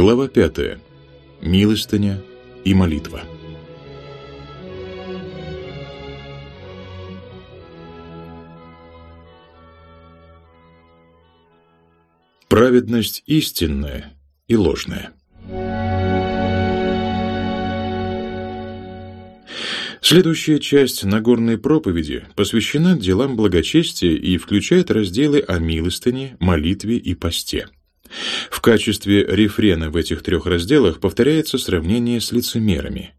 Глава 5. Милостыня и молитва. Праведность истинная и ложная. Следующая часть Нагорной проповеди посвящена делам благочестия и включает разделы о милостыне, молитве и посте. В качестве рефрена в этих трех разделах повторяется сравнение с лицемерами.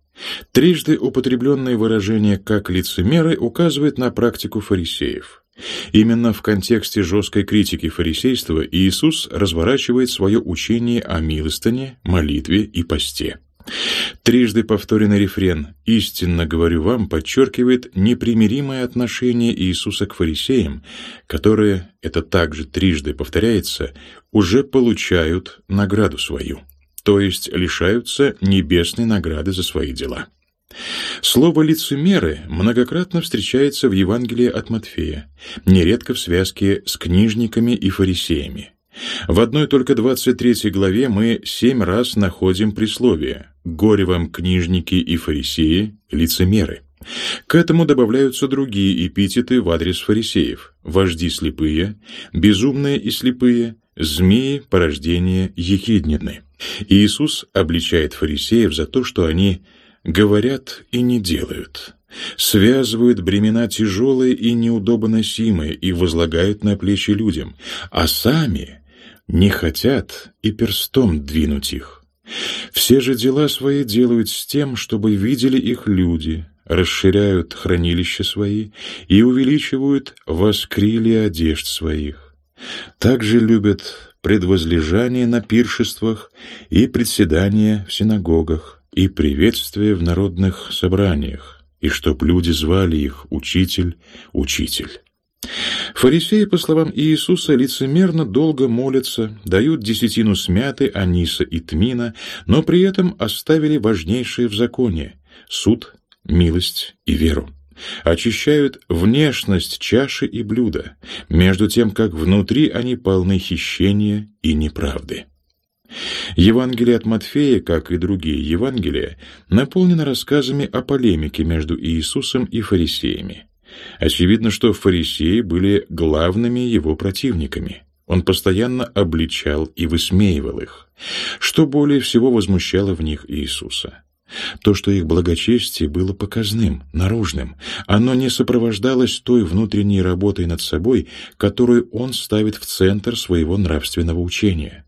Трижды употребленное выражение «как лицемеры» указывает на практику фарисеев. Именно в контексте жесткой критики фарисейства Иисус разворачивает свое учение о милостыне, молитве и посте. Трижды повторенный рефрен «Истинно говорю вам» подчеркивает непримиримое отношение Иисуса к фарисеям, которые, это также трижды повторяется, уже получают награду свою, то есть лишаются небесной награды за свои дела. Слово «лицемеры» многократно встречается в Евангелии от Матфея, нередко в связке с книжниками и фарисеями. В одной только 23 главе мы семь раз находим присловие «Горе вам, книжники и фарисеи, лицемеры». К этому добавляются другие эпитеты в адрес фарисеев «вожди слепые», «безумные и слепые», «змеи, порождение ехиднины». Иисус обличает фарисеев за то, что они говорят и не делают, связывают бремена тяжелые и неудобоносимые и возлагают на плечи людям, а сами не хотят и перстом двинуть их. Все же дела свои делают с тем, чтобы видели их люди, расширяют хранилища свои и увеличивают воскрилие одежд своих. Также любят предвозлежание на пиршествах и председание в синагогах и приветствие в народных собраниях, и чтоб люди звали их «Учитель, Учитель». Фарисеи, по словам Иисуса, лицемерно долго молятся, дают десятину смяты, аниса и тмина, но при этом оставили важнейшее в законе — суд, милость и веру. Очищают внешность чаши и блюда, между тем, как внутри они полны хищения и неправды. Евангелие от Матфея, как и другие Евангелия, наполнено рассказами о полемике между Иисусом и фарисеями. Очевидно, что фарисеи были главными его противниками. Он постоянно обличал и высмеивал их. Что более всего возмущало в них Иисуса? То, что их благочестие было показным, наружным, оно не сопровождалось той внутренней работой над собой, которую он ставит в центр своего нравственного учения.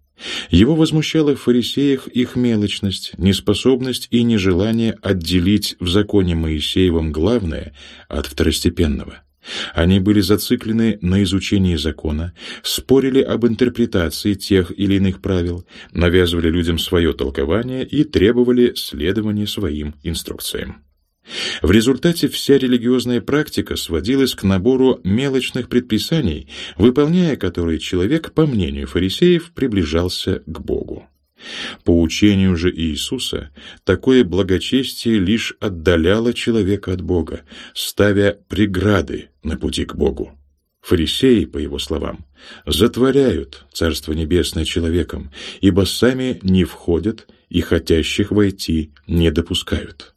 Его возмущала в фарисеях их мелочность, неспособность и нежелание отделить в законе Моисеевом главное от второстепенного. Они были зациклены на изучении закона, спорили об интерпретации тех или иных правил, навязывали людям свое толкование и требовали следования своим инструкциям. В результате вся религиозная практика сводилась к набору мелочных предписаний, выполняя которые человек, по мнению фарисеев, приближался к Богу. По учению же Иисуса, такое благочестие лишь отдаляло человека от Бога, ставя преграды на пути к Богу. Фарисеи, по его словам, затворяют Царство Небесное человеком, ибо сами не входят и хотящих войти не допускают.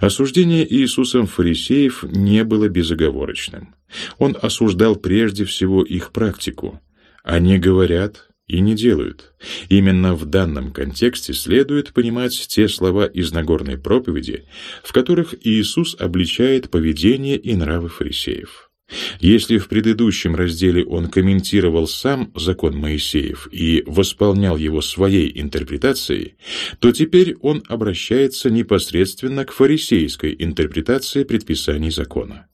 Осуждение Иисусом фарисеев не было безоговорочным. Он осуждал прежде всего их практику. Они говорят и не делают. Именно в данном контексте следует понимать те слова из Нагорной проповеди, в которых Иисус обличает поведение и нравы фарисеев. Если в предыдущем разделе он комментировал сам закон Моисеев и восполнял его своей интерпретацией, то теперь он обращается непосредственно к фарисейской интерпретации предписаний закона.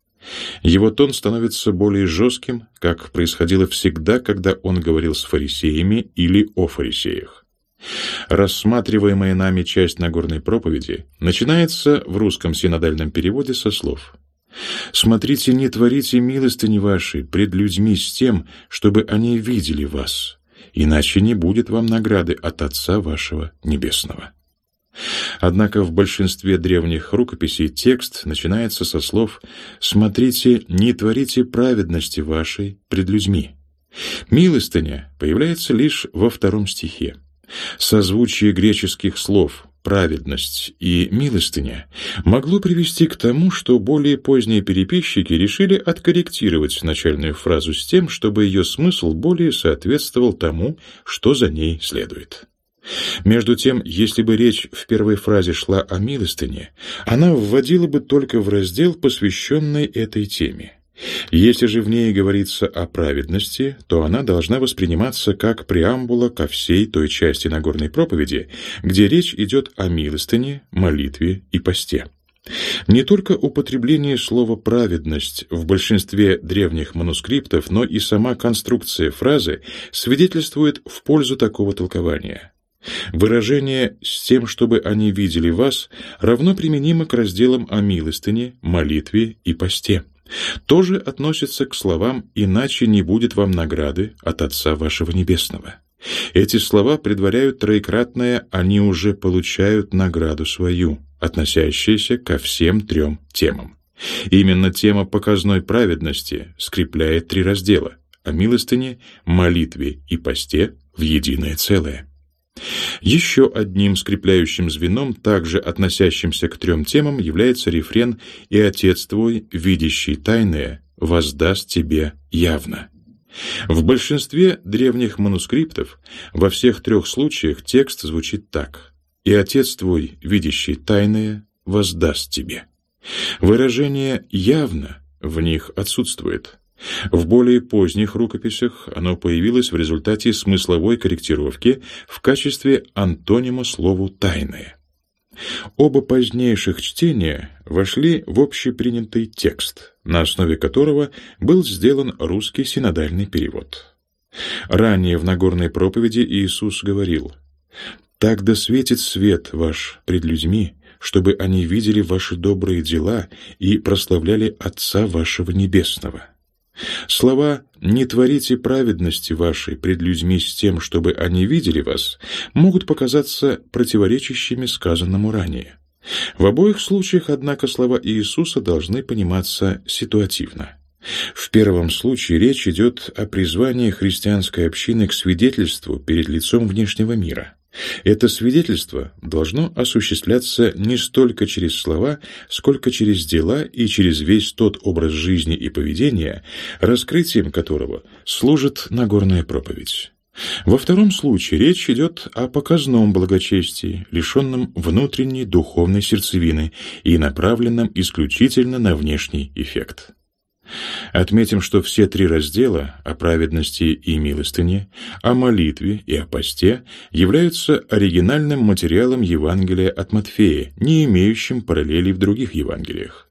Его тон становится более жестким, как происходило всегда, когда он говорил с фарисеями или о фарисеях. Рассматриваемая нами часть Нагорной проповеди начинается в русском синодальном переводе со слов Смотрите, не творите милостыни вашей пред людьми с тем, чтобы они видели вас, иначе не будет вам награды от Отца вашего Небесного». Однако в большинстве древних рукописей текст начинается со слов «Смотрите, не творите праведности вашей пред людьми». Милостыня появляется лишь во втором стихе. Созвучие греческих слов праведность и милостыня могло привести к тому, что более поздние переписчики решили откорректировать начальную фразу с тем, чтобы ее смысл более соответствовал тому, что за ней следует. Между тем, если бы речь в первой фразе шла о милостыне, она вводила бы только в раздел, посвященный этой теме. Если же в ней говорится о праведности, то она должна восприниматься как преамбула ко всей той части Нагорной проповеди, где речь идет о милостыне, молитве и посте. Не только употребление слова «праведность» в большинстве древних манускриптов, но и сама конструкция фразы свидетельствует в пользу такого толкования. Выражение «с тем, чтобы они видели вас» равно применимо к разделам о милостыне, молитве и посте тоже относится к словам «иначе не будет вам награды от Отца вашего Небесного». Эти слова предваряют троекратное «они уже получают награду свою», относящуюся ко всем трем темам. Именно тема показной праведности скрепляет три раздела о милостыне, молитве и посте в единое целое. Еще одним скрепляющим звеном, также относящимся к трем темам, является рефрен «И Отец твой, видящий тайное, воздаст тебе явно». В большинстве древних манускриптов во всех трех случаях текст звучит так «И Отец твой, видящий тайное, воздаст тебе». Выражение «явно» в них отсутствует. В более поздних рукописях оно появилось в результате смысловой корректировки в качестве антонима слову «тайное». Оба позднейших чтения вошли в общепринятый текст, на основе которого был сделан русский синодальный перевод. Ранее в Нагорной проповеди Иисус говорил «Так да светит свет ваш пред людьми, чтобы они видели ваши добрые дела и прославляли Отца вашего Небесного». Слова «не творите праведности вашей пред людьми с тем, чтобы они видели вас» могут показаться противоречащими сказанному ранее. В обоих случаях, однако, слова Иисуса должны пониматься ситуативно. В первом случае речь идет о призвании христианской общины к свидетельству перед лицом внешнего мира – это свидетельство должно осуществляться не столько через слова, сколько через дела и через весь тот образ жизни и поведения, раскрытием которого служит Нагорная проповедь. Во втором случае речь идет о показном благочестии, лишенном внутренней духовной сердцевины и направленном исключительно на внешний эффект. Отметим, что все три раздела о праведности и милостыне, о молитве и о посте являются оригинальным материалом Евангелия от Матфея, не имеющим параллелей в других Евангелиях.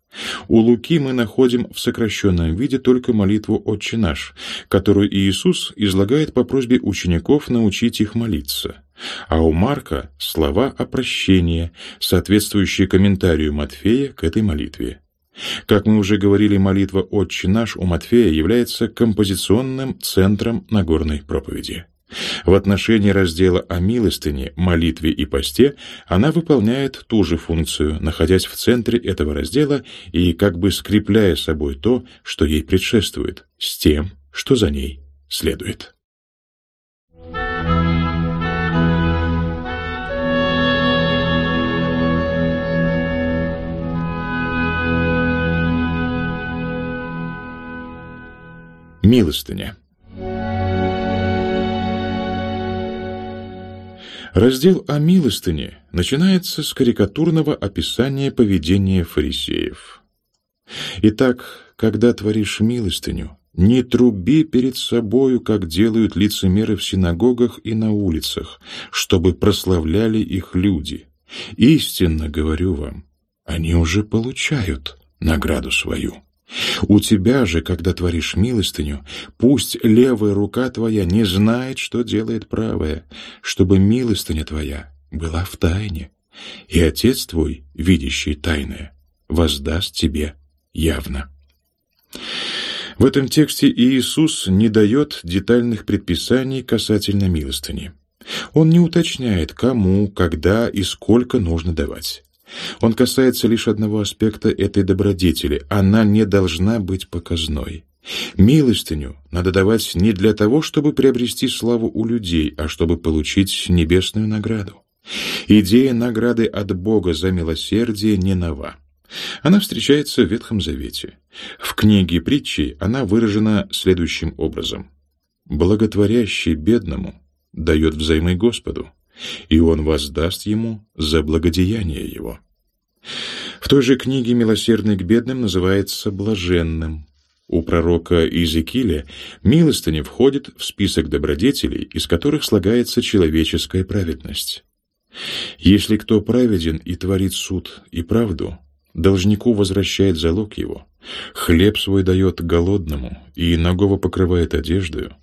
У Луки мы находим в сокращенном виде только молитву «Отче наш», которую Иисус излагает по просьбе учеников научить их молиться. А у Марка — слова о прощении, соответствующие комментарию Матфея к этой молитве. Как мы уже говорили, молитва «Отче наш» у Матфея является композиционным центром Нагорной проповеди. В отношении раздела о милостыне, молитве и посте она выполняет ту же функцию, находясь в центре этого раздела и как бы скрепляя собой то, что ей предшествует, с тем, что за ней следует. Милостыня. Раздел о милостыне начинается с карикатурного описания поведения фарисеев. Итак, когда творишь милостыню, не труби перед собою, как делают лицемеры в синагогах и на улицах, чтобы прославляли их люди. Истинно говорю вам, они уже получают награду свою. У тебя же, когда творишь милостыню, пусть левая рука твоя не знает, что делает правая, чтобы милостыня твоя была в тайне, и Отец твой, видящий тайное, воздаст тебе явно. В этом тексте Иисус не дает детальных предписаний касательно милостыни. Он не уточняет, кому, когда и сколько нужно давать. Он касается лишь одного аспекта этой добродетели – она не должна быть показной. Милостыню надо давать не для того, чтобы приобрести славу у людей, а чтобы получить небесную награду. Идея награды от Бога за милосердие не нова. Она встречается в Ветхом Завете. В книге притчи она выражена следующим образом. «Благотворящий бедному дает взаймы Господу, и Он воздаст ему за благодеяние его». В той же книге «Милосердный к бедным» называется «блаженным». У пророка Иезекииля милостыня входит в список добродетелей, из которых слагается человеческая праведность. Если кто праведен и творит суд и правду, должнику возвращает залог его, хлеб свой дает голодному и нагого покрывает одеждою,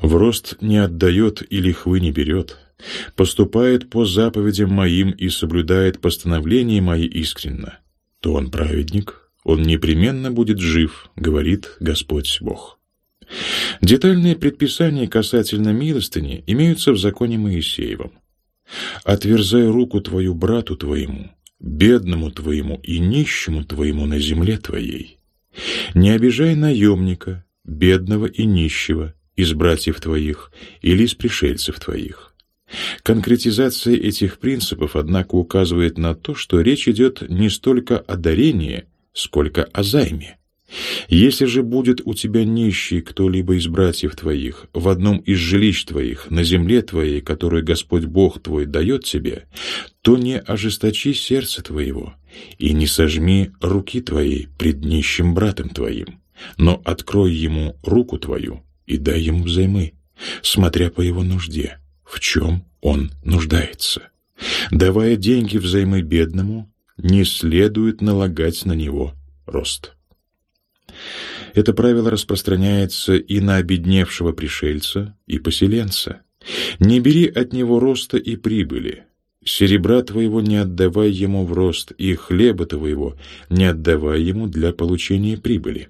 в рост не отдает и лихвы не берет, поступает по заповедям моим и соблюдает постановления мои искренно, то он праведник, он непременно будет жив, говорит Господь Бог. Детальные предписания касательно милостыни имеются в законе Моисеевом. «Отверзай руку твою брату твоему, бедному твоему и нищему твоему на земле твоей. Не обижай наемника, бедного и нищего, из братьев твоих или из пришельцев твоих». Конкретизация этих принципов, однако, указывает на то, что речь идет не столько о дарении, сколько о займе. Если же будет у тебя нищий кто-либо из братьев твоих в одном из жилищ твоих на земле твоей, которую Господь Бог твой дает тебе, то не ожесточи сердце твоего и не сожми руки твоей пред нищим братом твоим, но открой ему руку твою и дай ему взаймы, смотря по его нужде, в чем он нуждается. Давая деньги взаймы бедному, не следует налагать на него рост. Это правило распространяется и на обедневшего пришельца, и поселенца. Не бери от него роста и прибыли. Серебра твоего не отдавай ему в рост, и хлеба твоего не отдавай ему для получения прибыли.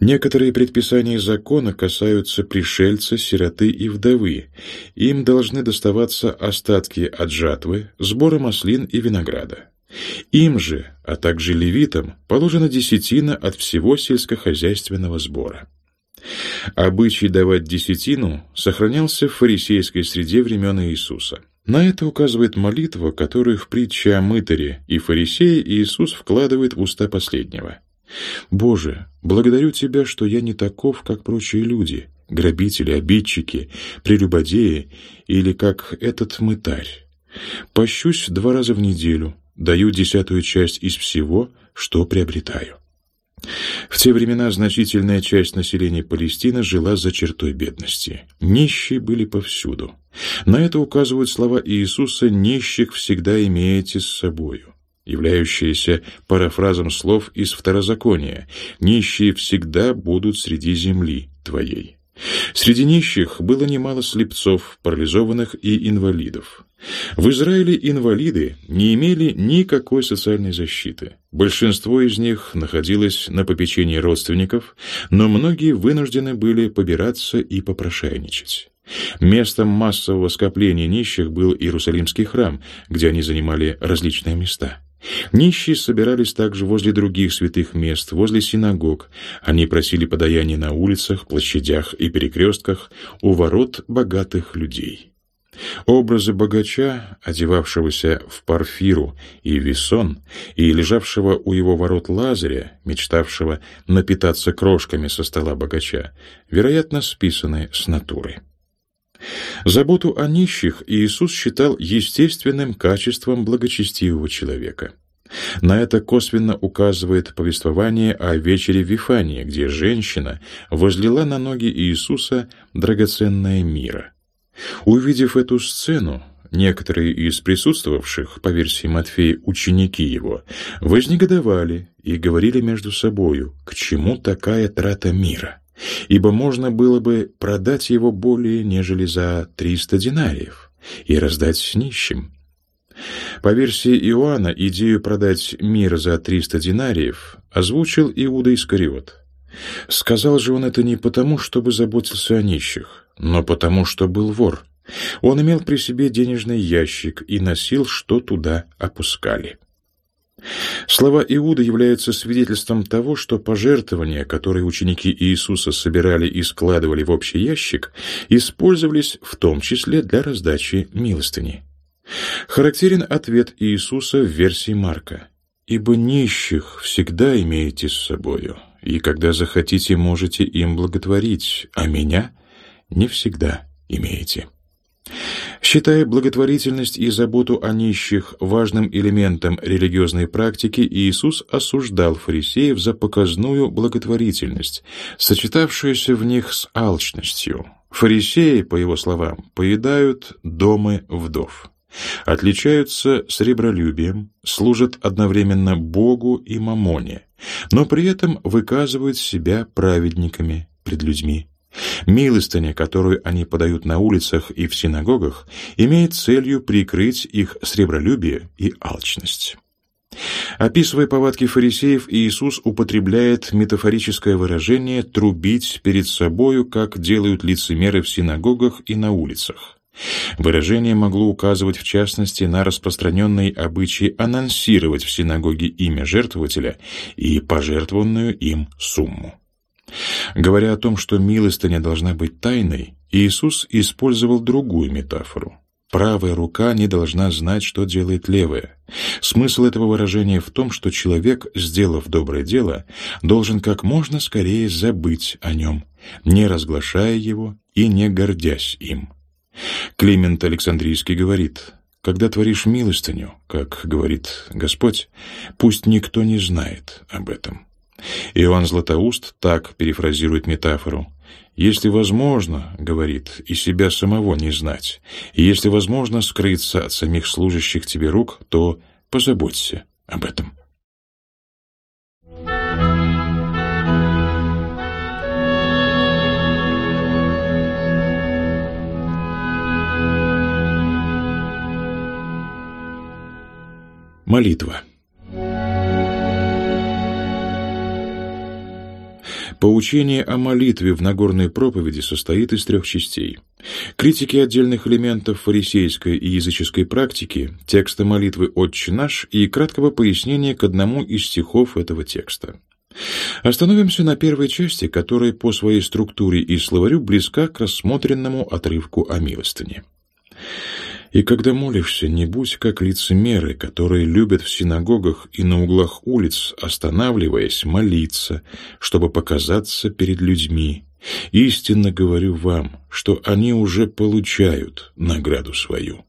Некоторые предписания закона касаются пришельца, сироты и вдовы. Им должны доставаться остатки от жатвы, сбора маслин и винограда. Им же, а также левитам, положена десятина от всего сельскохозяйственного сбора. Обычай давать десятину сохранялся в фарисейской среде времен Иисуса. На это указывает молитва, которую в притче о мытаре и фарисее Иисус вкладывает в уста последнего. «Боже, благодарю Тебя, что я не таков, как прочие люди, грабители, обидчики, прелюбодеи или как этот мытарь. Пощусь два раза в неделю, даю десятую часть из всего, что приобретаю. В те времена значительная часть населения Палестины жила за чертой бедности. Нищие были повсюду. На это указывают слова Иисуса «нищих всегда имеете с собою», являющиеся парафразом слов из Второзакония «нищие всегда будут среди земли твоей». Среди нищих было немало слепцов, парализованных и инвалидов. В Израиле инвалиды не имели никакой социальной защиты. Большинство из них находилось на попечении родственников, но многие вынуждены были побираться и попрошайничать. Местом массового скопления нищих был Иерусалимский храм, где они занимали различные места. Нищие собирались также возле других святых мест, возле синагог. Они просили подаяния на улицах, площадях и перекрестках у ворот богатых людей. Образы богача, одевавшегося в парфиру и весон, и лежавшего у его ворот Лазаря, мечтавшего напитаться крошками со стола богача, вероятно, списаны с натуры. Заботу о нищих Иисус считал естественным качеством благочестивого человека. На это косвенно указывает повествование о вечере Вифании, где женщина возлила на ноги Иисуса драгоценное мира. Увидев эту сцену, некоторые из присутствовавших, по версии Матфея, ученики его, вознегодовали и говорили между собою, к чему такая трата мира ибо можно было бы продать его более нежели за триста динариев и раздать нищим. По версии Иоанна, идею продать мир за триста динариев озвучил Иуда Искариот. Сказал же он это не потому, чтобы заботился о нищих, но потому, что был вор. Он имел при себе денежный ящик и носил, что туда опускали. Слова Иуда являются свидетельством того, что пожертвования, которые ученики Иисуса собирали и складывали в общий ящик, использовались в том числе для раздачи милостыни. Характерен ответ Иисуса в версии Марка. «Ибо нищих всегда имеете с собою, и когда захотите, можете им благотворить, а меня не всегда имеете». Считая благотворительность и заботу о нищих важным элементом религиозной практики, Иисус осуждал фарисеев за показную благотворительность, сочетавшуюся в них с алчностью. Фарисеи, по его словам, поедают дома вдов, отличаются сребролюбием, служат одновременно Богу и Мамоне, но при этом выказывают себя праведниками пред людьми. Милостыня, которую они подают на улицах и в синагогах, имеет целью прикрыть их сребролюбие и алчность. Описывая повадки фарисеев, Иисус употребляет метафорическое выражение «трубить перед собою», как делают лицемеры в синагогах и на улицах. Выражение могло указывать в частности на распространенный обычай анонсировать в синагоге имя жертвователя и пожертвованную им сумму. Говоря о том, что милостыня должна быть тайной, Иисус использовал другую метафору. Правая рука не должна знать, что делает левая. Смысл этого выражения в том, что человек, сделав доброе дело, должен как можно скорее забыть о нем, не разглашая его и не гордясь им. Климент Александрийский говорит, «Когда творишь милостыню, как говорит Господь, пусть никто не знает об этом». Иоанн Златоуст так перефразирует метафору. «Если возможно, — говорит, — и себя самого не знать, и если возможно скрыться от самих служащих тебе рук, то позаботься об этом». Молитва Поучение о молитве в Нагорной проповеди состоит из трех частей. Критики отдельных элементов фарисейской и языческой практики, текста молитвы «Отче наш» и краткого пояснения к одному из стихов этого текста. Остановимся на первой части, которая по своей структуре и словарю близка к рассмотренному отрывку о милостыне. И когда молишься, не будь как лицемеры, которые любят в синагогах и на углах улиц, останавливаясь, молиться, чтобы показаться перед людьми. Истинно говорю вам, что они уже получают награду свою.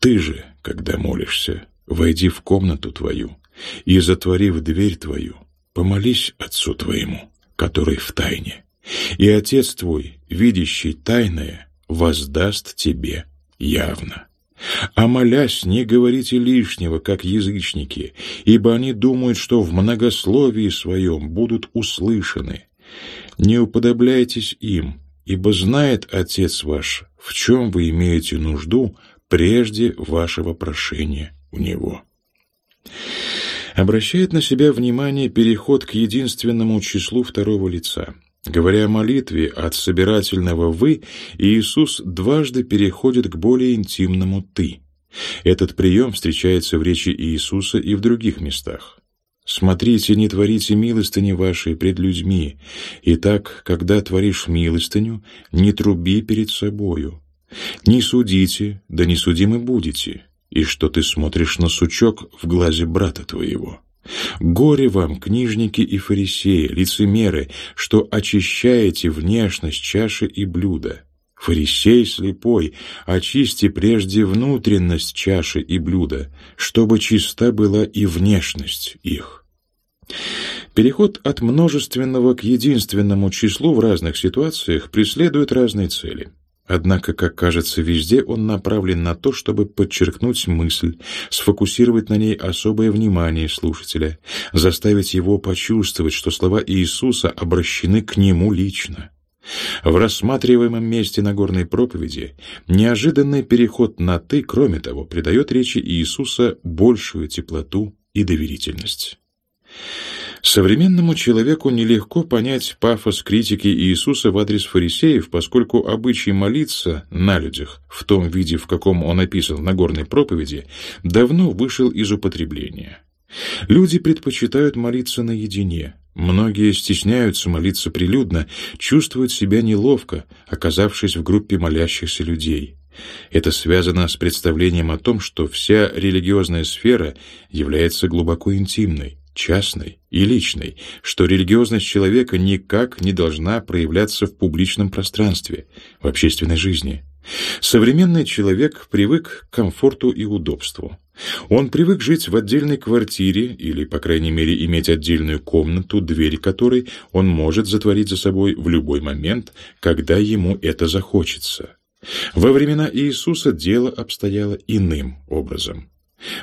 Ты же, когда молишься, войди в комнату твою и, затворив дверь твою, помолись Отцу твоему, который в тайне, и Отец твой, видящий тайное, воздаст тебе явно. А молясь, не говорите лишнего, как язычники, ибо они думают, что в многословии своем будут услышаны. Не уподобляйтесь им, ибо знает Отец ваш, в чем вы имеете нужду прежде вашего прошения у Него. Обращает на себя внимание переход к единственному числу второго лица – Говоря о молитве от собирательного «вы», Иисус дважды переходит к более интимному «ты». Этот прием встречается в речи Иисуса и в других местах. «Смотрите, не творите милостыни вашей пред людьми. Итак, когда творишь милостыню, не труби перед собою. Не судите, да не судимы будете, и что ты смотришь на сучок в глазе брата твоего». Горе вам, книжники и фарисеи, лицемеры, что очищаете внешность чаши и блюда. Фарисей слепой, очисти прежде внутренность чаши и блюда, чтобы чиста была и внешность их. Переход от множественного к единственному числу в разных ситуациях преследует разные цели. Однако, как кажется, везде он направлен на то, чтобы подчеркнуть мысль, сфокусировать на ней особое внимание слушателя, заставить его почувствовать, что слова Иисуса обращены к нему лично. В рассматриваемом месте Нагорной проповеди неожиданный переход на «ты», кроме того, придает речи Иисуса большую теплоту и доверительность. Современному человеку нелегко понять пафос критики Иисуса в адрес фарисеев, поскольку обычай молиться на людях в том виде, в каком он описан в Нагорной проповеди, давно вышел из употребления. Люди предпочитают молиться наедине. Многие стесняются молиться прилюдно, чувствуют себя неловко, оказавшись в группе молящихся людей. Это связано с представлением о том, что вся религиозная сфера является глубоко интимной, частной и личной, что религиозность человека никак не должна проявляться в публичном пространстве, в общественной жизни. Современный человек привык к комфорту и удобству. Он привык жить в отдельной квартире или, по крайней мере, иметь отдельную комнату, дверь которой он может затворить за собой в любой момент, когда ему это захочется. Во времена Иисуса дело обстояло иным образом.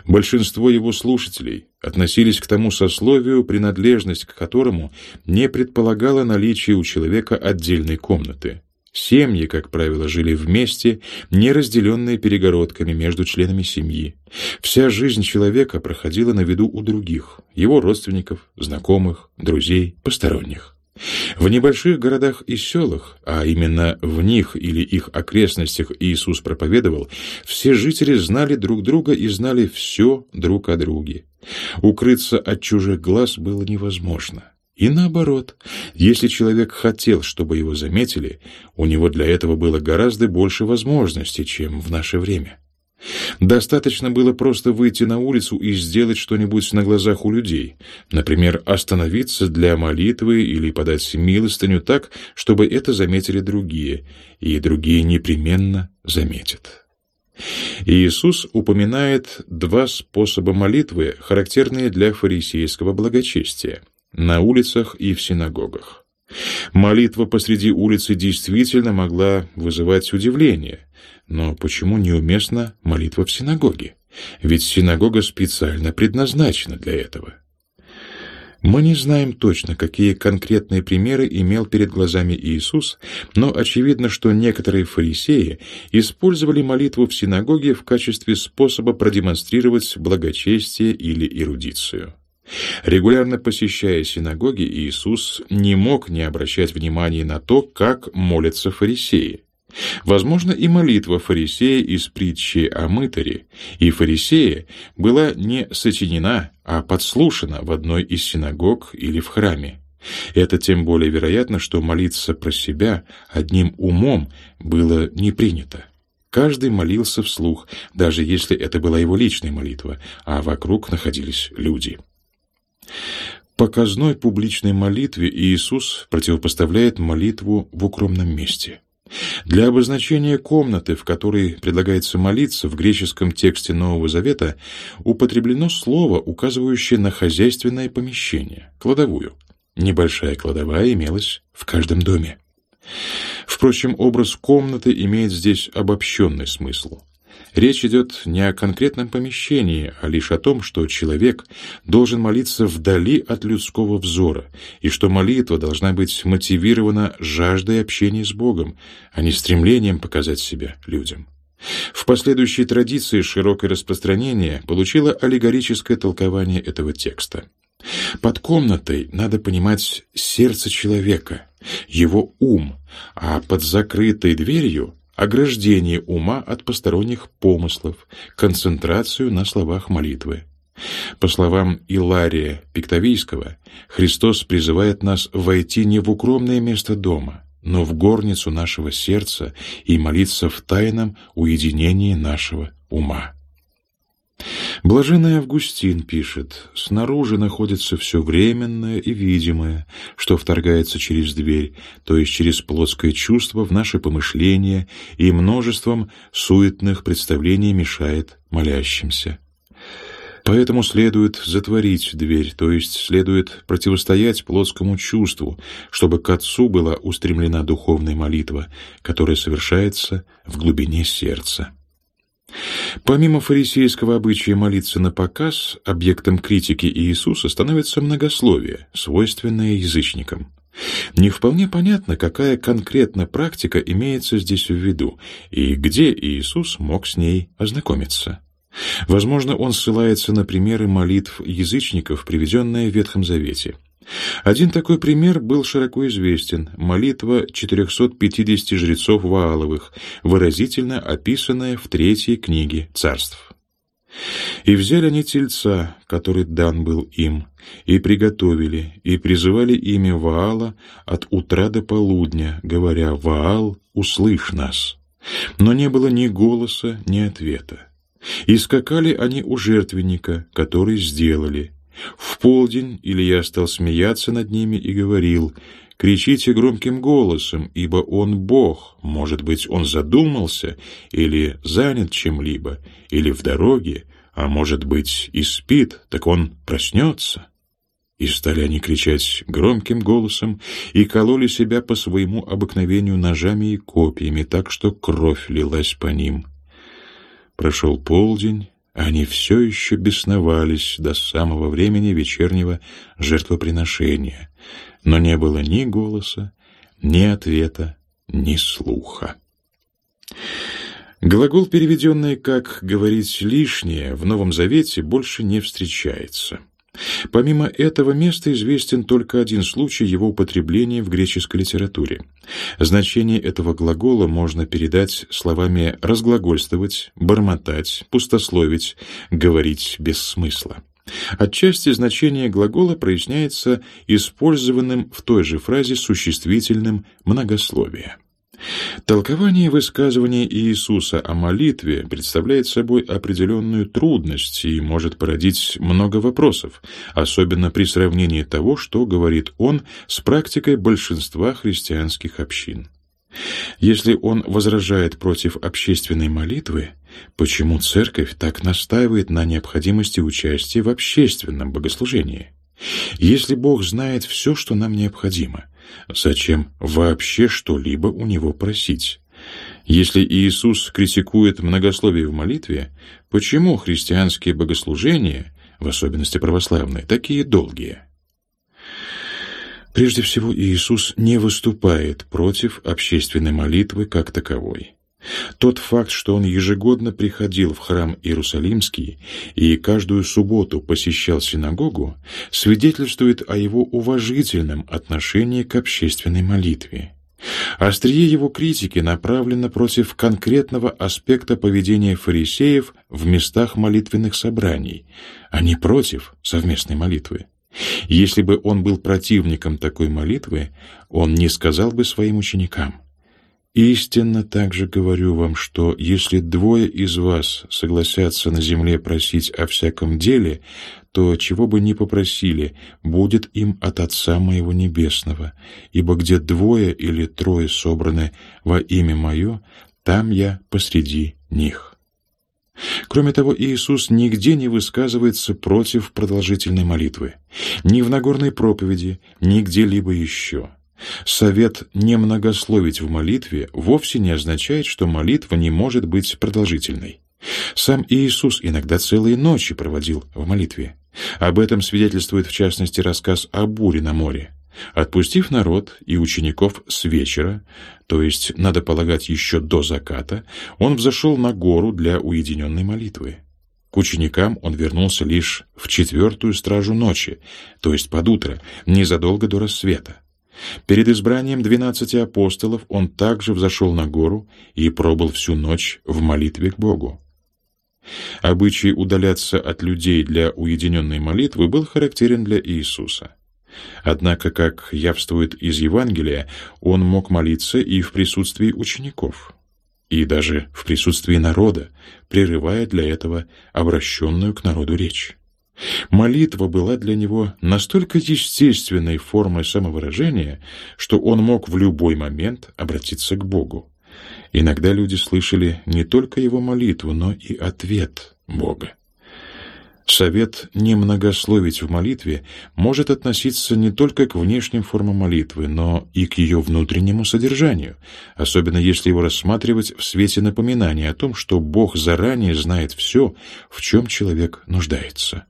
Большинство его слушателей относились к тому сословию, принадлежность к которому не предполагала наличие у человека отдельной комнаты. Семьи, как правило, жили вместе, не разделенные перегородками между членами семьи. Вся жизнь человека проходила на виду у других, его родственников, знакомых, друзей, посторонних. В небольших городах и селах, а именно в них или их окрестностях Иисус проповедовал, все жители знали друг друга и знали все друг о друге. Укрыться от чужих глаз было невозможно. И наоборот, если человек хотел, чтобы его заметили, у него для этого было гораздо больше возможностей, чем в наше время. Достаточно было просто выйти на улицу и сделать что-нибудь на глазах у людей, например, остановиться для молитвы или подать милостыню так, чтобы это заметили другие, и другие непременно заметят. Иисус упоминает два способа молитвы, характерные для фарисейского благочестия – на улицах и в синагогах. Молитва посреди улицы действительно могла вызывать удивление, но почему неуместна молитва в синагоге? Ведь синагога специально предназначена для этого. Мы не знаем точно, какие конкретные примеры имел перед глазами Иисус, но очевидно, что некоторые фарисеи использовали молитву в синагоге в качестве способа продемонстрировать благочестие или эрудицию. Регулярно посещая синагоги, Иисус не мог не обращать внимания на то, как молятся фарисеи. Возможно, и молитва фарисея из притчи о мытаре и фарисея была не сочинена, а подслушана в одной из синагог или в храме. Это тем более вероятно, что молиться про себя одним умом было не принято. Каждый молился вслух, даже если это была его личная молитва, а вокруг находились люди. Показной публичной молитве Иисус противопоставляет молитву в укромном месте – для обозначения комнаты, в которой предлагается молиться в греческом тексте Нового Завета, употреблено слово, указывающее на хозяйственное помещение, кладовую. Небольшая кладовая имелась в каждом доме. Впрочем, образ комнаты имеет здесь обобщенный смысл. Речь идет не о конкретном помещении, а лишь о том, что человек должен молиться вдали от людского взора, и что молитва должна быть мотивирована жаждой общения с Богом, а не стремлением показать себя людям. В последующей традиции широкое распространение получило аллегорическое толкование этого текста. Под комнатой надо понимать сердце человека, его ум, а под закрытой дверью ограждение ума от посторонних помыслов, концентрацию на словах молитвы. По словам Илария Пиктовийского, Христос призывает нас войти не в укромное место дома, но в горницу нашего сердца и молиться в тайном уединении нашего ума. Блаженный Августин пишет, снаружи находится все временное и видимое, что вторгается через дверь, то есть через плотское чувство в наше помышление и множеством суетных представлений мешает молящимся. Поэтому следует затворить дверь, то есть следует противостоять плотскому чувству, чтобы к Отцу была устремлена духовная молитва, которая совершается в глубине сердца. Помимо фарисейского обычая молиться на показ, объектом критики Иисуса становится многословие, свойственное язычникам. Не вполне понятно, какая конкретно практика имеется здесь в виду и где Иисус мог с ней ознакомиться. Возможно, он ссылается на примеры молитв язычников, приведенные в Ветхом Завете – один такой пример был широко известен – молитва 450 жрецов Вааловых, выразительно описанная в третьей книге царств. И взяли они тельца, который дан был им, и приготовили, и призывали имя Ваала от утра до полудня, говоря «Ваал, услышь нас». Но не было ни голоса, ни ответа. И скакали они у жертвенника, который сделали. В полдень Илья стал смеяться над ними и говорил «Кричите громким голосом, ибо он Бог, может быть, он задумался или занят чем-либо, или в дороге, а может быть и спит, так он проснется». И стали они кричать громким голосом и кололи себя по своему обыкновению ножами и копьями, так что кровь лилась по ним. Прошел полдень, они все еще бесновались до самого времени вечернего жертвоприношения, но не было ни голоса, ни ответа, ни слуха. Глагол, переведенный как «говорить лишнее», в Новом Завете больше не встречается. Помимо этого места известен только один случай его употребления в греческой литературе. Значение этого глагола можно передать словами «разглагольствовать», «бормотать», «пустословить», «говорить без смысла». Отчасти значение глагола проясняется использованным в той же фразе существительным многословие. Толкование высказывания Иисуса о молитве представляет собой определенную трудность и может породить много вопросов, особенно при сравнении того, что говорит он с практикой большинства христианских общин. Если он возражает против общественной молитвы, почему церковь так настаивает на необходимости участия в общественном богослужении? Если Бог знает все, что нам необходимо, зачем вообще что-либо у Него просить? Если Иисус критикует многословие в молитве, почему христианские богослужения, в особенности православные, такие долгие? Прежде всего, Иисус не выступает против общественной молитвы как таковой. Тот факт, что он ежегодно приходил в храм Иерусалимский и каждую субботу посещал синагогу, свидетельствует о его уважительном отношении к общественной молитве. Острие его критики направлено против конкретного аспекта поведения фарисеев в местах молитвенных собраний, а не против совместной молитвы. Если бы он был противником такой молитвы, он не сказал бы своим ученикам – Истинно также говорю вам, что если двое из вас согласятся на земле просить о всяком деле, то чего бы ни попросили, будет им от Отца моего Небесного, ибо где двое или трое собраны во имя Мое, там я посреди них». Кроме того, Иисус нигде не высказывается против продолжительной молитвы, ни в Нагорной проповеди, ни где-либо еще. Совет не многословить в молитве вовсе не означает, что молитва не может быть продолжительной. Сам Иисус иногда целые ночи проводил в молитве. Об этом свидетельствует в частности рассказ о буре на море. Отпустив народ и учеников с вечера, то есть, надо полагать, еще до заката, он взошел на гору для уединенной молитвы. К ученикам он вернулся лишь в четвертую стражу ночи, то есть под утро, незадолго до рассвета. Перед избранием двенадцати апостолов он также взошел на гору и пробыл всю ночь в молитве к Богу. Обычай удаляться от людей для уединенной молитвы был характерен для Иисуса. Однако, как явствует из Евангелия, он мог молиться и в присутствии учеников, и даже в присутствии народа, прерывая для этого обращенную к народу речь. Молитва была для него настолько естественной формой самовыражения, что он мог в любой момент обратиться к Богу. Иногда люди слышали не только его молитву, но и ответ Бога. Совет не многословить в молитве может относиться не только к внешним формам молитвы, но и к ее внутреннему содержанию, особенно если его рассматривать в свете напоминания о том, что Бог заранее знает все, в чем человек нуждается.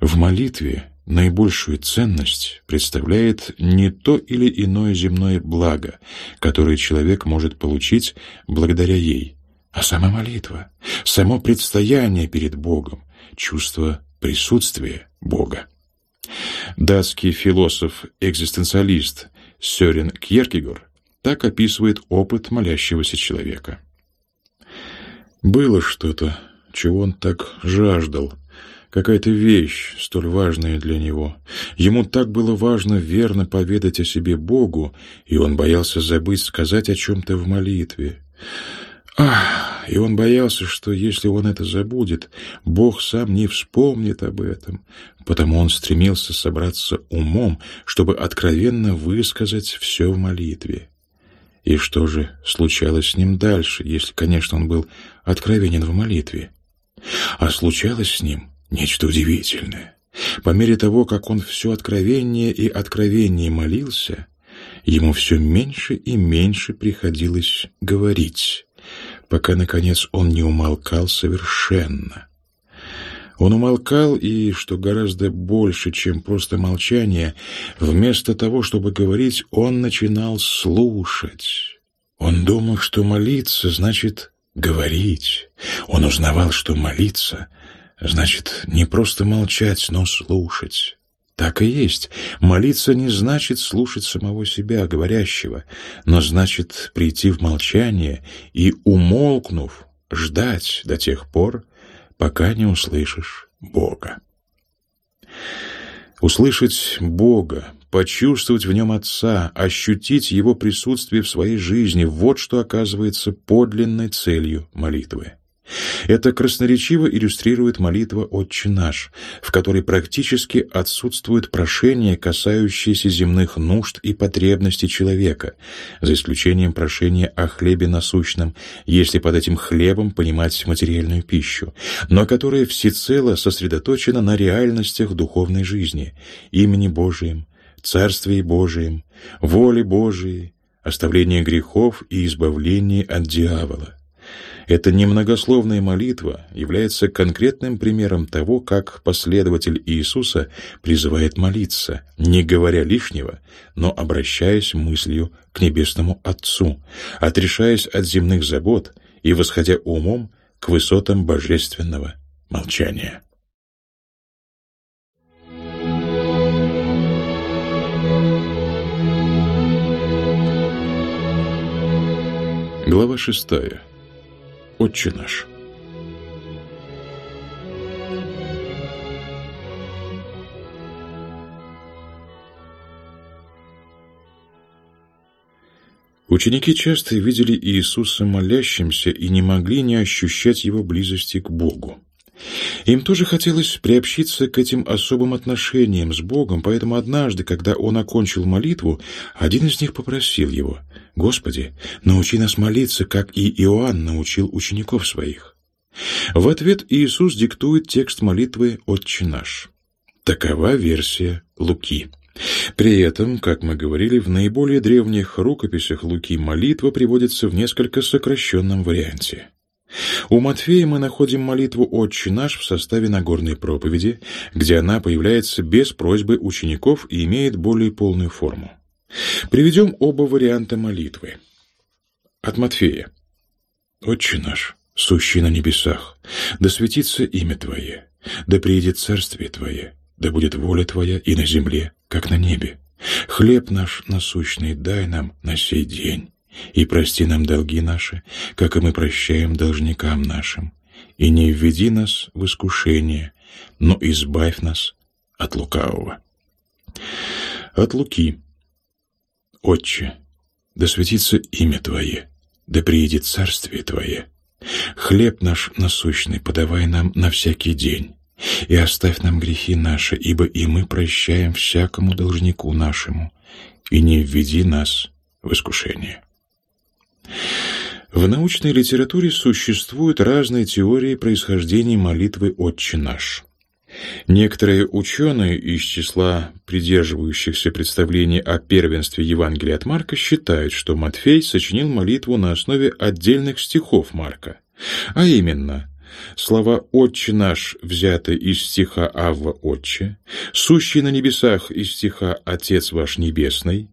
В молитве наибольшую ценность представляет не то или иное земное благо, которое человек может получить благодаря ей, а сама молитва, само предстояние перед Богом, чувство присутствия Бога. Датский философ-экзистенциалист Сёрен Кьеркегор так описывает опыт молящегося человека. «Было что-то, чего он так жаждал, какая-то вещь, столь важная для него. Ему так было важно верно поведать о себе Богу, и он боялся забыть сказать о чем-то в молитве. Ах, и он боялся, что если он это забудет, Бог сам не вспомнит об этом, потому он стремился собраться умом, чтобы откровенно высказать все в молитве. И что же случалось с ним дальше, если, конечно, он был откровенен в молитве? А случалось с ним нечто удивительное. По мере того, как он все откровеннее и откровеннее молился, ему все меньше и меньше приходилось говорить, пока, наконец, он не умолкал совершенно. Он умолкал и, что гораздо больше, чем просто молчание, вместо того, чтобы говорить, он начинал слушать. Он думал, что молиться значит говорить. Он узнавал, что молиться значит не просто молчать, но слушать. Так и есть. Молиться не значит слушать самого себя, говорящего, но значит прийти в молчание и, умолкнув, ждать до тех пор, пока не услышишь Бога. Услышать Бога, почувствовать в нем Отца, ощутить Его присутствие в своей жизни — вот что оказывается подлинной целью молитвы. Это красноречиво иллюстрирует молитва «Отче наш», в которой практически отсутствует прошение, касающееся земных нужд и потребностей человека, за исключением прошения о хлебе насущном, если под этим хлебом понимать материальную пищу, но которое всецело сосредоточено на реальностях духовной жизни, имени Божием, Царствии Божием, воле Божией, оставлении грехов и избавлении от дьявола. Эта немногословная молитва является конкретным примером того, как последователь Иисуса призывает молиться, не говоря лишнего, но обращаясь мыслью к Небесному Отцу, отрешаясь от земных забот и восходя умом к высотам божественного молчания. Глава шестая. Отче наш. Ученики часто видели Иисуса молящимся и не могли не ощущать его близости к Богу. Им тоже хотелось приобщиться к этим особым отношениям с Богом, поэтому однажды, когда он окончил молитву, один из них попросил его — «Господи, научи нас молиться, как и Иоанн научил учеников своих». В ответ Иисус диктует текст молитвы «Отче наш». Такова версия Луки. При этом, как мы говорили, в наиболее древних рукописях Луки молитва приводится в несколько сокращенном варианте. У Матфея мы находим молитву «Отче наш» в составе Нагорной проповеди, где она появляется без просьбы учеников и имеет более полную форму. Приведем оба варианта молитвы. От Матфея. «Отче наш, сущий на небесах, да светится имя Твое, да приедет царствие Твое, да будет воля Твоя и на земле, как на небе. Хлеб наш насущный дай нам на сей день, и прости нам долги наши, как и мы прощаем должникам нашим. И не введи нас в искушение, но избавь нас от лукавого». От Луки. Отче, да светится имя Твое, да приедет царствие Твое. Хлеб наш насущный подавай нам на всякий день, и оставь нам грехи наши, ибо и мы прощаем всякому должнику нашему, и не введи нас в искушение». В научной литературе существуют разные теории происхождения молитвы «Отче наш». Некоторые ученые из числа придерживающихся представлений о первенстве Евангелия от Марка считают, что Матфей сочинил молитву на основе отдельных стихов Марка, а именно слова «Отче наш» взяты из стиха «Авва Отче», «Сущий на небесах» из стиха «Отец ваш небесный»,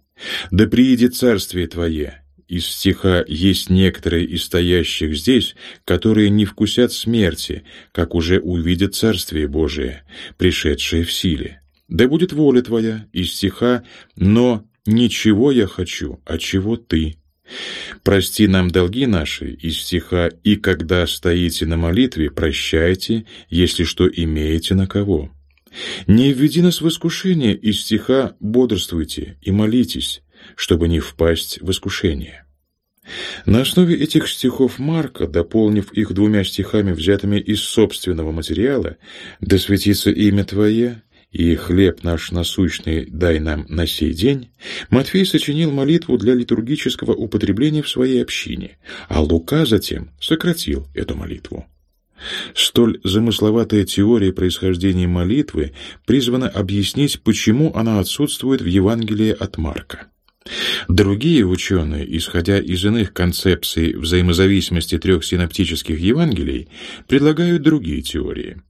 «Да приидет царствие Твое» из стиха есть некоторые из стоящих здесь, которые не вкусят смерти, как уже увидят Царствие Божие, пришедшее в силе. Да будет воля Твоя из стиха «Но ничего я хочу, а чего Ты» «Прости нам долги наши» из стиха «И когда стоите на молитве, прощайте, если что имеете на кого». «Не введи нас в искушение» из стиха «Бодрствуйте и молитесь, чтобы не впасть в искушение». На основе этих стихов Марка, дополнив их двумя стихами, взятыми из собственного материала, «Да светится имя Твое» и «Хлеб наш насущный дай нам на сей день», Матфей сочинил молитву для литургического употребления в своей общине, а Лука затем сократил эту молитву. Столь замысловатая теория происхождения молитвы призвана объяснить, почему она отсутствует в Евангелии от Марка. Другие ученые, исходя из иных концепций взаимозависимости трех синоптических Евангелий, предлагают другие теории.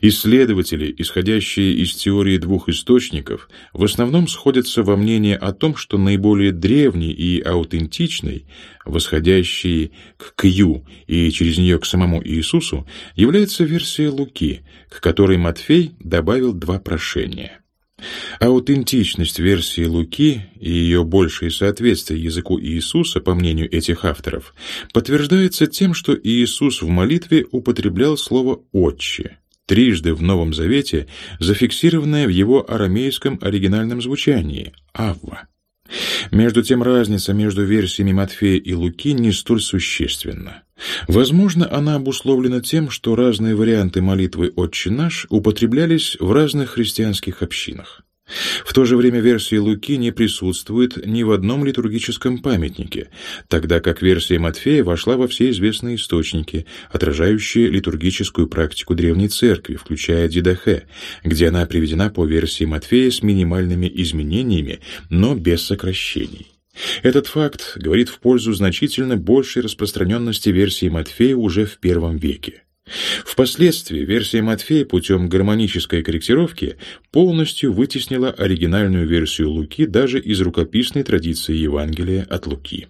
Исследователи, исходящие из теории двух источников, в основном сходятся во мнении о том, что наиболее древний и аутентичный, восходящий к Кью и через нее к самому Иисусу, является версия Луки, к которой Матфей добавил два прошения. Аутентичность версии Луки и ее большее соответствие языку Иисуса, по мнению этих авторов, подтверждается тем, что Иисус в молитве употреблял слово «отче», трижды в Новом Завете зафиксированное в его арамейском оригинальном звучании «авва». Между тем, разница между версиями Матфея и Луки не столь существенна. Возможно, она обусловлена тем, что разные варианты молитвы «Отче наш» употреблялись в разных христианских общинах. В то же время версия Луки не присутствует ни в одном литургическом памятнике, тогда как версия Матфея вошла во все известные источники, отражающие литургическую практику Древней Церкви, включая Дидахе, где она приведена по версии Матфея с минимальными изменениями, но без сокращений. Этот факт говорит в пользу значительно большей распространенности версии Матфея уже в первом веке. Впоследствии версия Матфея путем гармонической корректировки полностью вытеснила оригинальную версию Луки даже из рукописной традиции Евангелия от Луки.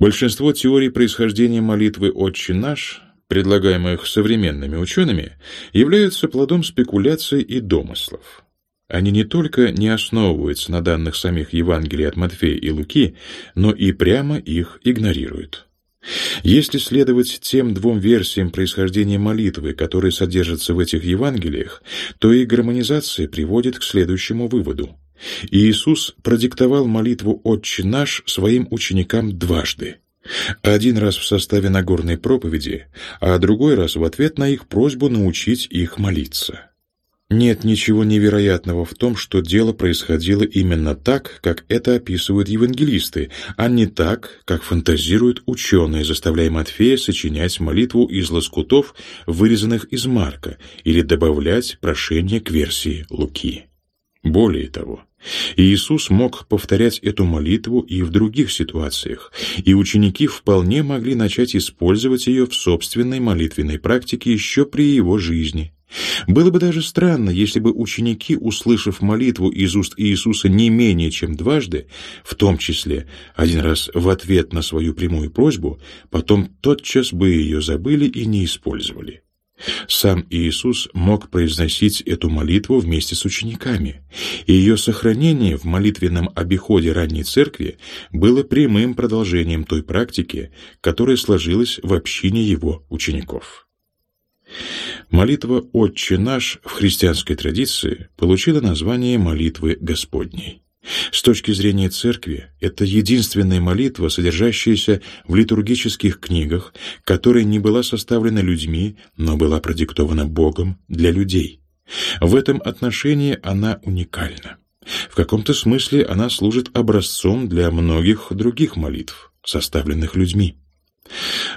Большинство теорий происхождения молитвы «Отче наш», предлагаемых современными учеными, являются плодом спекуляций и домыслов. Они не только не основываются на данных самих Евангелий от Матфея и Луки, но и прямо их игнорируют. Если следовать тем двум версиям происхождения молитвы, которые содержатся в этих Евангелиях, то и гармонизация приводит к следующему выводу. Иисус продиктовал молитву «Отче наш» своим ученикам дважды. Один раз в составе Нагорной проповеди, а другой раз в ответ на их просьбу научить их молиться. Нет ничего невероятного в том, что дело происходило именно так, как это описывают евангелисты, а не так, как фантазируют ученые, заставляя Матфея сочинять молитву из лоскутов, вырезанных из Марка, или добавлять прошение к версии Луки. Более того, Иисус мог повторять эту молитву и в других ситуациях, и ученики вполне могли начать использовать ее в собственной молитвенной практике еще при его жизни – было бы даже странно, если бы ученики, услышав молитву из уст Иисуса не менее чем дважды, в том числе один раз в ответ на свою прямую просьбу, потом тотчас бы ее забыли и не использовали. Сам Иисус мог произносить эту молитву вместе с учениками, и ее сохранение в молитвенном обиходе ранней церкви было прямым продолжением той практики, которая сложилась в общине его учеников. Молитва «Отче наш» в христианской традиции получила название молитвы Господней. С точки зрения церкви, это единственная молитва, содержащаяся в литургических книгах, которая не была составлена людьми, но была продиктована Богом для людей. В этом отношении она уникальна. В каком-то смысле она служит образцом для многих других молитв, составленных людьми.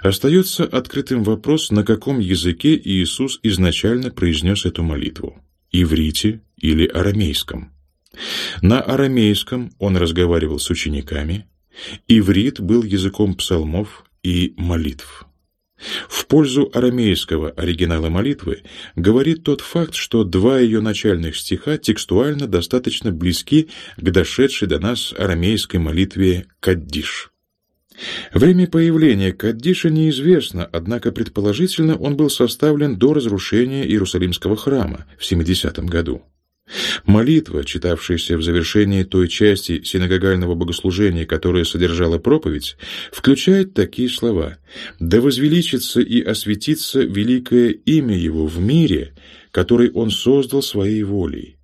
Остается открытым вопрос, на каком языке Иисус изначально произнес эту молитву – иврите или арамейском. На арамейском он разговаривал с учениками, иврит был языком псалмов и молитв. В пользу арамейского оригинала молитвы говорит тот факт, что два ее начальных стиха текстуально достаточно близки к дошедшей до нас арамейской молитве «Каддиш». Время появления Каддиша неизвестно, однако предположительно он был составлен до разрушения Иерусалимского храма в 70 году. Молитва, читавшаяся в завершении той части синагогального богослужения, которая содержала проповедь, включает такие слова «Да возвеличится и осветится великое имя Его в мире, который Он создал Своей волей».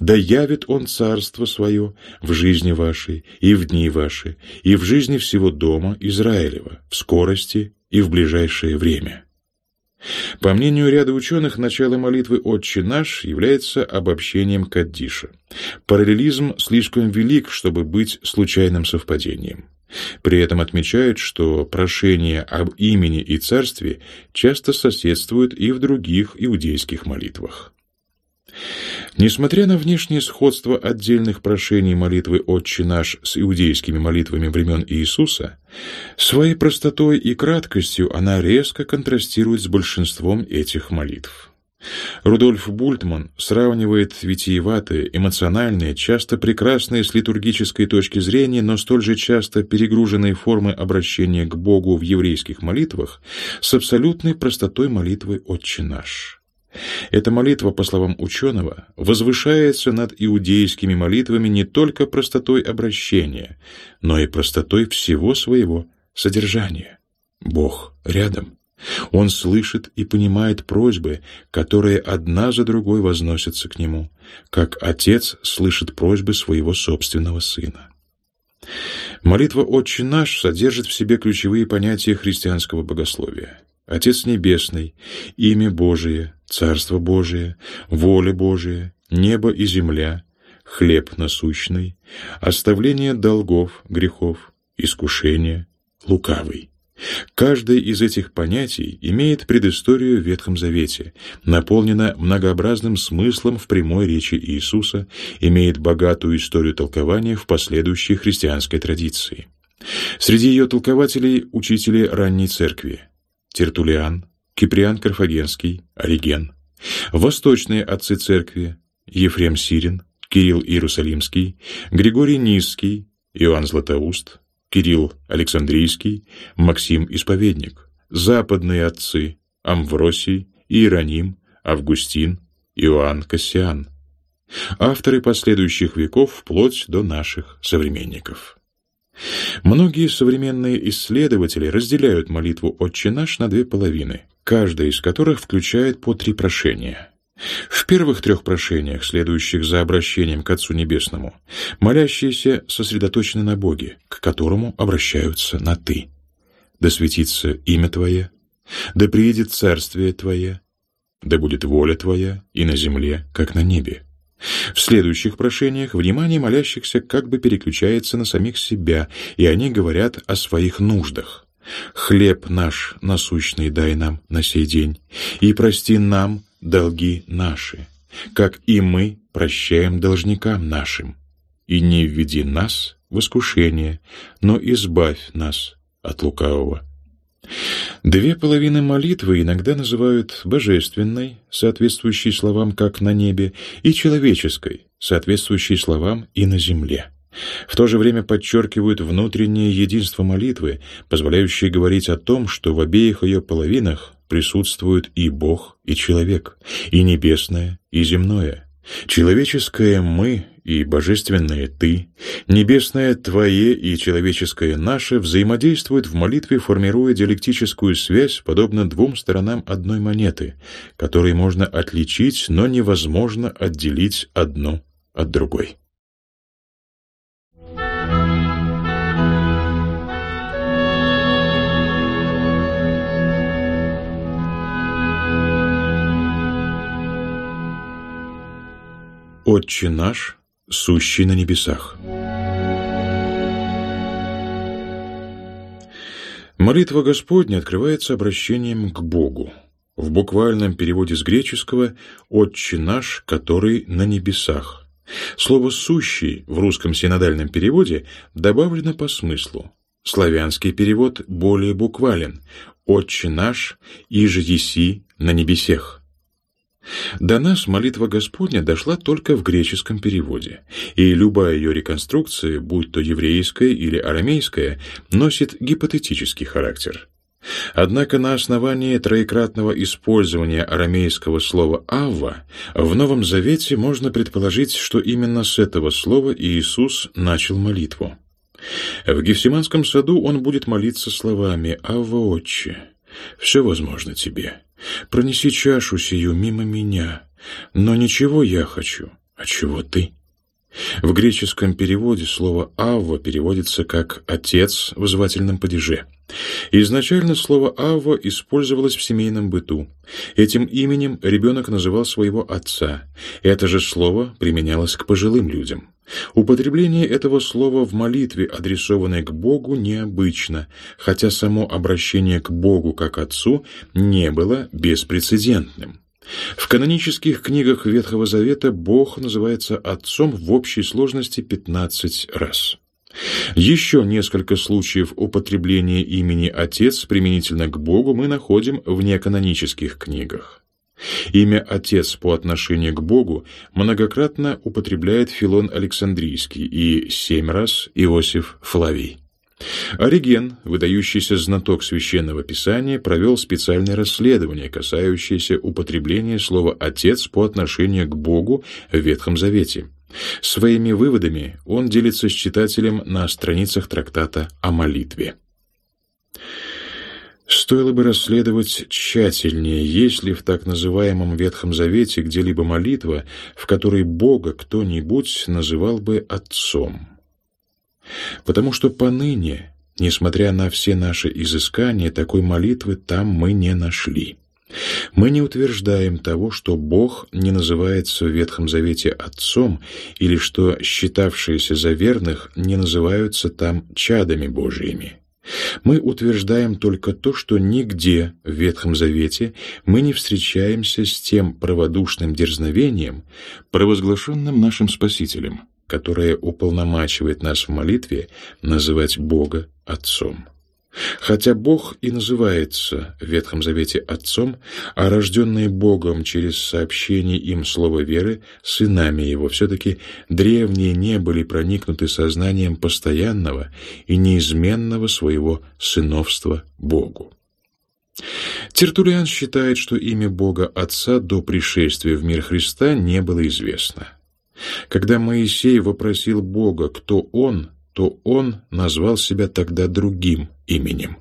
Да явит Он царство Свое в жизни вашей и в дни ваши, и в жизни всего дома Израилева, в скорости и в ближайшее время. По мнению ряда ученых, начало молитвы «Отче наш» является обобщением Каддиша. Параллелизм слишком велик, чтобы быть случайным совпадением. При этом отмечают, что прошение об имени и царстве часто соседствуют и в других иудейских молитвах. Несмотря на внешнее сходство отдельных прошений молитвы «Отче наш» с иудейскими молитвами времен Иисуса, своей простотой и краткостью она резко контрастирует с большинством этих молитв. Рудольф Бультман сравнивает витиеватые, эмоциональные, часто прекрасные с литургической точки зрения, но столь же часто перегруженные формы обращения к Богу в еврейских молитвах с абсолютной простотой молитвы «Отче наш». Эта молитва, по словам ученого, возвышается над иудейскими молитвами не только простотой обращения, но и простотой всего своего содержания. Бог рядом. Он слышит и понимает просьбы, которые одна за другой возносятся к Нему, как Отец слышит просьбы своего собственного Сына. Молитва «Отче наш» содержит в себе ключевые понятия христианского богословия. Отец Небесный, имя Божие, Царство Божие, воля Божия, небо и земля, хлеб насущный, оставление долгов, грехов, искушение, лукавый. Каждое из этих понятий имеет предысторию в Ветхом Завете, наполнено многообразным смыслом в прямой речи Иисуса, имеет богатую историю толкования в последующей христианской традиции. Среди ее толкователей – учители ранней церкви – Тертулиан, Киприан Карфагенский, Ориген. Восточные отцы церкви – Ефрем Сирин, Кирилл Иерусалимский, Григорий Низкий, Иоанн Златоуст, Кирилл Александрийский, Максим Исповедник. Западные отцы – Амвросий, Иероним, Августин, Иоанн Кассиан. Авторы последующих веков вплоть до наших современников. Многие современные исследователи разделяют молитву «Отче наш» на две половины, каждая из которых включает по три прошения. В первых трех прошениях, следующих за обращением к Отцу Небесному, молящиеся сосредоточены на Боге, к которому обращаются на «ты». «Да светится имя Твое, да приедет царствие Твое, да будет воля Твоя и на земле, как на небе». В следующих прошениях внимание молящихся как бы переключается на самих себя, и они говорят о своих нуждах. «Хлеб наш насущный дай нам на сей день, и прости нам долги наши, как и мы прощаем должникам нашим. И не введи нас в искушение, но избавь нас от лукавого». Две половины молитвы иногда называют божественной, соответствующей словам «как на небе», и человеческой, соответствующей словам «и на земле». В то же время подчеркивают внутреннее единство молитвы, позволяющее говорить о том, что в обеих ее половинах присутствуют и Бог, и человек, и небесное, и земное. Человеческое «мы» и божественное «ты», небесное «твое» и человеческое «наше» взаимодействуют в молитве, формируя диалектическую связь, подобно двум сторонам одной монеты, которые можно отличить, но невозможно отделить одну от другой. «Отче наш, сущий на небесах». Молитва Господня открывается обращением к Богу. В буквальном переводе с греческого «Отче наш, который на небесах». Слово «сущий» в русском синодальном переводе добавлено по смыслу. Славянский перевод более буквален «Отче наш, иже еси на небесех». До нас молитва Господня дошла только в греческом переводе, и любая ее реконструкция, будь то еврейская или арамейская, носит гипотетический характер. Однако на основании троекратного использования арамейского слова «авва» в Новом Завете можно предположить, что именно с этого слова Иисус начал молитву. В Гефсиманском саду он будет молиться словами «Авва, Отче, все возможно тебе. Пронеси чашу сию мимо меня, но ничего я хочу, а чего ты?» В греческом переводе слово «авва» переводится как «отец» в звательном падеже. Изначально слово «авва» использовалось в семейном быту. Этим именем ребенок называл своего отца. Это же слово применялось к пожилым людям. Употребление этого слова в молитве, адресованной к Богу, необычно, хотя само обращение к Богу как Отцу не было беспрецедентным. В канонических книгах Ветхого Завета Бог называется Отцом в общей сложности 15 раз. Еще несколько случаев употребления имени Отец применительно к Богу мы находим в неканонических книгах. Имя «Отец» по отношению к Богу многократно употребляет Филон Александрийский и семь раз Иосиф Флавий. Ориген, выдающийся знаток священного писания, провел специальное расследование, касающееся употребления слова «отец» по отношению к Богу в Ветхом Завете. Своими выводами он делится с читателем на страницах трактата о молитве. Стоило бы расследовать тщательнее, есть ли в так называемом Ветхом Завете где-либо молитва, в которой Бога кто-нибудь называл бы Отцом. Потому что поныне, несмотря на все наши изыскания, такой молитвы там мы не нашли. Мы не утверждаем того, что Бог не называется в Ветхом Завете Отцом, или что считавшиеся за верных не называются там чадами Божиими. Мы утверждаем только то, что нигде в Ветхом Завете мы не встречаемся с тем праводушным дерзновением, провозглашенным нашим Спасителем, которое уполномачивает нас в молитве называть Бога Отцом. Хотя Бог и называется в Ветхом Завете Отцом, а рожденные Богом через сообщение им слова веры сынами Его, все-таки древние не были проникнуты сознанием постоянного и неизменного своего сыновства Богу. Тертулиан считает, что имя Бога Отца до пришествия в мир Христа не было известно. Когда Моисей вопросил Бога, кто он, то он назвал себя тогда другим именем.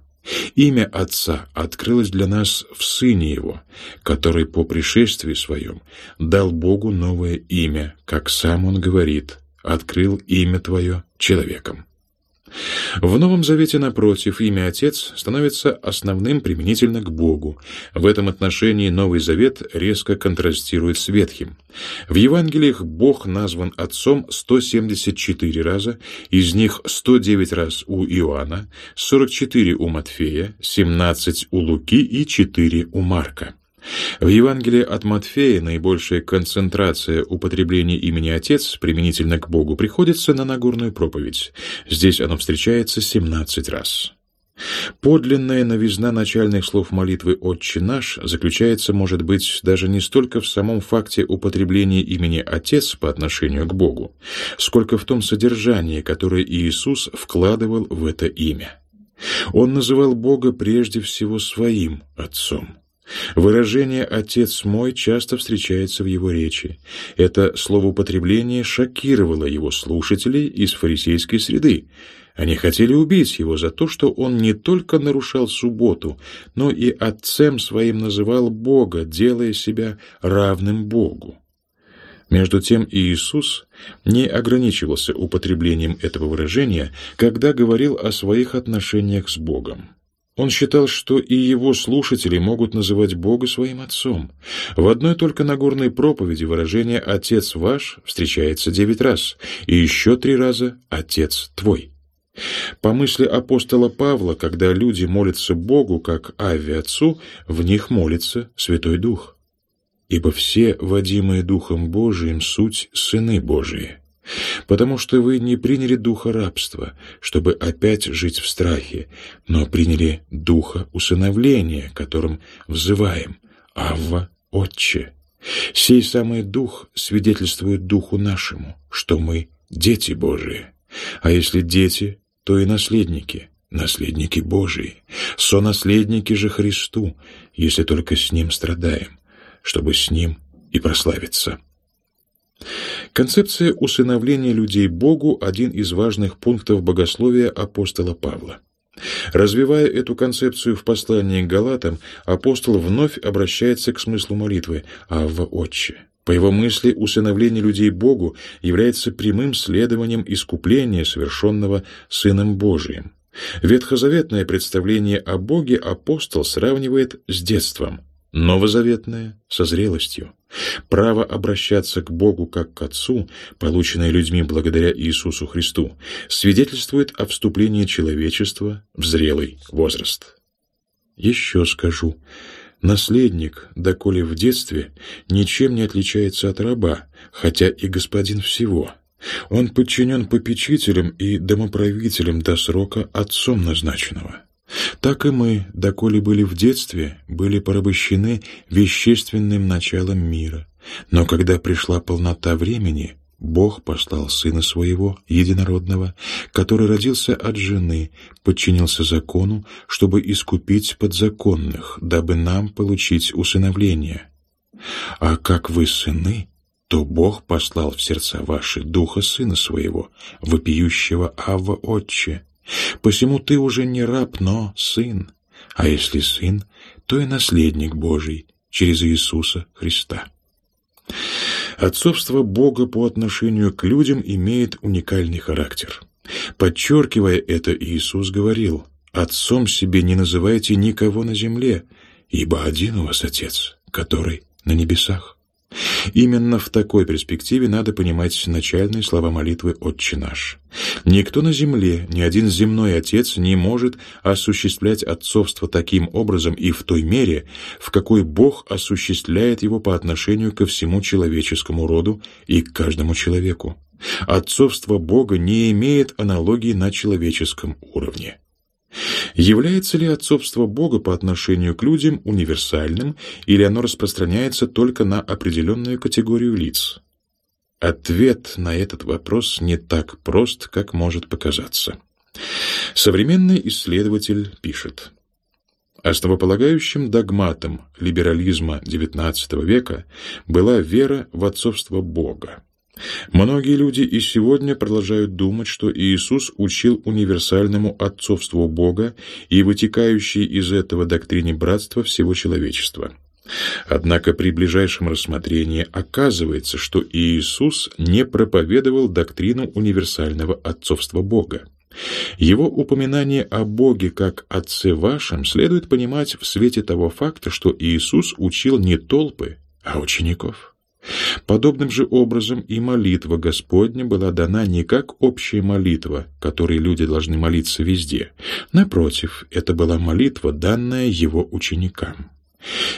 Имя Отца открылось для нас в Сыне Его, который по пришествии Своем дал Богу новое имя, как сам Он говорит, открыл имя Твое человеком. В Новом Завете, напротив, имя Отец становится основным применительно к Богу. В этом отношении Новый Завет резко контрастирует с Ветхим. В Евангелиях Бог назван Отцом 174 раза, из них 109 раз у Иоанна, 44 у Матфея, 17 у Луки и 4 у Марка. В Евангелии от Матфея наибольшая концентрация употребления имени Отец применительно к Богу приходится на Нагорную проповедь. Здесь оно встречается 17 раз. Подлинная новизна начальных слов молитвы «Отче наш» заключается, может быть, даже не столько в самом факте употребления имени Отец по отношению к Богу, сколько в том содержании, которое Иисус вкладывал в это имя. Он называл Бога прежде всего своим Отцом. Выражение «отец мой» часто встречается в его речи. Это словоупотребление шокировало его слушателей из фарисейской среды. Они хотели убить его за то, что он не только нарушал субботу, но и отцем своим называл Бога, делая себя равным Богу. Между тем Иисус не ограничивался употреблением этого выражения, когда говорил о своих отношениях с Богом. Он считал, что и его слушатели могут называть Бога своим Отцом. В одной только Нагорной проповеди выражение «Отец ваш» встречается девять раз, и еще три раза «Отец твой». По мысли апостола Павла, когда люди молятся Богу, как Аве Отцу, в них молится Святой Дух. «Ибо все, водимые Духом Божиим, суть сыны Божии» потому что вы не приняли духа рабства, чтобы опять жить в страхе, но приняли духа усыновления, которым взываем «Авва, Отче». Сей самый дух свидетельствует духу нашему, что мы дети Божии, а если дети, то и наследники, наследники Божии, сонаследники же Христу, если только с Ним страдаем, чтобы с Ним и прославиться. Концепция усыновления людей Богу – один из важных пунктов богословия апостола Павла. Развивая эту концепцию в послании к Галатам, апостол вновь обращается к смыслу молитвы «Авва Отче». По его мысли, усыновление людей Богу является прямым следованием искупления, совершенного Сыном Божиим. Ветхозаветное представление о Боге апостол сравнивает с детством, новозаветное — со зрелостью. Право обращаться к Богу как к Отцу, полученное людьми благодаря Иисусу Христу, свидетельствует о вступлении человечества в зрелый возраст. Еще скажу, наследник, доколе в детстве, ничем не отличается от раба, хотя и господин всего. Он подчинен попечителям и домоправителям до срока отцом назначенного. Так и мы, доколе были в детстве, были порабощены вещественным началом мира. Но когда пришла полнота времени, Бог послал Сына Своего, Единородного, который родился от жены, подчинился закону, чтобы искупить подзаконных, дабы нам получить усыновление. А как вы сыны, то Бог послал в сердца ваши Духа Сына Своего, вопиющего Авва Отче, Посему ты уже не раб, но сын, а если сын, то и наследник Божий через Иисуса Христа. Отцовство Бога по отношению к людям имеет уникальный характер. Подчеркивая это, Иисус говорил, «Отцом себе не называйте никого на земле, ибо один у вас Отец, который на небесах». Именно в такой перспективе надо понимать начальные слова молитвы «Отче наш». Никто на земле, ни один земной отец не может осуществлять отцовство таким образом и в той мере, в какой Бог осуществляет его по отношению ко всему человеческому роду и к каждому человеку. Отцовство Бога не имеет аналогии на человеческом уровне. Является ли отцовство Бога по отношению к людям универсальным, или оно распространяется только на определенную категорию лиц? Ответ на этот вопрос не так прост, как может показаться. Современный исследователь пишет. Основополагающим догматом либерализма XIX века была вера в отцовство Бога. Многие люди и сегодня продолжают думать, что Иисус учил универсальному отцовству Бога и вытекающей из этого доктрине братства всего человечества. Однако при ближайшем рассмотрении оказывается, что Иисус не проповедовал доктрину универсального отцовства Бога. Его упоминание о Боге как Отце вашем следует понимать в свете того факта, что Иисус учил не толпы, а учеников. Подобным же образом и молитва Господня была дана не как общая молитва, которой люди должны молиться везде. Напротив, это была молитва, данная его ученикам.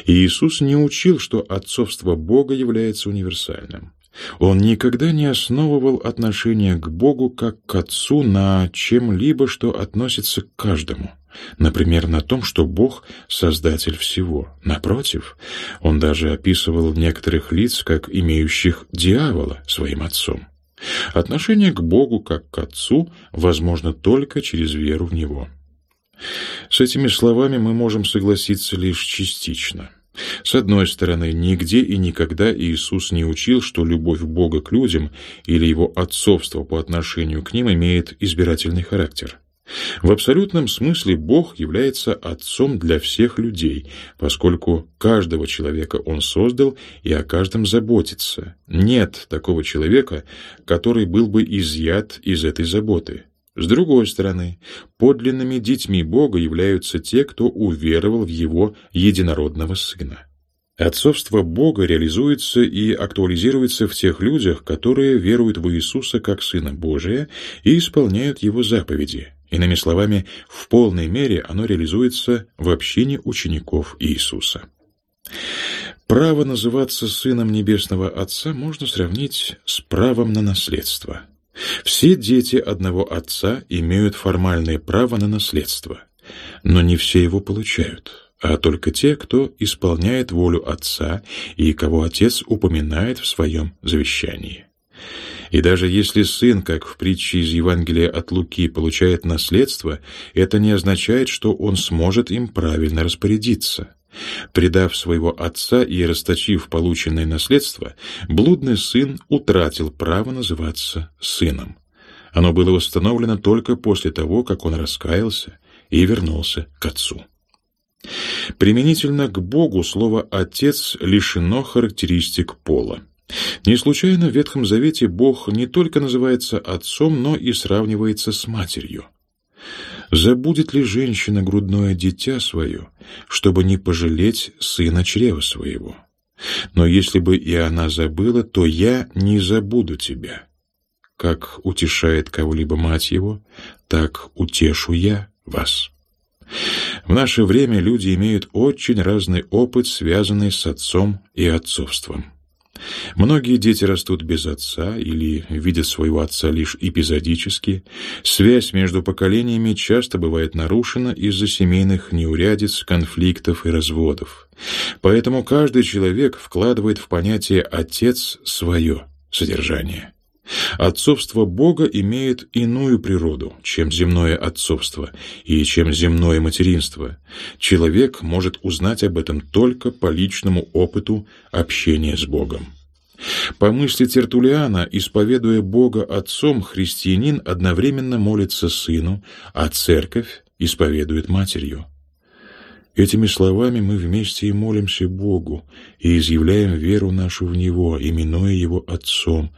И Иисус не учил, что отцовство Бога является универсальным. Он никогда не основывал отношение к Богу как к Отцу на чем-либо, что относится к каждому – Например, на том, что Бог — создатель всего. Напротив, он даже описывал некоторых лиц как имеющих дьявола своим отцом. Отношение к Богу как к Отцу возможно только через веру в Него. С этими словами мы можем согласиться лишь частично. С одной стороны, нигде и никогда Иисус не учил, что любовь Бога к людям или его отцовство по отношению к ним имеет избирательный характер. В абсолютном смысле Бог является Отцом для всех людей, поскольку каждого человека Он создал и о каждом заботится. Нет такого человека, который был бы изъят из этой заботы. С другой стороны, подлинными детьми Бога являются те, кто уверовал в Его единородного Сына. Отцовство Бога реализуется и актуализируется в тех людях, которые веруют в Иисуса как Сына Божия и исполняют Его заповеди. Иными словами, в полной мере оно реализуется в общине учеников Иисуса. Право называться сыном Небесного Отца можно сравнить с правом на наследство. Все дети одного Отца имеют формальное право на наследство, но не все его получают, а только те, кто исполняет волю Отца и кого Отец упоминает в своем завещании. И даже если сын, как в притче из Евангелия от Луки, получает наследство, это не означает, что он сможет им правильно распорядиться. Предав своего отца и расточив полученное наследство, блудный сын утратил право называться сыном. Оно было восстановлено только после того, как он раскаялся и вернулся к отцу. Применительно к Богу слово «отец» лишено характеристик пола. Не случайно в Ветхом Завете Бог не только называется отцом, но и сравнивается с матерью. Забудет ли женщина грудное дитя свое, чтобы не пожалеть сына чрева своего? Но если бы и она забыла, то я не забуду тебя. Как утешает кого-либо мать его, так утешу я вас. В наше время люди имеют очень разный опыт, связанный с отцом и отцовством. Многие дети растут без отца или видят своего отца лишь эпизодически. Связь между поколениями часто бывает нарушена из-за семейных неурядиц, конфликтов и разводов. Поэтому каждый человек вкладывает в понятие «отец» свое содержание. Отцовство Бога имеет иную природу, чем земное отцовство и чем земное материнство. Человек может узнать об этом только по личному опыту общения с Богом. По мысли Тертулиана, исповедуя Бога Отцом, христианин одновременно молится Сыну, а Церковь исповедует Матерью. Этими словами мы вместе и молимся Богу, и изъявляем веру нашу в Него, именуя Его Отцом,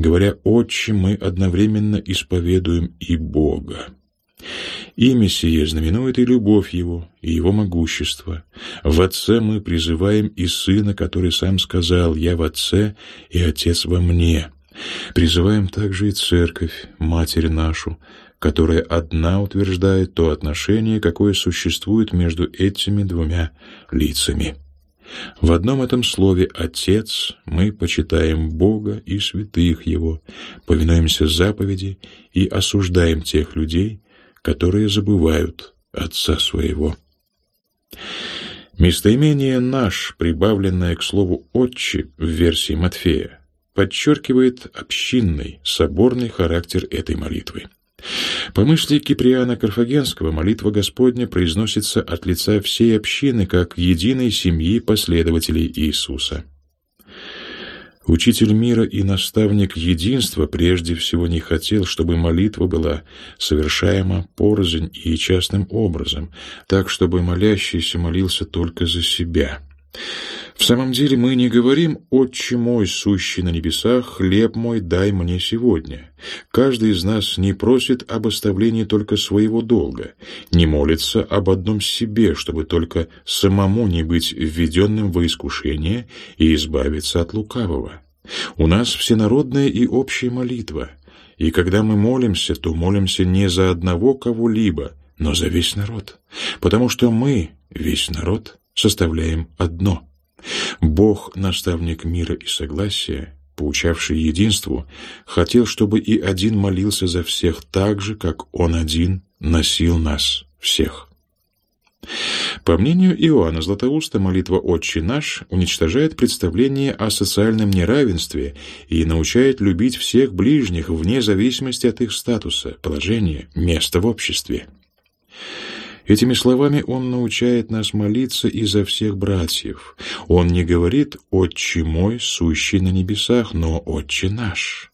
Говоря «Отче», мы одновременно исповедуем и Бога. Имя сие знаменует и любовь Его, и Его могущество. В Отце мы призываем и Сына, который сам сказал «Я в Отце, и Отец во мне». Призываем также и Церковь, Матерь нашу, которая одна утверждает то отношение, какое существует между этими двумя лицами. В одном этом слове «Отец» мы почитаем Бога и святых Его, повинуемся заповеди и осуждаем тех людей, которые забывают Отца Своего. Местоимение «наш», прибавленное к слову «отче» в версии Матфея, подчеркивает общинный, соборный характер этой молитвы. По мысли Киприана Карфагенского, молитва Господня произносится от лица всей общины, как единой семьи последователей Иисуса. Учитель мира и наставник единства прежде всего не хотел, чтобы молитва была совершаема порознь и частным образом, так, чтобы молящийся молился только за себя. В самом деле мы не говорим «Отче мой, сущий на небесах, хлеб мой дай мне сегодня». Каждый из нас не просит об оставлении только своего долга, не молится об одном себе, чтобы только самому не быть введенным во искушение и избавиться от лукавого. У нас всенародная и общая молитва, и когда мы молимся, то молимся не за одного кого-либо, но за весь народ, потому что мы, весь народ, составляем одно – Бог, наставник мира и согласия, поучавший единству, хотел, чтобы и один молился за всех так же, как Он один носил нас всех. По мнению Иоанна Златоуста, молитва «Отче наш» уничтожает представление о социальном неравенстве и научает любить всех ближних вне зависимости от их статуса, положения, места в обществе. Этими словами он научает нас молиться и за всех братьев. Он не говорит «Отче мой, сущий на небесах», но «Отче наш».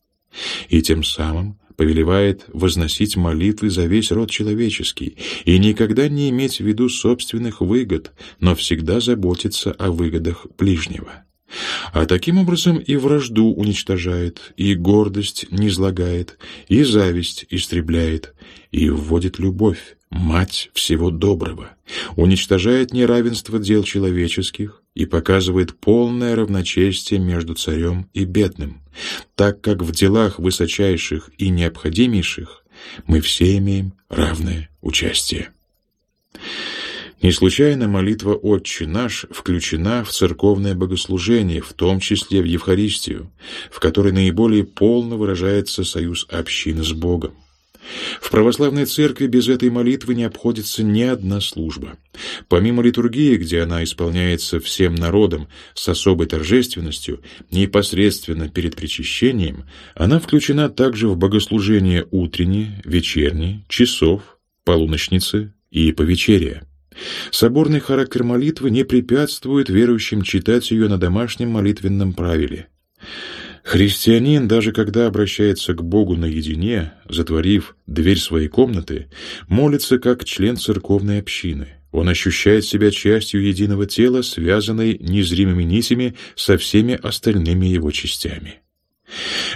И тем самым повелевает возносить молитвы за весь род человеческий и никогда не иметь в виду собственных выгод, но всегда заботиться о выгодах ближнего. А таким образом и вражду уничтожает, и гордость низлагает, и зависть истребляет, и вводит любовь, мать всего доброго, уничтожает неравенство дел человеческих и показывает полное равночестие между царем и бедным, так как в делах высочайших и необходимейших мы все имеем равное участие. Не случайно молитва «Отче наш» включена в церковное богослужение, в том числе в Евхаристию, в которой наиболее полно выражается союз общины с Богом. В православной церкви без этой молитвы не обходится ни одна служба. Помимо литургии, где она исполняется всем народом с особой торжественностью, непосредственно перед причащением, она включена также в богослужение утреннее, вечернее, часов, полуночницы и повечерия. Соборный характер молитвы не препятствует верующим читать ее на домашнем молитвенном правиле. Христианин, даже когда обращается к Богу наедине, затворив дверь своей комнаты, молится как член церковной общины. Он ощущает себя частью единого тела, связанной незримыми нитями со всеми остальными его частями.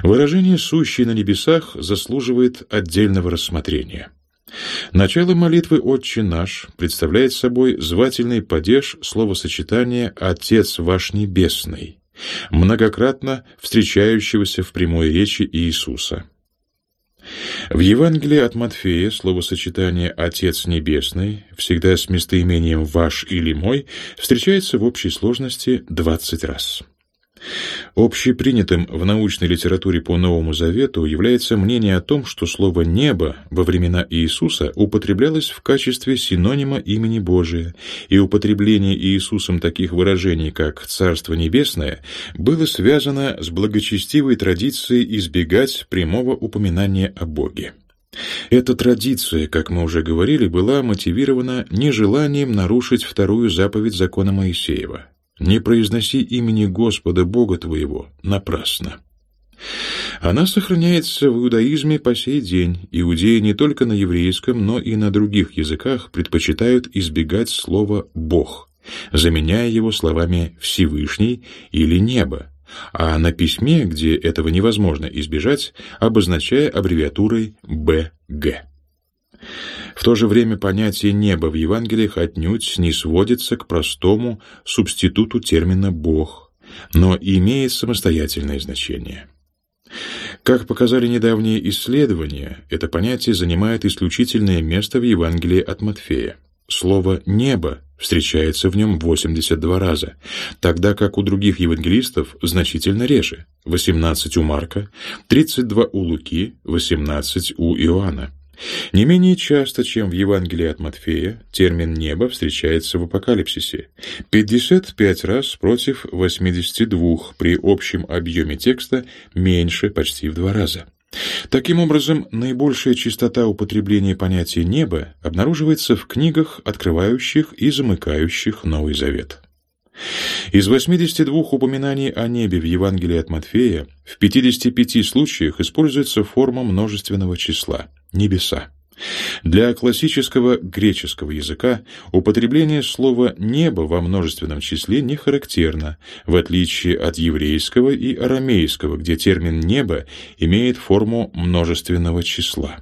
Выражение «сущий на небесах» заслуживает отдельного рассмотрения. Начало молитвы «Отче наш» представляет собой звательный падеж словосочетания «Отец ваш небесный», многократно встречающегося в прямой речи Иисуса. В Евангелии от Матфея словосочетание «Отец Небесный», всегда с местоимением «Ваш» или «Мой», встречается в общей сложности 20 раз. Общепринятым в научной литературе по Новому Завету является мнение о том, что слово «небо» во времена Иисуса употреблялось в качестве синонима имени Божия, и употребление Иисусом таких выражений, как «Царство Небесное», было связано с благочестивой традицией избегать прямого упоминания о Боге. Эта традиция, как мы уже говорили, была мотивирована нежеланием нарушить вторую заповедь закона Моисеева не произноси имени Господа Бога твоего напрасно. Она сохраняется в иудаизме по сей день. Иудеи не только на еврейском, но и на других языках предпочитают избегать слова «Бог», заменяя его словами «Всевышний» или «Небо», а на письме, где этого невозможно избежать, обозначая аббревиатурой «БГ». В то же время понятие «небо» в Евангелиях отнюдь не сводится к простому субституту термина «бог», но имеет самостоятельное значение. Как показали недавние исследования, это понятие занимает исключительное место в Евангелии от Матфея. Слово «небо» встречается в нем 82 раза, тогда как у других евангелистов значительно реже – 18 у Марка, 32 у Луки, 18 у Иоанна. Не менее часто, чем в Евангелии от Матфея, термин «небо» встречается в Апокалипсисе. 55 раз против 82 при общем объеме текста меньше почти в два раза. Таким образом, наибольшая частота употребления понятия «небо» обнаруживается в книгах, открывающих и замыкающих Новый Завет. Из 82 упоминаний о небе в Евангелии от Матфея в 55 случаях используется форма множественного числа – небеса. Для классического греческого языка употребление слова «небо» во множественном числе не характерно, в отличие от еврейского и арамейского, где термин «небо» имеет форму множественного числа.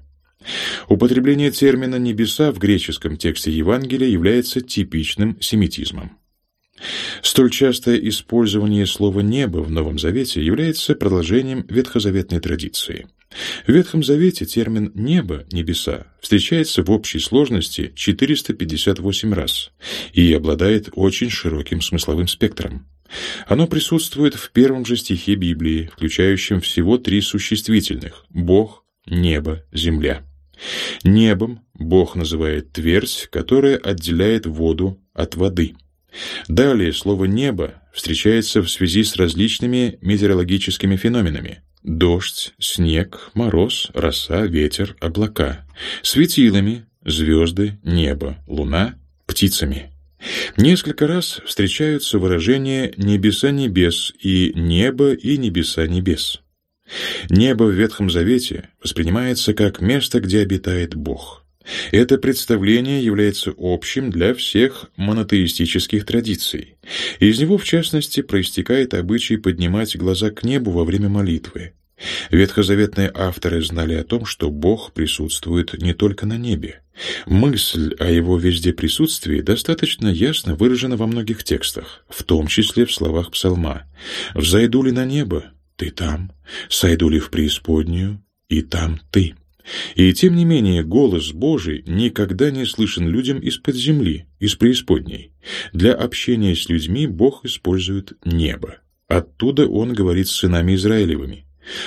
Употребление термина «небеса» в греческом тексте Евангелия является типичным семитизмом. Столь частое использование слова «небо» в Новом Завете является продолжением ветхозаветной традиции. В Ветхом Завете термин «небо», «небеса» встречается в общей сложности 458 раз и обладает очень широким смысловым спектром. Оно присутствует в первом же стихе Библии, включающем всего три существительных – Бог, небо, земля. Небом Бог называет твердь, которая отделяет воду от воды – Далее слово «небо» встречается в связи с различными метеорологическими феноменами. Дождь, снег, мороз, роса, ветер, облака. Светилами, звезды, небо, луна, птицами. Несколько раз встречаются выражения «небеса небес» и «небо» и «небеса небес». Небо в Ветхом Завете воспринимается как место, где обитает Бог. Это представление является общим для всех монотеистических традиций. Из него, в частности, проистекает обычай поднимать глаза к небу во время молитвы. Ветхозаветные авторы знали о том, что Бог присутствует не только на небе. Мысль о его везде присутствии достаточно ясно выражена во многих текстах, в том числе в словах псалма «Взойду ли на небо? Ты там. Сойду ли в преисподнюю? И там ты». И тем не менее голос Божий никогда не слышен людям из-под земли, из преисподней. Для общения с людьми Бог использует небо. Оттуда Он говорит с сынами Израилевыми.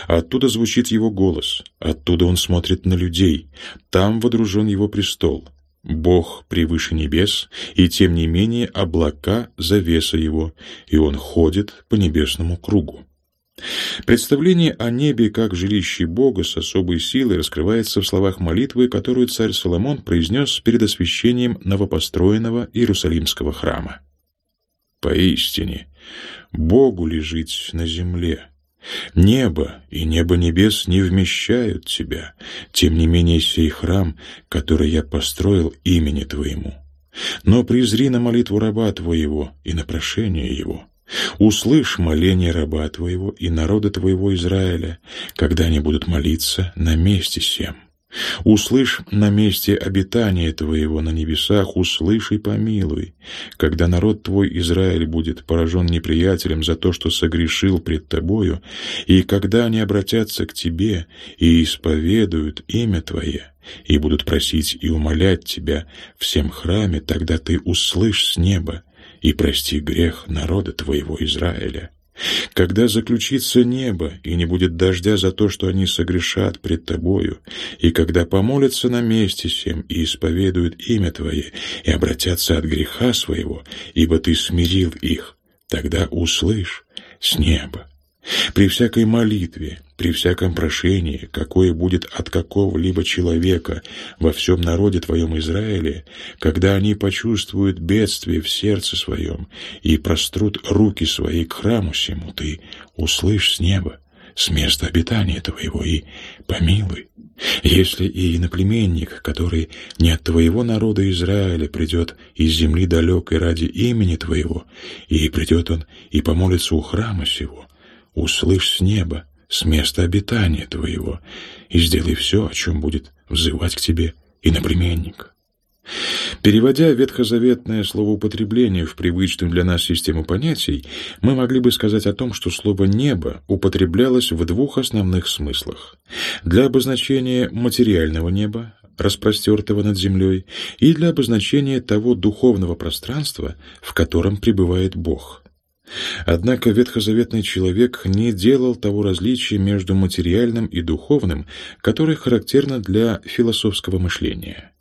Оттуда звучит его голос, оттуда он смотрит на людей, там водружен его престол. Бог превыше небес, и тем не менее облака — завеса его, и он ходит по небесному кругу. Представление о небе как жилище Бога с особой силой раскрывается в словах молитвы, которую царь Соломон произнес перед освящением новопостроенного Иерусалимского храма. «Поистине, Богу лежит на земле. Небо и небо небес не вмещают тебя, тем не менее сей храм, который я построил имени Твоему. Но презри на молитву раба Твоего и на прошение его» Услышь моление раба твоего и народа твоего Израиля, когда они будут молиться на месте сем. Услышь на месте обитания твоего на небесах, услышь и помилуй, когда народ твой Израиль будет поражен неприятелем за то, что согрешил пред тобою, и когда они обратятся к тебе и исповедуют имя твое, и будут просить и умолять тебя всем храме, тогда ты услышь с неба и прости грех народа твоего Израиля. Когда заключится небо, и не будет дождя за то, что они согрешат пред тобою, и когда помолятся на месте всем и исповедуют имя Твое, и обратятся от греха своего, ибо Ты смирил их, тогда услышь с неба при всякой молитве, при всяком прошении, какое будет от какого-либо человека во всем народе твоем Израиле, когда они почувствуют бедствие в сердце своем и прострут руки свои к храму сему, ты услышь с неба, с места обитания твоего и помилуй. Если и иноплеменник, который не от твоего народа Израиля придет из земли далекой ради имени твоего, и придет он и помолится у храма сего, услышь с неба, с места обитания твоего, и сделай все, о чем будет взывать к тебе иноплеменник». Переводя ветхозаветное словоупотребление в привычную для нас систему понятий, мы могли бы сказать о том, что слово «небо» употреблялось в двух основных смыслах. Для обозначения материального неба, распростертого над землей, и для обозначения того духовного пространства, в котором пребывает Бог. Однако ветхозаветный человек не делал того различия между материальным и духовным, которое характерно для философского мышления.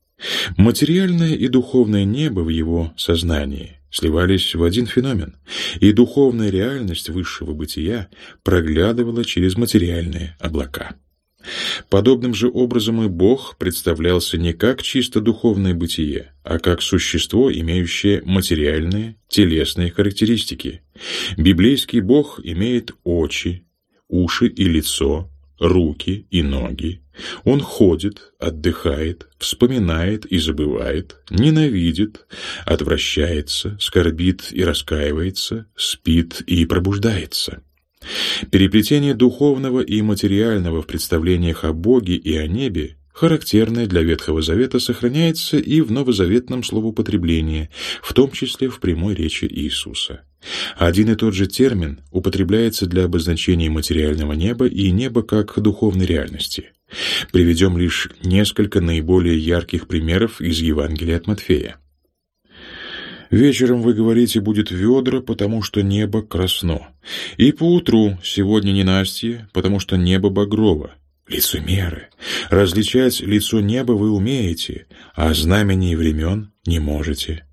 Материальное и духовное небо в его сознании сливались в один феномен, и духовная реальность высшего бытия проглядывала через материальные облака. Подобным же образом и Бог представлялся не как чисто духовное бытие, а как существо, имеющее материальные, телесные характеристики. Библейский Бог имеет очи, уши и лицо, руки и ноги. Он ходит, отдыхает, вспоминает и забывает, ненавидит, отвращается, скорбит и раскаивается, спит и пробуждается. Переплетение духовного и материального в представлениях о Боге и о небе, характерное для Ветхого Завета, сохраняется и в новозаветном словоупотреблении, в том числе в прямой речи Иисуса. Один и тот же термин употребляется для обозначения материального неба и неба как духовной реальности. Приведем лишь несколько наиболее ярких примеров из Евангелия от Матфея. Вечером, вы говорите, будет ведра, потому что небо красно. И поутру сегодня ненастье, потому что небо багрово. Лицемеры! Различать лицо неба вы умеете, а знамени времен не можете.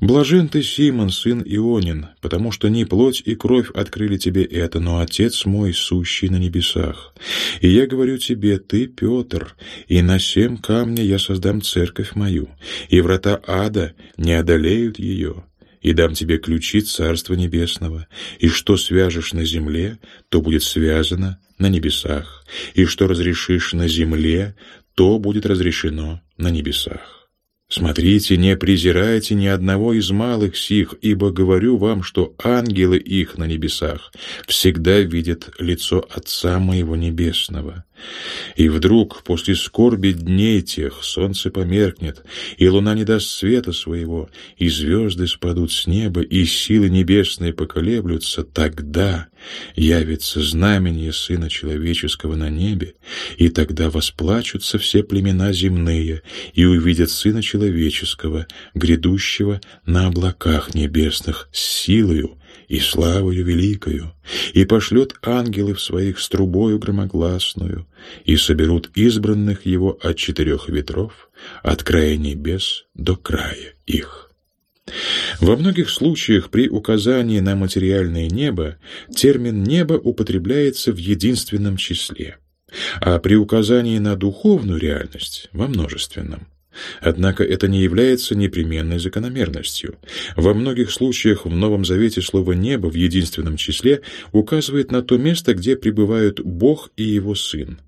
Блажен ты, Симон, сын Ионин, потому что не плоть и кровь открыли тебе это, но Отец мой, сущий на небесах. И я говорю тебе, ты, Петр, и на семь камня я создам церковь мою, и врата ада не одолеют ее. И дам тебе ключи Царства Небесного, и что свяжешь на земле, то будет связано на небесах, и что разрешишь на земле, то будет разрешено на небесах. Смотрите, не презирайте ни одного из малых сих, ибо говорю вам, что ангелы их на небесах всегда видят лицо Отца моего Небесного. И вдруг, после скорби дней тех, солнце померкнет, и луна не даст света своего, и звезды спадут с неба, и силы небесные поколеблются, тогда явится знамение Сына Человеческого на небе, и тогда восплачутся все племена земные, и увидят Сына Человеческого, грядущего на облаках небесных с силою и славою великою, и пошлет ангелов своих с трубою громогласную, и соберут избранных его от четырех ветров, от края небес до края их. Во многих случаях при указании на материальное небо термин «небо» употребляется в единственном числе, а при указании на духовную реальность – во множественном. Однако это не является непременной закономерностью. Во многих случаях в Новом Завете слово «небо» в единственном числе указывает на то место, где пребывают Бог и Его Сын.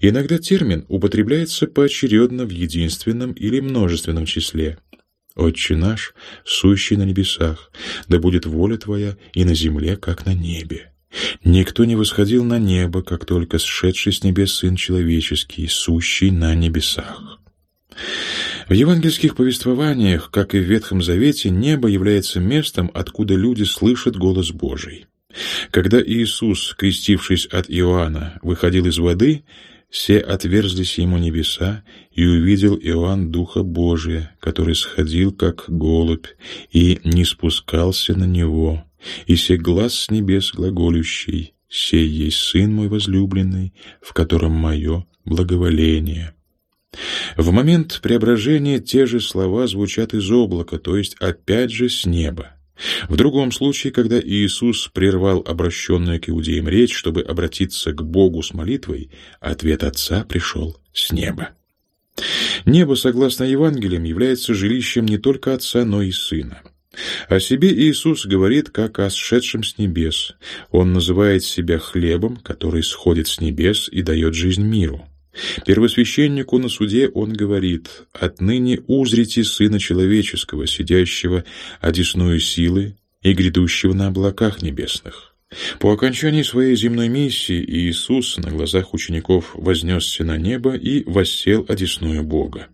Иногда термин употребляется поочередно в единственном или множественном числе. «Отче наш, сущий на небесах, да будет воля Твоя и на земле, как на небе». Никто не восходил на небо, как только сшедший с небес Сын Человеческий, сущий на небесах. В евангельских повествованиях, как и в Ветхом Завете, небо является местом, откуда люди слышат голос Божий. Когда Иисус, крестившись от Иоанна, выходил из воды, все отверзлись ему небеса, и увидел Иоанн Духа Божия, который сходил, как голубь, и не спускался на него, и се глаз с небес глаголющий, «Сей есть Сын мой возлюбленный, в котором мое благоволение». В момент преображения те же слова звучат из облака, то есть опять же с неба. В другом случае, когда Иисус прервал обращенную к иудеям речь, чтобы обратиться к Богу с молитвой, ответ Отца пришел с неба. Небо, согласно Евангелиям, является жилищем не только Отца, но и Сына. О себе Иисус говорит как о сшедшем с небес. Он называет себя хлебом, который сходит с небес и дает жизнь миру. Первосвященнику на суде он говорит, «Отныне узрите Сына Человеческого, сидящего одесную силы и грядущего на облаках небесных». По окончании своей земной миссии Иисус на глазах учеников вознесся на небо и воссел одесную Бога.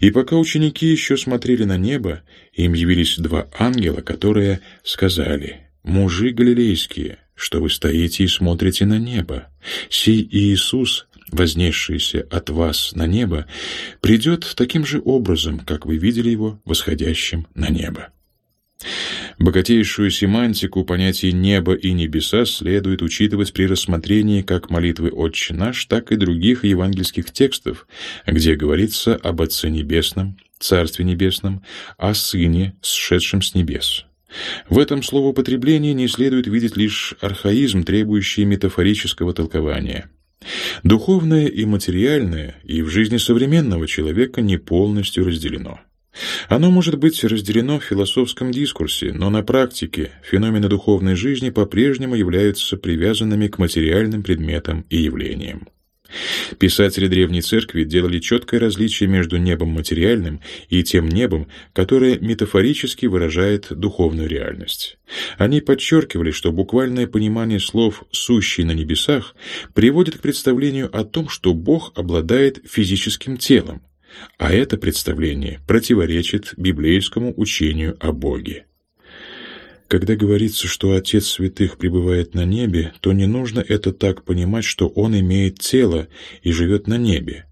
И пока ученики еще смотрели на небо, им явились два ангела, которые сказали, «Мужи галилейские, что вы стоите и смотрите на небо? Сей Иисус, вознесшийся от вас на небо, придет таким же образом, как вы видели его восходящим на небо. Богатейшую семантику понятий «небо» и «небеса» следует учитывать при рассмотрении как молитвы «Отче наш», так и других евангельских текстов, где говорится об Отце Небесном, Царстве Небесном, о Сыне, сшедшем с небес. В этом словоупотреблении не следует видеть лишь архаизм, требующий метафорического толкования – Духовное и материальное и в жизни современного человека не полностью разделено. Оно может быть разделено в философском дискурсе, но на практике феномены духовной жизни по-прежнему являются привязанными к материальным предметам и явлениям. Писатели Древней Церкви делали четкое различие между небом материальным и тем небом, которое метафорически выражает духовную реальность. Они подчеркивали, что буквальное понимание слов «сущий на небесах» приводит к представлению о том, что Бог обладает физическим телом, а это представление противоречит библейскому учению о Боге. Когда говорится, что Отец Святых пребывает на небе, то не нужно это так понимать, что Он имеет тело и живет на небе.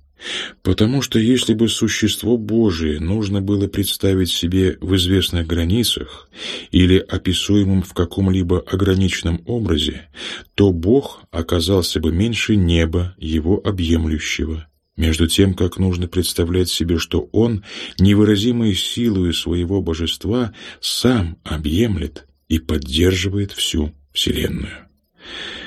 Потому что если бы существо Божие нужно было представить себе в известных границах или описуемым в каком-либо ограниченном образе, то Бог оказался бы меньше неба, его объемлющего. Между тем, как нужно представлять себе, что Он, невыразимой силою своего божества, сам объемлет и поддерживает всю Вселенную.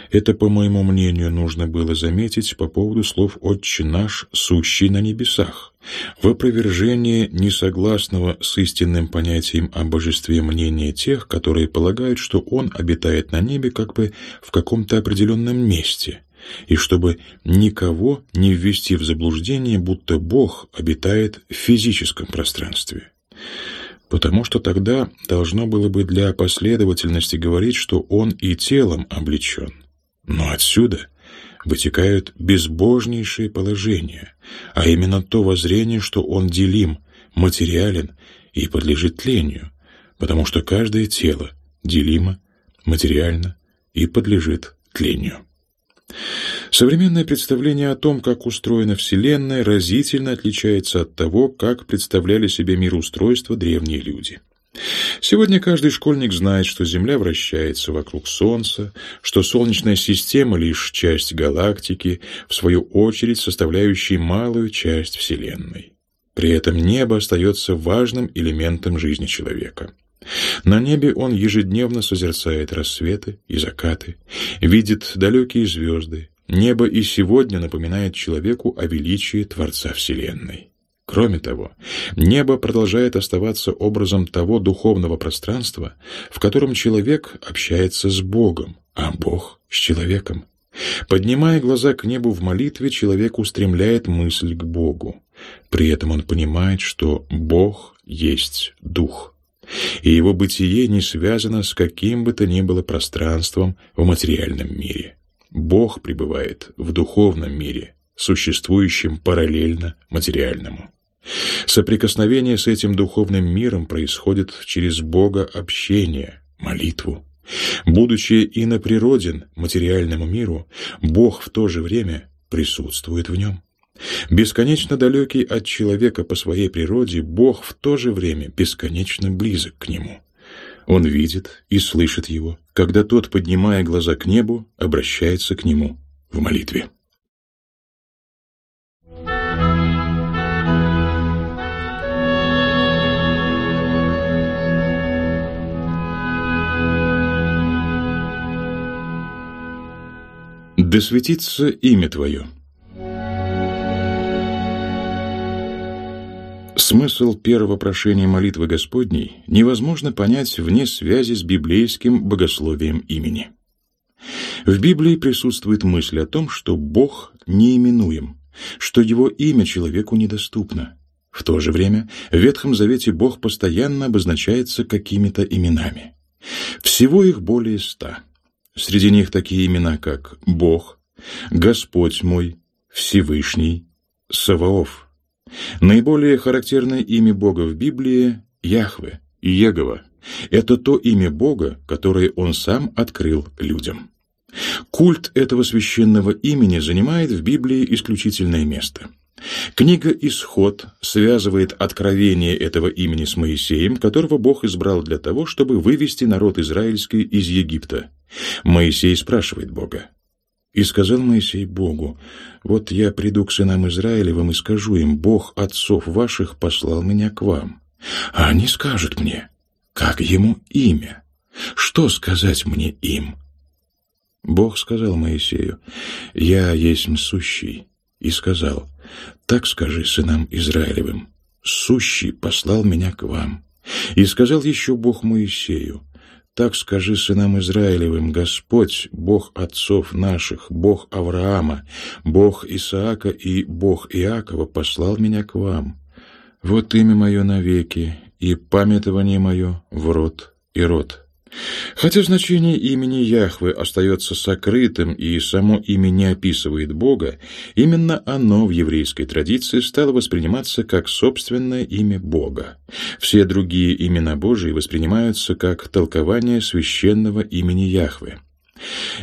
Это, по моему мнению, нужно было заметить по поводу слов «Отче наш, сущий на небесах», в опровержение несогласного с истинным понятием о божестве мнения тех, которые полагают, что Он обитает на небе как бы в каком-то определенном месте – и чтобы никого не ввести в заблуждение, будто Бог обитает в физическом пространстве. Потому что тогда должно было бы для последовательности говорить, что Он и телом облечен. Но отсюда вытекают безбожнейшие положения, а именно то воззрение, что Он делим, материален и подлежит тлению, потому что каждое тело делимо, материально и подлежит тлению. Современное представление о том, как устроена Вселенная, разительно отличается от того, как представляли себе мироустройство древние люди. Сегодня каждый школьник знает, что Земля вращается вокруг Солнца, что Солнечная система — лишь часть галактики, в свою очередь составляющей малую часть Вселенной. При этом небо остается важным элементом жизни человека. На небе он ежедневно созерцает рассветы и закаты, видит далекие звезды. Небо и сегодня напоминает человеку о величии Творца Вселенной. Кроме того, небо продолжает оставаться образом того духовного пространства, в котором человек общается с Богом, а Бог — с человеком. Поднимая глаза к небу в молитве, человек устремляет мысль к Богу. При этом он понимает, что Бог есть Дух, и его бытие не связано с каким бы то ни было пространством в материальном мире. Бог пребывает в духовном мире, существующем параллельно материальному. Соприкосновение с этим духовным миром происходит через Бога общение, молитву. Будучи иноприроден материальному миру, Бог в то же время присутствует в нем. Бесконечно далекий от человека по своей природе, Бог в то же время бесконечно близок к нему. Он видит и слышит его, когда тот, поднимая глаза к небу, обращается к нему в молитве. Да светится имя Твое. Смысл первого прошения молитвы Господней невозможно понять вне связи с библейским богословием имени. В Библии присутствует мысль о том, что Бог неименуем, что Его имя человеку недоступно. В то же время в Ветхом Завете Бог постоянно обозначается какими-то именами. Всего их более ста. Среди них такие имена, как Бог, Господь мой, Всевышний, Саваоф. Наиболее характерное имя Бога в Библии – Яхве, Егова. Это то имя Бога, которое Он сам открыл людям. Культ этого священного имени занимает в Библии исключительное место. Книга «Исход» связывает откровение этого имени с Моисеем, которого Бог избрал для того, чтобы вывести народ израильский из Египта. Моисей спрашивает Бога. «И сказал Моисей Богу, вот я приду к сынам Израилевым и скажу им, Бог отцов ваших послал меня к вам. А они скажут мне, как ему имя? Что сказать мне им?» Бог сказал Моисею, «Я есть сущий», и сказал, «Так скажи сынам Израилевым, сущий послал меня к вам». И сказал еще Бог Моисею, так скажи сынам Израилевым, Господь, Бог отцов наших, Бог Авраама, Бог Исаака и Бог Иакова послал меня к вам. Вот имя мое навеки, и памятование мое в род и род. Хотя значение имени Яхвы остается сокрытым и само имя не описывает Бога, именно оно в еврейской традиции стало восприниматься как собственное имя Бога. Все другие имена Божии воспринимаются как толкование священного имени Яхвы.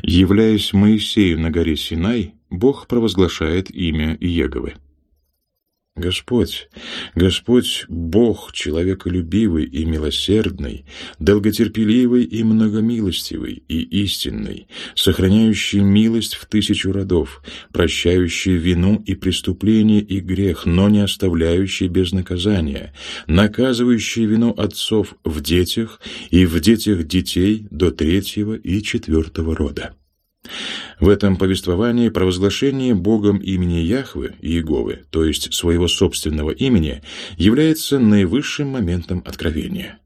Являясь Моисею на горе Синай, Бог провозглашает имя Еговы. Господь, Господь Бог человеколюбивый и милосердный, долготерпеливый и многомилостивый и истинный, сохраняющий милость в тысячу родов, прощающий вину и преступление и грех, но не оставляющий без наказания, наказывающий вину отцов в детях и в детях детей до третьего и четвертого рода. В этом повествовании провозглашение Богом имени Яхвы, Иеговы, то есть своего собственного имени, является наивысшим моментом откровения.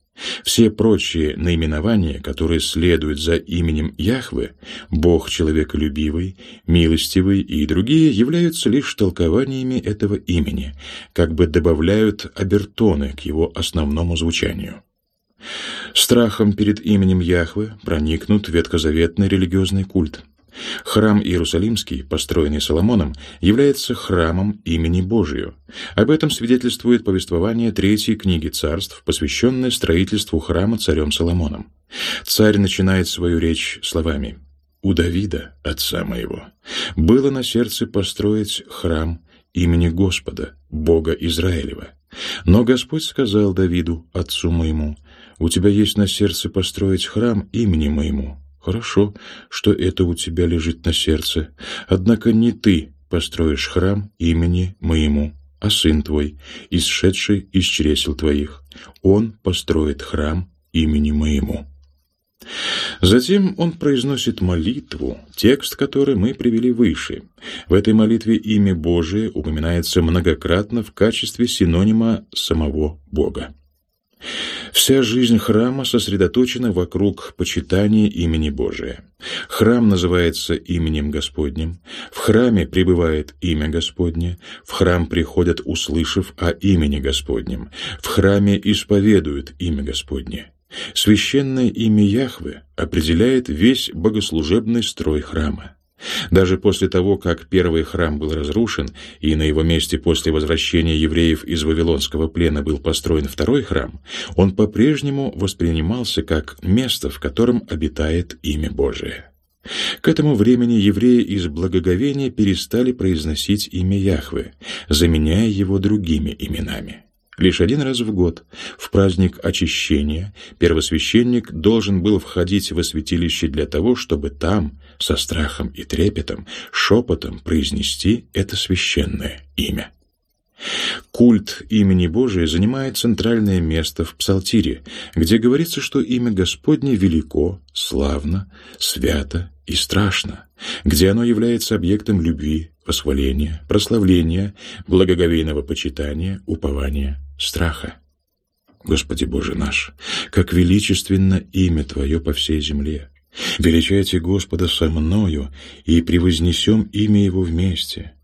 Все прочие наименования, которые следуют за именем Яхвы, Бог человеколюбивый, милостивый и другие, являются лишь толкованиями этого имени, как бы добавляют обертоны к его основному звучанию. Страхом перед именем Яхвы проникнут ветхозаветный религиозный культ. Храм Иерусалимский, построенный Соломоном, является храмом имени Божию. Об этом свидетельствует повествование третьей книги царств, посвященное строительству храма царем Соломоном. Царь начинает свою речь словами «У Давида, отца моего, было на сердце построить храм имени Господа, Бога Израилева. Но Господь сказал Давиду, отцу моему, У тебя есть на сердце построить храм имени моему. Хорошо, что это у тебя лежит на сердце. Однако не ты построишь храм имени моему, а сын твой, исшедший из чресел твоих. Он построит храм имени моему». Затем он произносит молитву, текст которой мы привели выше. В этой молитве имя Божие упоминается многократно в качестве синонима самого Бога. Вся жизнь храма сосредоточена вокруг почитания имени Божия. Храм называется именем Господним, в храме пребывает имя Господне, в храм приходят, услышав о имени Господнем, в храме исповедуют имя Господне. Священное имя Яхве определяет весь богослужебный строй храма. Даже после того, как первый храм был разрушен, и на его месте после возвращения евреев из Вавилонского плена был построен второй храм, он по-прежнему воспринимался как место, в котором обитает имя Божие. К этому времени евреи из благоговения перестали произносить имя Яхве, заменяя его другими именами. Лишь один раз в год, в праздник очищения, первосвященник должен был входить во святилище для того, чтобы там, со страхом и трепетом, шепотом произнести это священное имя. Культ имени Божия занимает центральное место в Псалтире, где говорится, что имя Господне велико, славно, свято и страшно, где оно является объектом любви, восхваления, прославления, благоговейного почитания, упования, страха. Господи Боже наш, как величественно имя Твое по всей земле! Величайте Господа со мною, и превознесем имя Его вместе.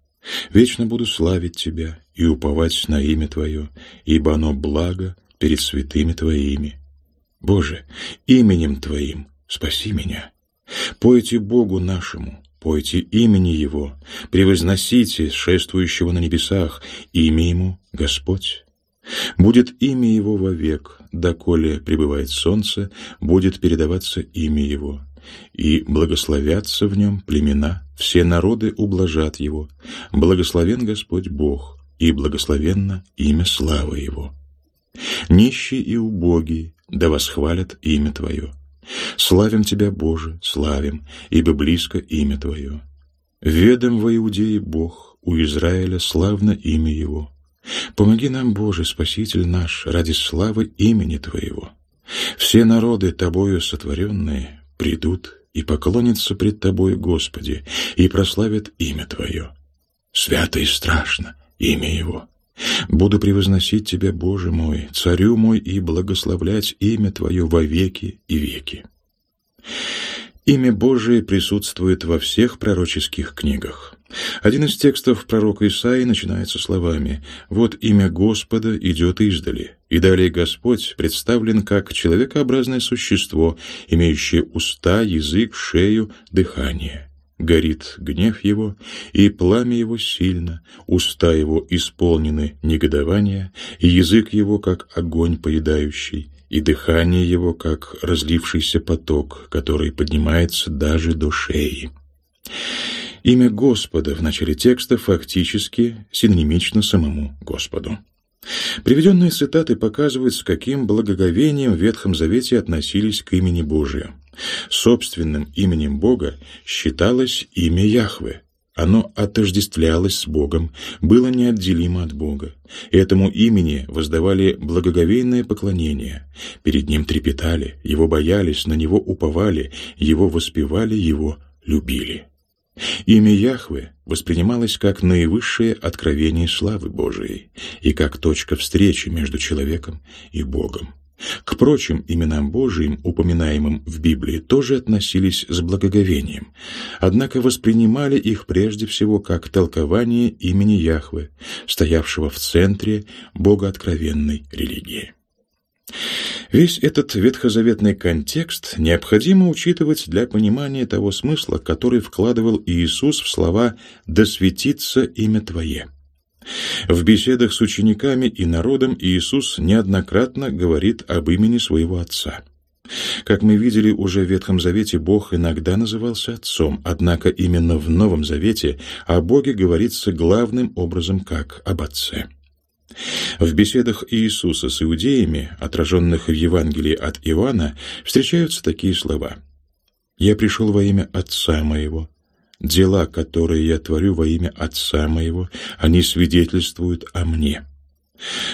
Вечно буду славить Тебя и уповать на имя Твое, ибо оно благо перед святыми Твоими. Боже, именем Твоим спаси меня. Пойте Богу нашему, пойте имени Его, превозносите шествующего на небесах, имя Ему Господь. Будет имя Его вовек, доколе пребывает солнце, будет передаваться имя Его, и благословятся в нем племена, все народы ублажат Его. Благословен Господь Бог, и благословенно имя славы Его. Нищие и убогие, да восхвалят имя Твое. Славим Тебя, Боже, славим, ибо близко имя Твое. Ведом во Иудее Бог, у Израиля славно имя Его. Помоги нам, Боже, Спаситель наш, ради славы имени Твоего. Все народы, Тобою сотворенные, придут и поклонятся пред Тобой, Господи, и прославят имя Твое. Свято и страшно имя Его. Буду превозносить Тебя, Боже мой, Царю мой, и благословлять имя Твое во веки и веки. Имя Божие присутствует во всех пророческих книгах. Один из текстов пророка Исаии начинается словами «Вот имя Господа идет издали». И далее Господь представлен как человекообразное существо, имеющее уста, язык, шею, дыхание. Горит гнев его, и пламя его сильно, уста его исполнены негодования, и язык его, как огонь поедающий, и дыхание его, как разлившийся поток, который поднимается даже до шеи. Имя Господа в начале текста фактически синонимично самому Господу. Приведенные цитаты показывают, с каким благоговением в Ветхом Завете относились к имени Божию. Собственным именем Бога считалось имя Яхве, оно отождествлялось с Богом, было неотделимо от Бога. Этому имени воздавали благоговейное поклонение. Перед ним трепетали, его боялись, на него уповали, его воспевали, его любили. Имя Яхве воспринималось как наивысшее откровение славы Божией и как точка встречи между человеком и Богом. К прочим именам Божиим, упоминаемым в Библии, тоже относились с благоговением, однако воспринимали их прежде всего как толкование имени Яхве, стоявшего в центре богооткровенной религии. Весь этот ветхозаветный контекст необходимо учитывать для понимания того смысла, который вкладывал Иисус в слова «да светится имя Твое». В беседах с учениками и народом Иисус неоднократно говорит об имени своего Отца. Как мы видели уже в Ветхом Завете, Бог иногда назывался Отцом, однако именно в Новом Завете о Боге говорится главным образом как об Отце. В беседах Иисуса с иудеями, отраженных в Евангелии от Иоанна, встречаются такие слова. «Я пришел во имя Отца моего. Дела, которые я творю во имя Отца моего, они свидетельствуют о мне».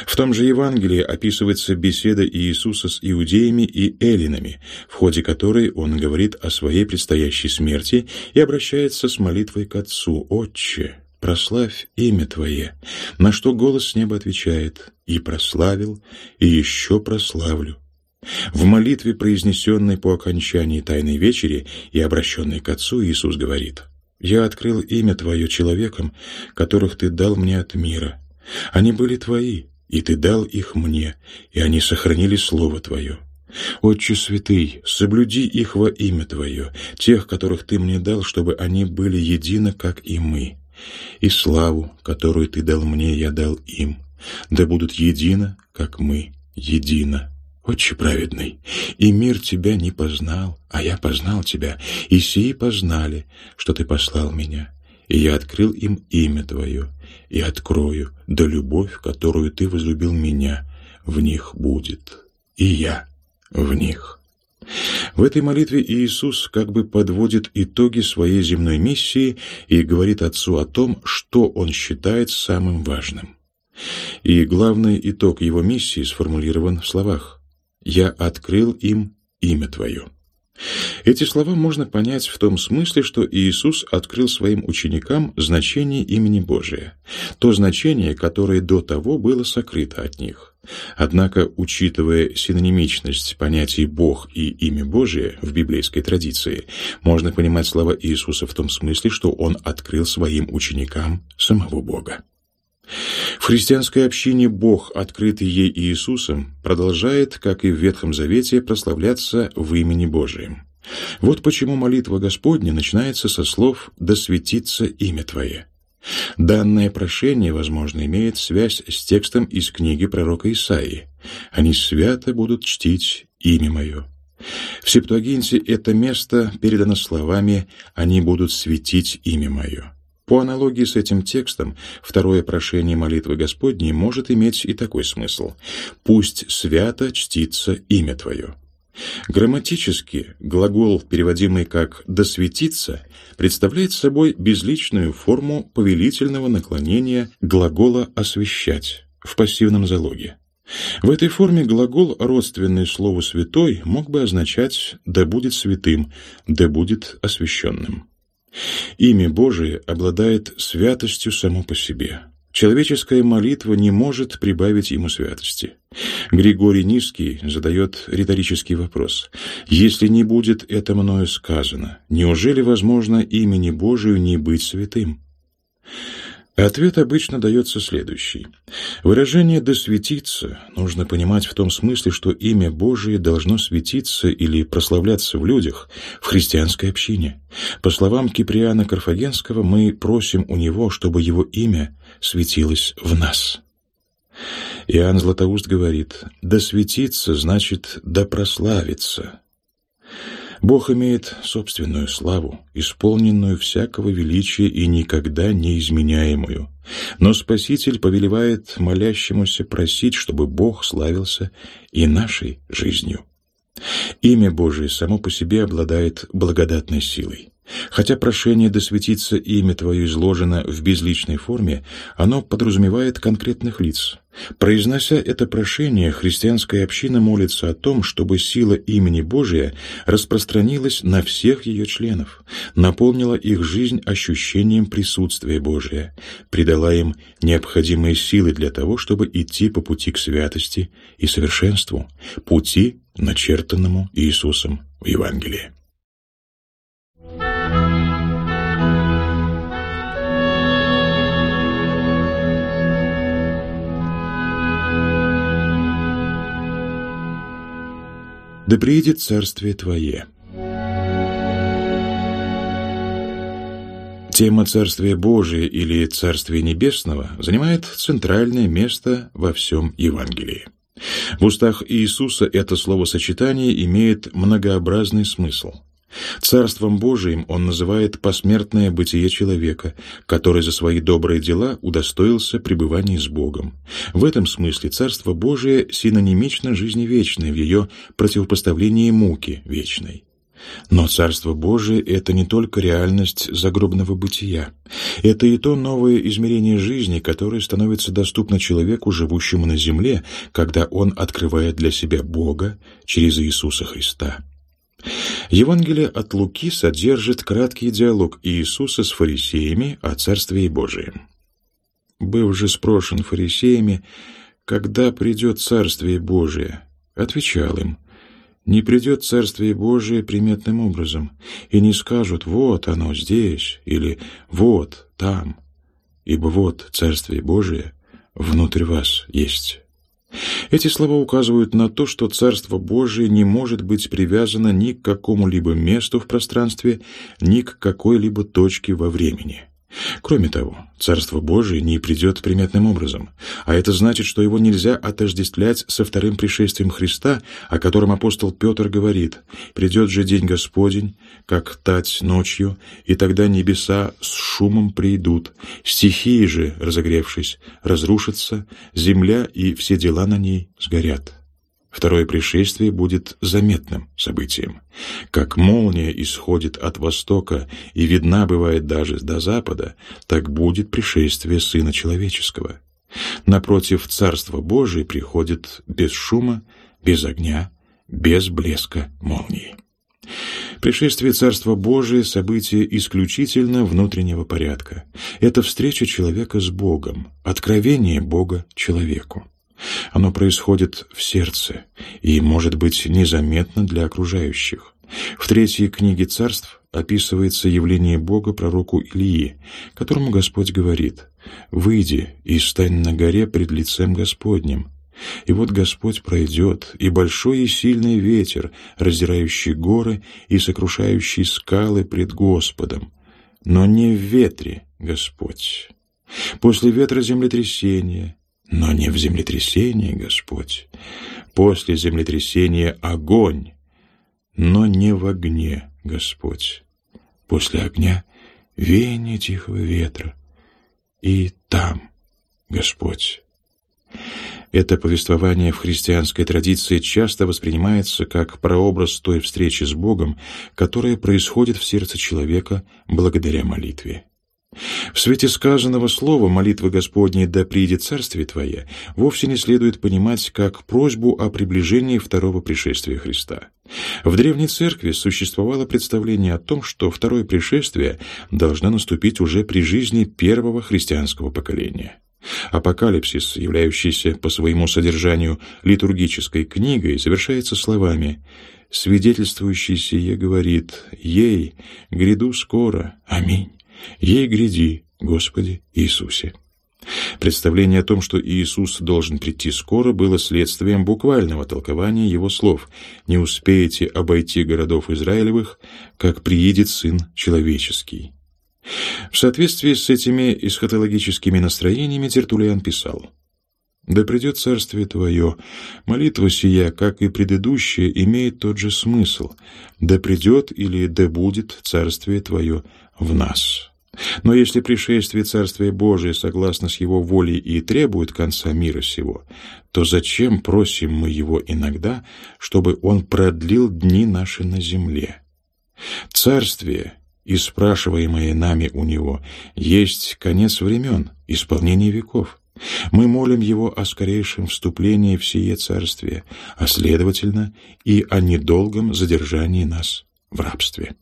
В том же Евангелии описывается беседа Иисуса с иудеями и эллинами, в ходе которой он говорит о своей предстоящей смерти и обращается с молитвой к Отцу «Отче, прославь имя Твое», на что голос с неба отвечает «И прославил, и еще прославлю». В молитве, произнесенной по окончании Тайной Вечери и обращенной к Отцу, Иисус говорит «Я открыл имя Твое человекам, которых Ты дал мне от мира. Они были Твои, и Ты дал их мне, и они сохранили Слово Твое». Отче святый, соблюди их во имя Твое, тех, которых Ты мне дал, чтобы они были едины, как и мы и славу, которую Ты дал мне, я дал им, да будут едино, как мы едино. Отче праведный, и мир Тебя не познал, а я познал Тебя, и сии познали, что Ты послал меня, и я открыл им имя Твое, и открою, да любовь, которую Ты возлюбил меня, в них будет, и я в них». В этой молитве Иисус как бы подводит итоги своей земной миссии и говорит Отцу о том, что Он считает самым важным. И главный итог Его миссии сформулирован в словах «Я открыл им имя Твое». Эти слова можно понять в том смысле, что Иисус открыл своим ученикам значение имени Божия, то значение, которое до того было сокрыто от них. Однако, учитывая синонимичность понятий «Бог» и «Имя Божие» в библейской традиции, можно понимать слова Иисуса в том смысле, что Он открыл своим ученикам самого Бога. В христианской общине Бог, открытый ей Иисусом, продолжает, как и в Ветхом Завете, прославляться в имени Божием. Вот почему молитва Господня начинается со слов «Да светится имя Твое». Данное прошение, возможно, имеет связь с текстом из книги пророка Исаии. «Они свято будут чтить имя Мое». В Септуагинте это место передано словами «Они будут светить имя Мое». По аналогии с этим текстом, второе прошение молитвы Господней может иметь и такой смысл «Пусть свято чтится имя Твое». Грамматически глагол, переводимый как «досветиться», представляет собой безличную форму повелительного наклонения глагола «освящать» в пассивном залоге. В этой форме глагол, родственный слову «святой», мог бы означать «да будет святым», «да будет освященным». Имя Божие обладает святостью само по себе. Человеческая молитва не может прибавить ему святости. Григорий Низкий задает риторический вопрос. «Если не будет это мною сказано, неужели возможно имени Божию не быть святым?» Ответ обычно дается следующий. Выражение «да светиться» нужно понимать в том смысле, что имя Божие должно светиться или прославляться в людях, в христианской общине. По словам Киприана Карфагенского, мы просим у него, чтобы его имя светилось в нас. Иоанн Златоуст говорит «да светиться» значит «да прославиться». Бог имеет собственную славу, исполненную всякого величия и никогда не изменяемую. Но Спаситель повелевает молящемуся просить, чтобы Бог славился и нашей жизнью. Имя Божие само по себе обладает благодатной силой. Хотя прошение «досветиться имя Твое» изложено в безличной форме, оно подразумевает конкретных лиц. Произнося это прошение, христианская община молится о том, чтобы сила имени Божия распространилась на всех ее членов, наполнила их жизнь ощущением присутствия Божия, придала им необходимые силы для того, чтобы идти по пути к святости и совершенству, пути, начертанному Иисусом в Евангелии. Да приедет Царствие Твое. Тема Царствия Божия или Царствия Небесного занимает центральное место во всем Евангелии. В устах Иисуса это словосочетание имеет многообразный смысл. Царством Божиим он называет посмертное бытие человека, который за свои добрые дела удостоился пребывания с Богом. В этом смысле Царство Божие синонимично жизни вечной в ее противопоставлении муки вечной. Но Царство Божие — это не только реальность загробного бытия. Это и то новое измерение жизни, которое становится доступно человеку, живущему на земле, когда он открывает для себя Бога через Иисуса Христа. Евангелие от Луки содержит краткий диалог Иисуса с фарисеями о Царстве Божием. «Был же спрошен фарисеями, когда придет Царствие Божие?» Отвечал им, «Не придет Царствие Божие приметным образом, и не скажут «вот оно здесь» или «вот там», ибо вот Царствие Божие внутрь вас есть». Эти слова указывают на то, что Царство Божие не может быть привязано ни к какому-либо месту в пространстве, ни к какой-либо точке во времени. Кроме того, Царство Божие не придет приметным образом, а это значит, что его нельзя отождествлять со вторым пришествием Христа, о котором апостол Петр говорит «Придет же день Господень, как тать ночью, и тогда небеса с шумом придут, стихии же, разогревшись, разрушатся, земля и все дела на ней сгорят». Второе пришествие будет заметным событием. Как молния исходит от востока и видна бывает даже до запада, так будет пришествие Сына Человеческого. Напротив, Царство Божие приходит без шума, без огня, без блеска молнии. Пришествие Царства Божие – событие исключительно внутреннего порядка. Это встреча человека с Богом, откровение Бога человеку. Оно происходит в сердце и может быть незаметно для окружающих. В третьей книге царств описывается явление Бога пророку Илии, которому Господь говорит «Выйди и стань на горе пред лицем Господним». И вот Господь пройдет, и большой и сильный ветер, раздирающий горы и сокрушающий скалы пред Господом. Но не в ветре Господь. После ветра землетрясение, но не в землетрясении, Господь. После землетрясения огонь, но не в огне, Господь. После огня веяние тихого ветра. И там, Господь. Это повествование в христианской традиции часто воспринимается как прообраз той встречи с Богом, которая происходит в сердце человека благодаря молитве. В свете сказанного слова молитвы Господней «Да придет царствие Твое» вовсе не следует понимать как просьбу о приближении второго пришествия Христа. В Древней Церкви существовало представление о том, что второе пришествие должно наступить уже при жизни первого христианского поколения. Апокалипсис, являющийся по своему содержанию литургической книгой, завершается словами «Свидетельствующий сие говорит, ей, гряду скоро, аминь». Ей гряди, Господи Иисусе. Представление о том, что Иисус должен прийти скоро, было следствием буквального толкования его слов «Не успеете обойти городов Израилевых, как приедет Сын Человеческий». В соответствии с этими эсхатологическими настроениями Тертулиан писал «Да придет царствие Твое, молитва сия, как и предыдущая, имеет тот же смысл, да придет или да будет царствие Твое в нас». Но если пришествие Царствия Божия согласно с Его волей и требует конца мира сего, то зачем просим мы Его иногда, чтобы Он продлил дни наши на земле? Царствие, и спрашиваемое нами у Него, есть конец времен, исполнение веков. Мы молим Его о скорейшем вступлении в сие царствие, а следовательно и о недолгом задержании нас в рабстве.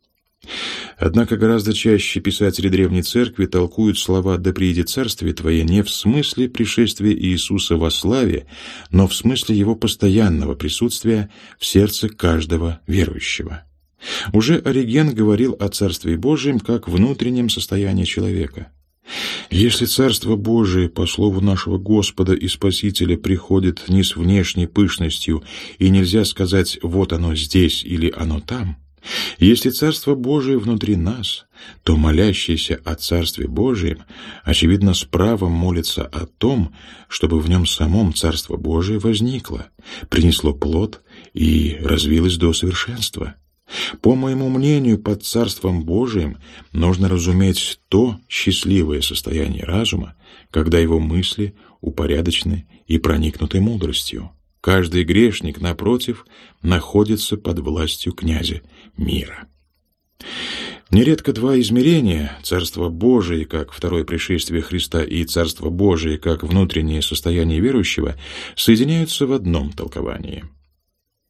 Однако гораздо чаще писатели Древней Церкви толкуют слова «да приедет царствие Твое» не в смысле пришествия Иисуса во славе, но в смысле Его постоянного присутствия в сердце каждого верующего. Уже Ориген говорил о Царстве Божьем как внутреннем состоянии человека. Если Царство Божие, по слову нашего Господа и Спасителя, приходит не с внешней пышностью, и нельзя сказать «вот оно здесь» или «оно там», если Царство Божие внутри нас, то молящийся о Царстве Божием, очевидно, с правом молится о том, чтобы в нем самом Царство Божие возникло, принесло плод и развилось до совершенства. По моему мнению, под Царством Божиим нужно разуметь то счастливое состояние разума, когда его мысли упорядочены и проникнуты мудростью. Каждый грешник, напротив, находится под властью князя мира. Нередко два измерения, Царство Божие как второе пришествие Христа и Царство Божие как внутреннее состояние верующего, соединяются в одном толковании –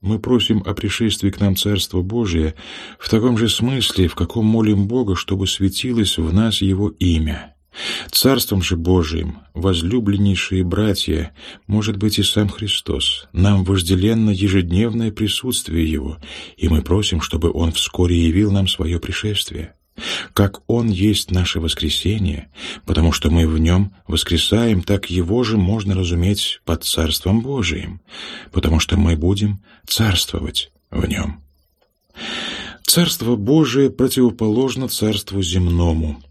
мы просим о пришествии к нам Царства Божия в таком же смысле, в каком молим Бога, чтобы светилось в нас Его имя. Царством же Божиим, возлюбленнейшие братья, может быть и сам Христос, нам вожделенно ежедневное присутствие Его, и мы просим, чтобы Он вскоре явил нам свое пришествие как Он есть наше воскресение, потому что мы в Нем воскресаем, так Его же можно разуметь под Царством Божиим, потому что мы будем царствовать в Нем. Царство Божие противоположно царству земному.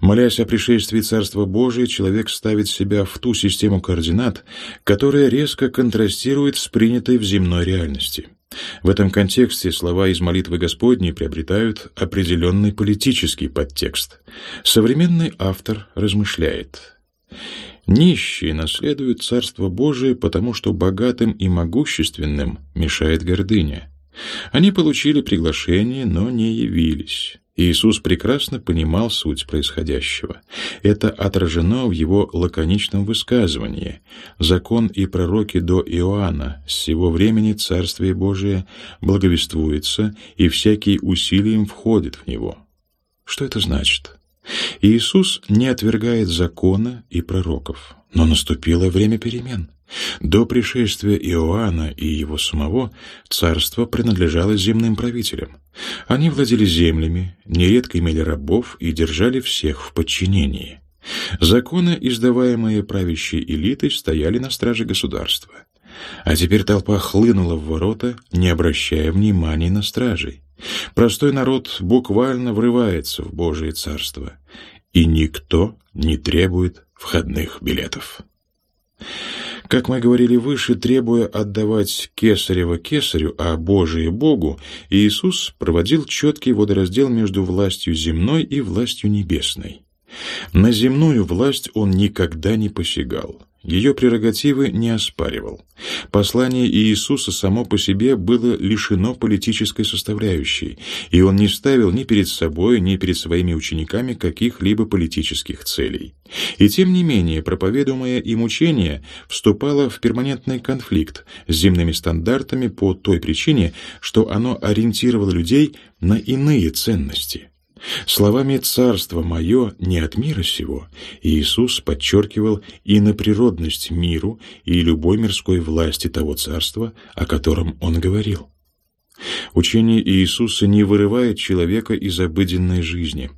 Молясь о пришествии Царства Божия, человек ставит себя в ту систему координат, которая резко контрастирует с принятой в земной реальности. В этом контексте слова из молитвы Господней приобретают определенный политический подтекст. Современный автор размышляет. «Нищие наследуют Царство Божие, потому что богатым и могущественным мешает гордыня. Они получили приглашение, но не явились. Иисус прекрасно понимал суть происходящего. Это отражено в его лаконичном высказывании. «Закон и пророки до Иоанна, с сего времени Царствие Божие благовествуется, и всякий усилием входит в него». Что это значит? Иисус не отвергает закона и пророков, но наступило время перемен. До пришествия Иоанна и его самого царство принадлежало земным правителям. Они владели землями, нередко имели рабов и держали всех в подчинении. Законы, издаваемые правящей элитой, стояли на страже государства. А теперь толпа хлынула в ворота, не обращая внимания на стражей. Простой народ буквально врывается в Божие царство, и никто не требует входных билетов. Как мы говорили выше, требуя отдавать кесарево кесарю, а Божие Богу, Иисус проводил четкий водораздел между властью земной и властью небесной. На земную власть он никогда не посягал ее прерогативы не оспаривал. Послание Иисуса само по себе было лишено политической составляющей, и он не ставил ни перед собой, ни перед своими учениками каких-либо политических целей. И тем не менее, проповедуемое им учение вступало в перманентный конфликт с земными стандартами по той причине, что оно ориентировало людей на иные ценности – Словами «царство мое» не от мира сего Иисус подчеркивал и на природность миру и любой мирской власти того царства, о котором он говорил. Учение Иисуса не вырывает человека из обыденной жизни,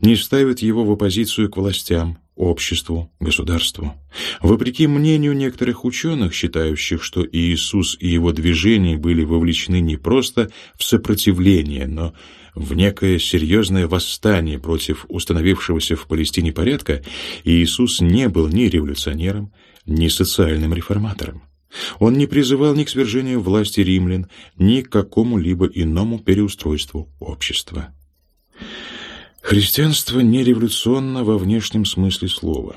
не ставит его в оппозицию к властям, обществу, государству. Вопреки мнению некоторых ученых, считающих, что Иисус и его движения были вовлечены не просто в сопротивление, но в некое серьезное восстание против установившегося в Палестине порядка, Иисус не был ни революционером, ни социальным реформатором. Он не призывал ни к свержению власти римлян, ни к какому-либо иному переустройству общества. Христианство не революционно во внешнем смысле слова.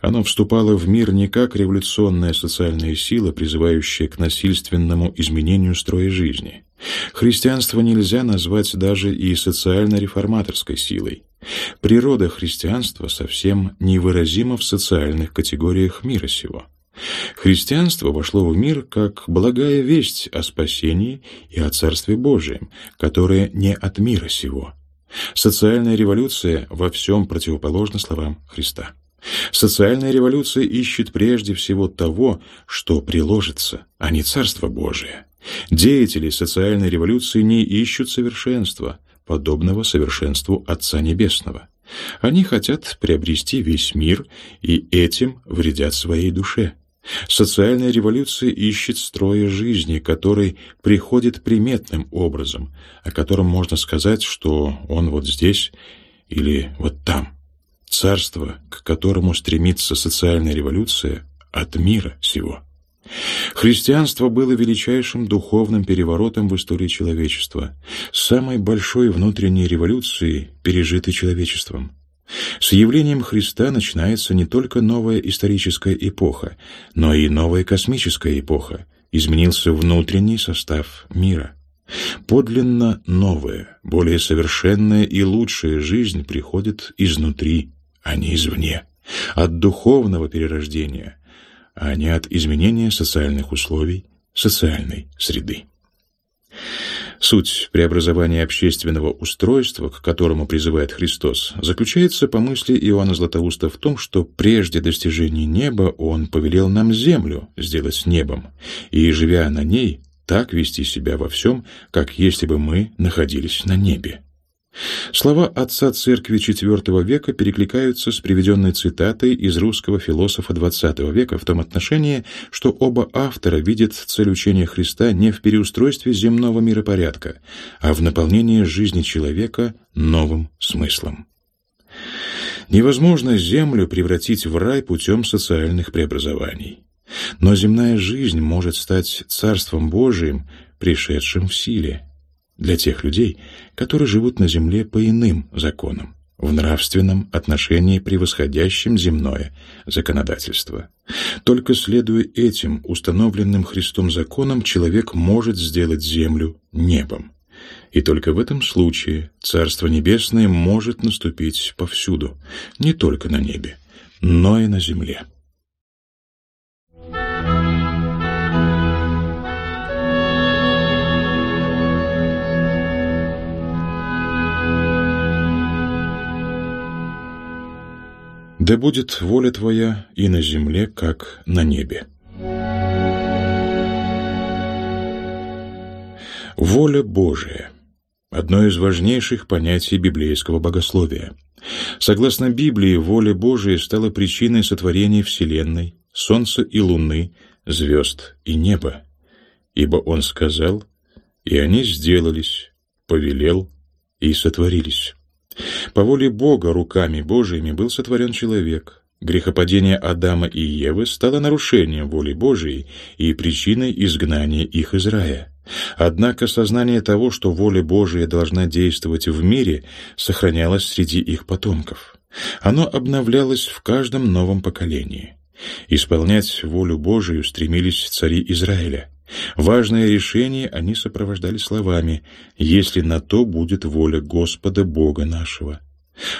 Оно вступало в мир не как революционная социальная сила, призывающая к насильственному изменению строя жизни. Христианство нельзя назвать даже и социально-реформаторской силой. Природа христианства совсем невыразима в социальных категориях мира сего. Христианство вошло в мир как благая весть о спасении и о Царстве Божием, которое не от мира сего. Социальная революция во всем противоположна словам Христа. Социальная революция ищет прежде всего того, что приложится, а не Царство Божие. Деятели социальной революции не ищут совершенства, подобного совершенству Отца Небесного. Они хотят приобрести весь мир и этим вредят своей душе. Социальная революция ищет строя жизни, который приходит приметным образом, о котором можно сказать, что он вот здесь или вот там. Царство, к которому стремится социальная революция, от мира всего. Христианство было величайшим духовным переворотом в истории человечества, самой большой внутренней революцией, пережитой человечеством. С явлением Христа начинается не только новая историческая эпоха, но и новая космическая эпоха. Изменился внутренний состав мира. Подлинно новая, более совершенная и лучшая жизнь приходит изнутри, а не извне, от духовного перерождения, а не от изменения социальных условий, социальной среды. Суть преобразования общественного устройства, к которому призывает Христос, заключается, по мысли Иоанна Златоуста, в том, что прежде достижения неба Он повелел нам землю сделать небом, и, живя на ней, так вести себя во всем, как если бы мы находились на небе. Слова отца церкви IV века перекликаются с приведенной цитатой из русского философа XX века в том отношении, что оба автора видят цель учения Христа не в переустройстве земного миропорядка, а в наполнении жизни человека новым смыслом. Невозможно землю превратить в рай путем социальных преобразований. Но земная жизнь может стать Царством Божиим, пришедшим в силе для тех людей, которые живут на земле по иным законам, в нравственном отношении превосходящим земное законодательство. Только следуя этим установленным Христом законам, человек может сделать землю небом. И только в этом случае Царство Небесное может наступить повсюду, не только на небе, но и на земле. Да будет воля Твоя и на земле, как на небе. Воля Божия – одно из важнейших понятий библейского богословия. Согласно Библии, воля Божия стала причиной сотворения Вселенной, Солнца и Луны, звезд и неба. Ибо Он сказал, и они сделались, повелел и сотворились. По воле Бога руками Божиими был сотворен человек. Грехопадение Адама и Евы стало нарушением воли Божией и причиной изгнания их из рая. Однако сознание того, что воля Божия должна действовать в мире, сохранялось среди их потомков. Оно обновлялось в каждом новом поколении. Исполнять волю Божию стремились цари Израиля. Важное решение они сопровождали словами «Если на то будет воля Господа Бога нашего».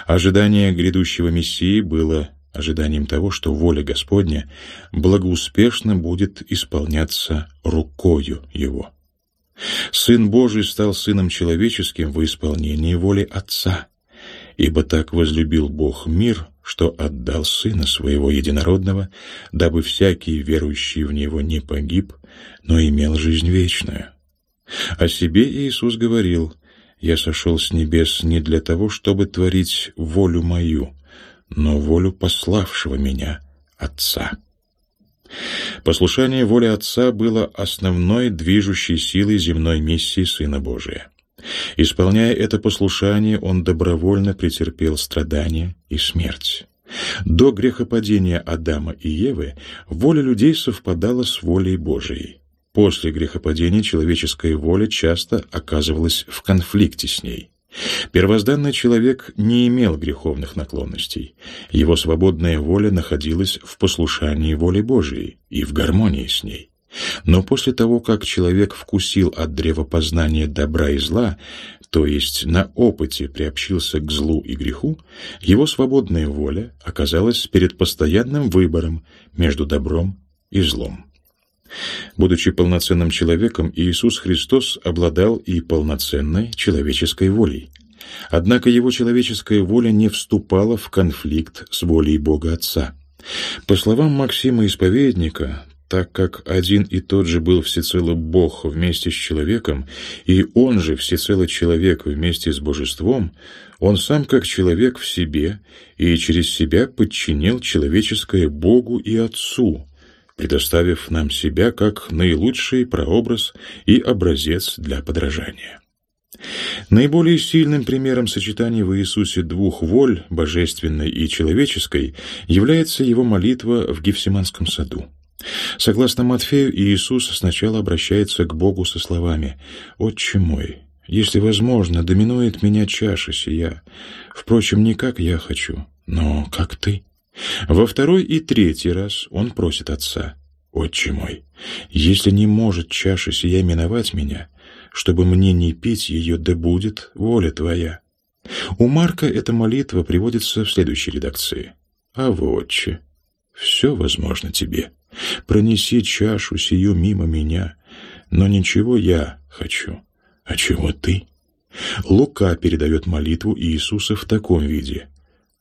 Ожидание грядущего Мессии было ожиданием того, что воля Господня благоуспешно будет исполняться рукою Его. Сын Божий стал Сыном Человеческим во исполнении воли Отца, ибо так возлюбил Бог мир, что отдал Сына Своего Единородного, дабы всякий, верующий в Него, не погиб, но имел жизнь вечную. О себе Иисус говорил, «Я сошел с небес не для того, чтобы творить волю мою, но волю пославшего меня, Отца». Послушание воле Отца было основной движущей силой земной миссии Сына Божия. Исполняя это послушание, он добровольно претерпел страдания и смерть. До грехопадения Адама и Евы воля людей совпадала с волей Божией. После грехопадения человеческая воля часто оказывалась в конфликте с ней. Первозданный человек не имел греховных наклонностей. Его свободная воля находилась в послушании воли Божией и в гармонии с ней. Но после того, как человек вкусил от древа познания добра и зла, то есть на опыте приобщился к злу и греху, его свободная воля оказалась перед постоянным выбором между добром и злом. Будучи полноценным человеком, Иисус Христос обладал и полноценной человеческой волей. Однако его человеческая воля не вступала в конфликт с волей Бога Отца. По словам Максима Исповедника, так как один и тот же был всецело Бог вместе с человеком, и Он же всецело человек вместе с божеством, Он сам как человек в себе и через себя подчинил человеческое Богу и Отцу, предоставив нам себя как наилучший прообраз и образец для подражания. Наиболее сильным примером сочетания в Иисусе двух воль, божественной и человеческой, является его молитва в Гефсиманском саду. Согласно Матфею, Иисус сначала обращается к Богу со словами «Отче мой, если возможно, доминует меня чаша сия. Впрочем, не как я хочу, но как ты». Во второй и третий раз он просит Отца «Отче мой, если не может чаша сия миновать меня, чтобы мне не пить ее, да будет воля Твоя». У Марка эта молитва приводится в следующей редакции. «А вотче, все возможно тебе». Пронеси чашу сию мимо меня, но ничего я хочу, а чего ты? Лука передает молитву Иисуса в таком виде.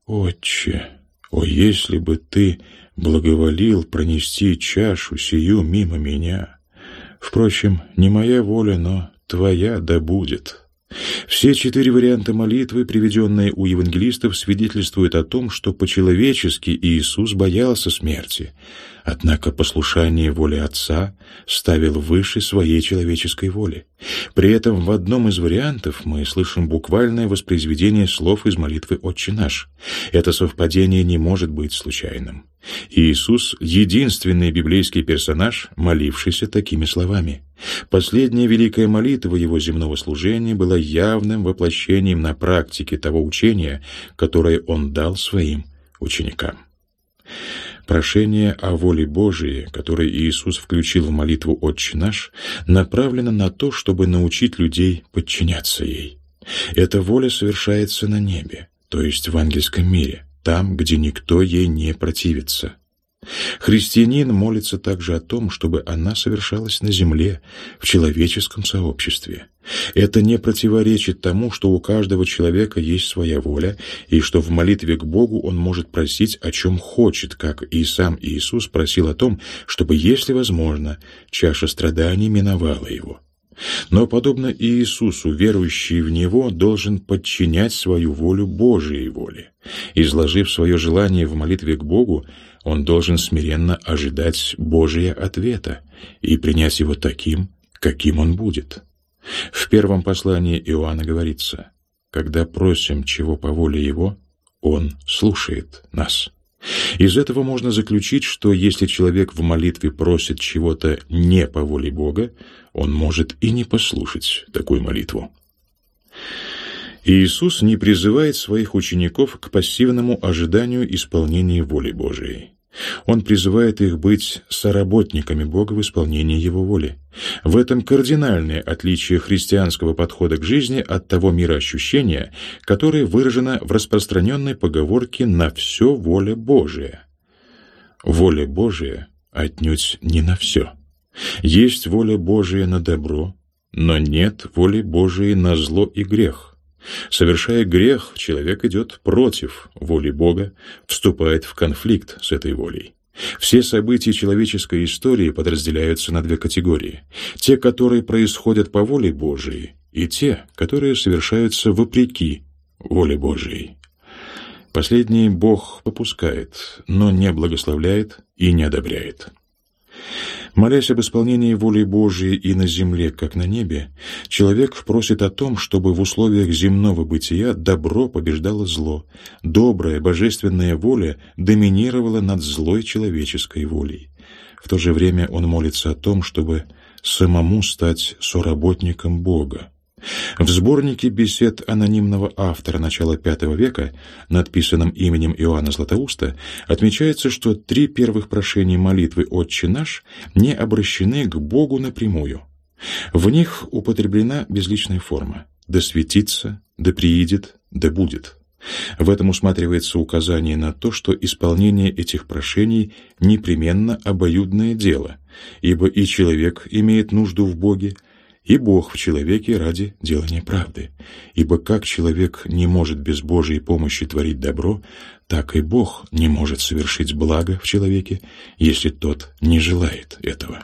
«Отче, о, если бы ты благоволил пронести чашу сию мимо меня! Впрочем, не моя воля, но твоя да будет». Все четыре варианта молитвы, приведенные у евангелистов, свидетельствуют о том, что по-человечески Иисус боялся смерти, однако послушание воле Отца ставил выше своей человеческой воли. При этом в одном из вариантов мы слышим буквальное воспроизведение слов из молитвы «Отче наш». Это совпадение не может быть случайным. Иисус — единственный библейский персонаж, молившийся такими словами. Последняя великая молитва его земного служения была явным воплощением на практике того учения, которое он дал своим ученикам. Прошение о воле Божией, которое Иисус включил в молитву «Отче наш», направлено на то, чтобы научить людей подчиняться ей. Эта воля совершается на небе, то есть в ангельском мире, там, где никто ей не противится. Христианин молится также о том, чтобы она совершалась на земле, в человеческом сообществе. Это не противоречит тому, что у каждого человека есть своя воля, и что в молитве к Богу он может просить о чем хочет, как и сам Иисус просил о том, чтобы, если возможно, чаша страданий миновала его. Но, подобно Иисусу, верующий в Него должен подчинять свою волю Божией воле. Изложив свое желание в молитве к Богу, он должен смиренно ожидать Божия ответа и принять его таким, каким он будет. В первом послании Иоанна говорится, «Когда просим чего по воле Его, Он слушает нас». Из этого можно заключить, что если человек в молитве просит чего-то не по воле Бога, он может и не послушать такую молитву. Иисус не призывает своих учеников к пассивному ожиданию исполнения воли Божией. Он призывает их быть соработниками Бога в исполнении Его воли. В этом кардинальное отличие христианского подхода к жизни от того мироощущения, которое выражено в распространенной поговорке «на все воля Божия». Воля Божия отнюдь не на все. Есть воля Божия на добро, но нет воли Божией на зло и грех. Совершая грех, человек идет против воли Бога, вступает в конфликт с этой волей. Все события человеческой истории подразделяются на две категории. Те, которые происходят по воле Божией, и те, которые совершаются вопреки воле Божией. Последний Бог попускает, но не благословляет и не одобряет. Молясь об исполнении воли Божией и на земле, как на небе, человек просит о том, чтобы в условиях земного бытия добро побеждало зло, добрая божественная воля доминировала над злой человеческой волей. В то же время он молится о том, чтобы самому стать соработником Бога, в сборнике бесед анонимного автора начала V века, надписанном именем Иоанна Златоуста, отмечается, что три первых прошения молитвы «Отче наш» не обращены к Богу напрямую. В них употреблена безличная форма «да светится», «да приидет», «да будет». В этом усматривается указание на то, что исполнение этих прошений непременно обоюдное дело, ибо и человек имеет нужду в Боге, и Бог в человеке ради делания правды. Ибо как человек не может без Божьей помощи творить добро, так и Бог не может совершить благо в человеке, если тот не желает этого.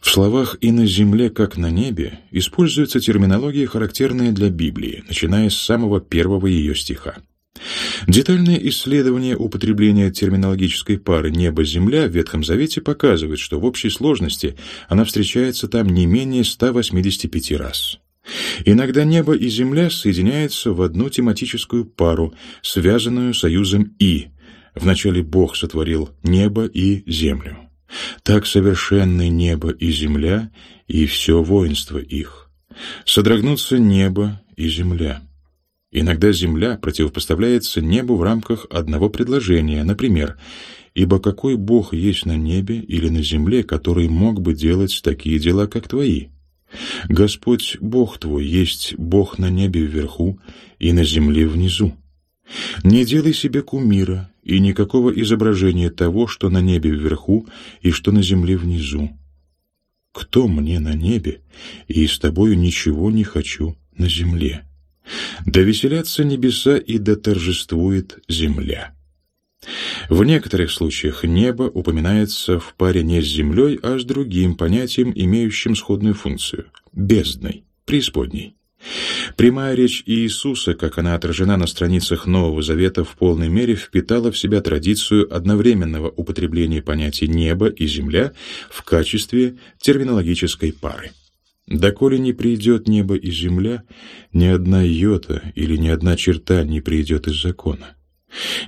В словах «и на земле, как на небе» используется терминология, характерная для Библии, начиная с самого первого ее стиха. Детальное исследование употребления терминологической пары «небо-земля» в Ветхом Завете показывает, что в общей сложности она встречается там не менее 185 раз. Иногда небо и земля соединяются в одну тематическую пару, связанную союзом «и». Вначале Бог сотворил небо и землю. Так совершенны небо и земля, и все воинство их. Содрогнутся небо и земля. Иногда земля противопоставляется небу в рамках одного предложения, например, «Ибо какой Бог есть на небе или на земле, который мог бы делать такие дела, как твои?» Господь Бог твой есть Бог на небе вверху и на земле внизу. Не делай себе кумира и никакого изображения того, что на небе вверху и что на земле внизу. Кто мне на небе, и с тобою ничего не хочу на земле? Да веселятся небеса и да торжествует земля. В некоторых случаях небо упоминается в паре не с землей, а с другим понятием, имеющим сходную функцию – бездной, преисподней. Прямая речь Иисуса, как она отражена на страницах Нового Завета, в полной мере впитала в себя традицию одновременного употребления понятий «небо» и «земля» в качестве терминологической пары. Доколе не придет небо и земля, ни одна йота или ни одна черта не придет из закона.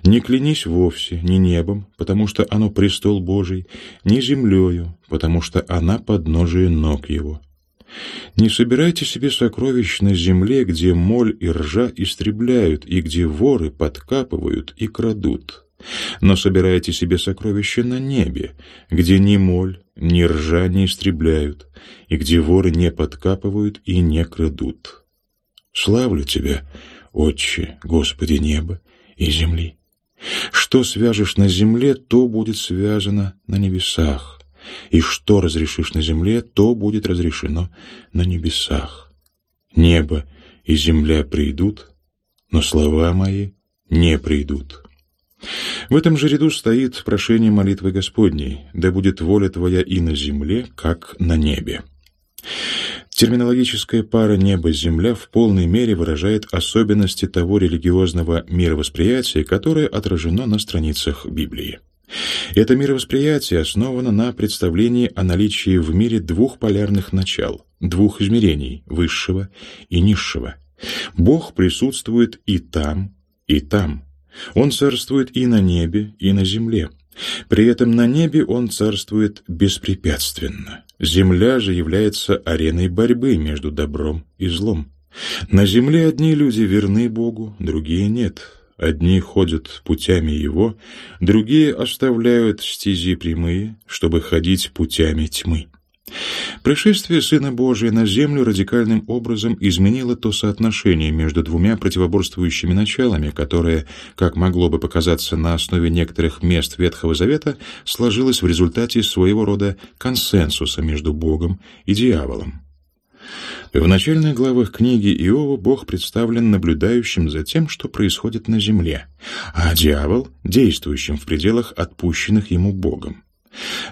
Не клянись вовсе ни небом, потому что оно престол Божий, ни землею, потому что она подножие ног его. Не собирайте себе сокровищ на земле, где моль и ржа истребляют, и где воры подкапывают и крадут. Но собирайте себе сокровища на небе, где ни моль, ни ржа не истребляют, и где воры не подкапывают и не крадут. Славлю Тебя, Отче, Господи неба и земли. Что свяжешь на земле, то будет связано на небесах и что разрешишь на земле, то будет разрешено на небесах. Небо и земля придут, но слова мои не придут. В этом же ряду стоит прошение молитвы Господней, да будет воля Твоя и на земле, как на небе. Терминологическая пара «небо-земля» в полной мере выражает особенности того религиозного мировосприятия, которое отражено на страницах Библии. Это мировосприятие основано на представлении о наличии в мире двух полярных начал, двух измерений, высшего и низшего. Бог присутствует и там, и там. Он царствует и на небе, и на земле. При этом на небе он царствует беспрепятственно. Земля же является ареной борьбы между добром и злом. На земле одни люди верны Богу, другие нет. Одни ходят путями его, другие оставляют стези прямые, чтобы ходить путями тьмы. Пришествие Сына Божия на землю радикальным образом изменило то соотношение между двумя противоборствующими началами, которое, как могло бы показаться на основе некоторых мест Ветхого Завета, сложилось в результате своего рода консенсуса между Богом и дьяволом. В начальных главах книги Иова Бог представлен наблюдающим за тем, что происходит на земле, а дьявол — действующим в пределах отпущенных ему Богом.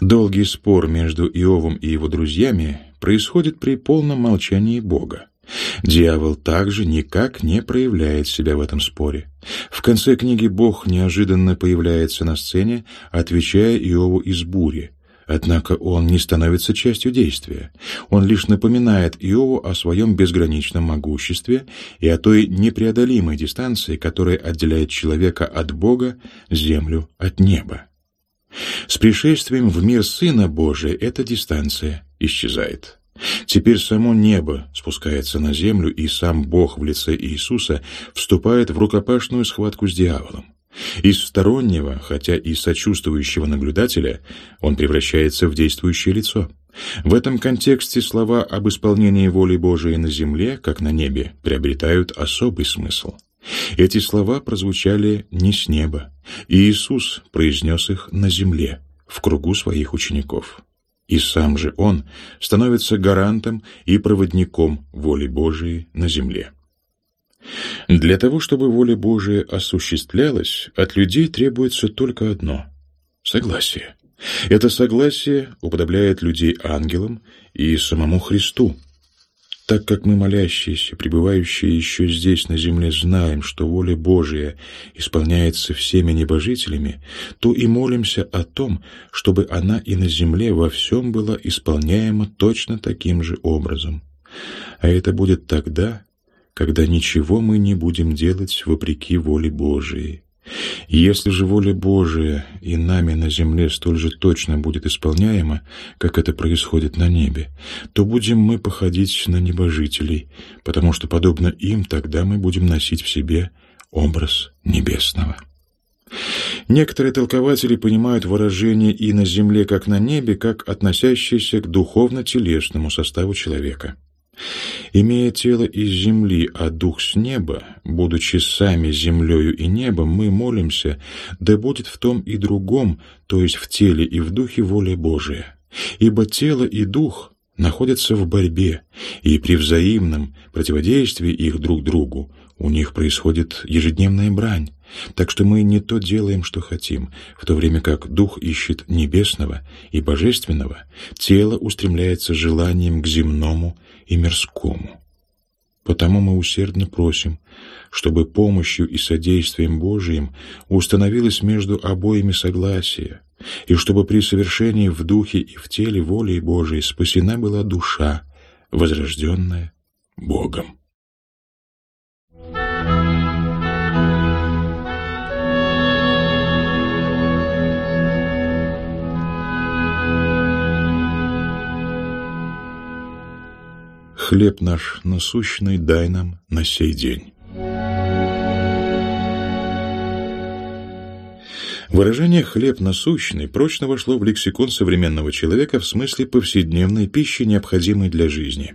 Долгий спор между Иовом и его друзьями происходит при полном молчании Бога. Дьявол также никак не проявляет себя в этом споре. В конце книги Бог неожиданно появляется на сцене, отвечая Иову из бури, Однако он не становится частью действия. Он лишь напоминает Иову о своем безграничном могуществе и о той непреодолимой дистанции, которая отделяет человека от Бога, землю от неба. С пришествием в мир Сына Божия эта дистанция исчезает. Теперь само небо спускается на землю, и сам Бог в лице Иисуса вступает в рукопашную схватку с дьяволом. Из стороннего, хотя и сочувствующего наблюдателя, он превращается в действующее лицо. В этом контексте слова об исполнении воли Божией на земле, как на небе, приобретают особый смысл. Эти слова прозвучали не с неба, и Иисус произнес их на земле, в кругу своих учеников. И сам же Он становится гарантом и проводником воли Божией на земле. Для того, чтобы воля Божия осуществлялась, от людей требуется только одно — согласие. Это согласие уподобляет людей ангелам и самому Христу. Так как мы, молящиеся, пребывающие еще здесь, на земле, знаем, что воля Божия исполняется всеми небожителями, то и молимся о том, чтобы она и на земле во всем была исполняема точно таким же образом. А это будет тогда, когда ничего мы не будем делать вопреки воле Божией, Если же воля Божия и нами на земле столь же точно будет исполняема, как это происходит на небе, то будем мы походить на небожителей, потому что, подобно им, тогда мы будем носить в себе образ небесного. Некоторые толкователи понимают выражение «и на земле, как на небе» как относящееся к духовно-телесному составу человека. Имея тело из земли, а дух с неба, будучи сами землею и небом, мы молимся, да будет в том и другом, то есть в теле и в духе воля Божия. Ибо тело и дух находятся в борьбе, и при взаимном противодействии их друг другу у них происходит ежедневная брань. Так что мы не то делаем, что хотим, в то время как дух ищет небесного и божественного, тело устремляется желанием к земному и мирскому. Потому мы усердно просим, чтобы помощью и содействием Божиим установилось между обоими согласие, и чтобы при совершении в духе и в теле воли Божией спасена была душа, возрожденная Богом. Хлеб наш насущный дай нам на сей день. Выражение «хлеб насущный» прочно вошло в лексикон современного человека в смысле повседневной пищи, необходимой для жизни.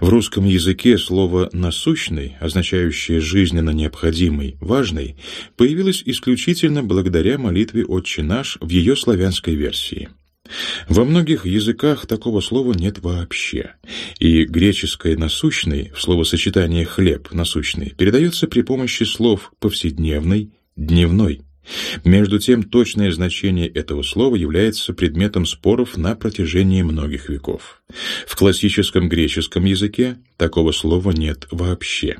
В русском языке слово «насущный», означающее жизненно необходимый, важный, появилось исключительно благодаря молитве «Отче наш» в ее славянской версии – во многих языках такого слова нет вообще, и греческое «насущный» в словосочетании «хлеб» насущный передается при помощи слов «повседневный», «дневной». Между тем, точное значение этого слова является предметом споров на протяжении многих веков. В классическом греческом языке такого слова нет вообще.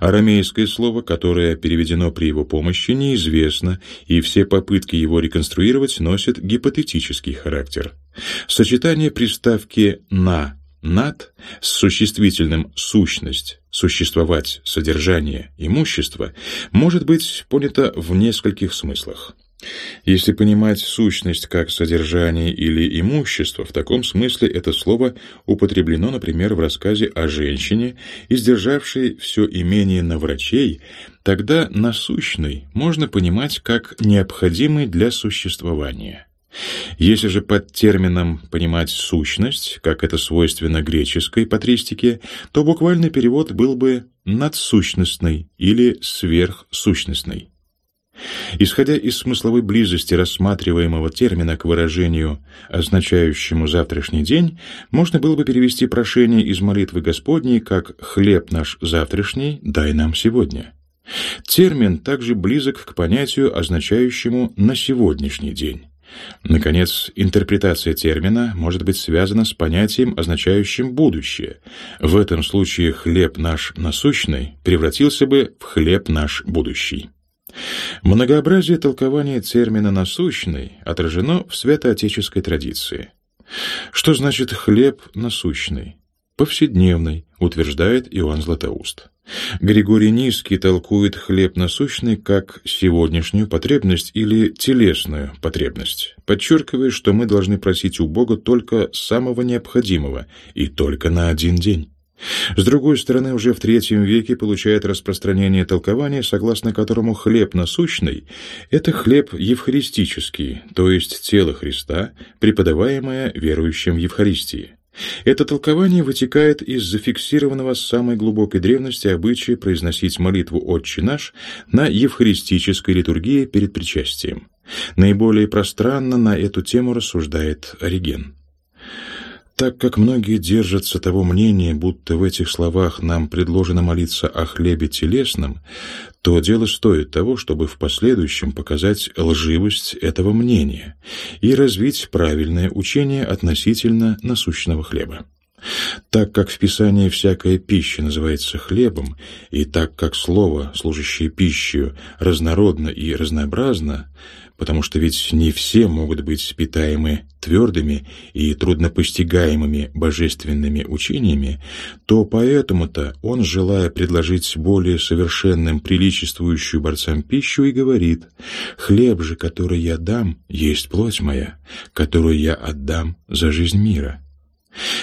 Арамейское слово, которое переведено при его помощи, неизвестно, и все попытки его реконструировать носят гипотетический характер. Сочетание приставки «на» «над» с существительным «сущность», «существовать», «содержание», «имущество» может быть понято в нескольких смыслах. Если понимать сущность как содержание или имущество, в таком смысле это слово употреблено, например, в рассказе о женщине, издержавшей все имение на врачей, тогда насущный можно понимать как необходимый для существования. Если же под термином понимать сущность, как это свойственно греческой патристике, то буквальный перевод был бы надсущностный или сверхсущностный. Исходя из смысловой близости рассматриваемого термина к выражению, означающему «завтрашний день», можно было бы перевести прошение из молитвы Господней как «хлеб наш завтрашний, дай нам сегодня». Термин также близок к понятию, означающему «на сегодняшний день». Наконец, интерпретация термина может быть связана с понятием, означающим будущее. В этом случае «хлеб наш насущный» превратился бы в «хлеб наш будущий». Многообразие толкования термина «насущный» отражено в святоотеческой традиции. Что значит «хлеб насущный»? Повседневный, утверждает Иоанн Златоуст. Григорий Низкий толкует хлеб насущный как сегодняшнюю потребность или телесную потребность, подчеркивая, что мы должны просить у Бога только самого необходимого и только на один день. С другой стороны, уже в третьем веке получает распространение толкование, согласно которому хлеб насущный – это хлеб евхаристический, то есть тело Христа, преподаваемое верующим в Евхаристии. Это толкование вытекает из зафиксированного с самой глубокой древности обычая произносить молитву «Отче наш» на евхаристической литургии перед причастием. Наиболее пространно на эту тему рассуждает Ориген. Так как многие держатся того мнения, будто в этих словах нам предложено молиться о хлебе телесном, то дело стоит того, чтобы в последующем показать лживость этого мнения и развить правильное учение относительно насущного хлеба. Так как в Писании всякая пища называется хлебом, и так как слово, служащее пищей, разнородно и разнообразно, потому что ведь не все могут быть питаемы твердыми и труднопостигаемыми божественными учениями, то поэтому-то он, желая предложить более совершенным приличествующую борцам пищу, и говорит «Хлеб же, который я дам, есть плоть моя, которую я отдам за жизнь мира».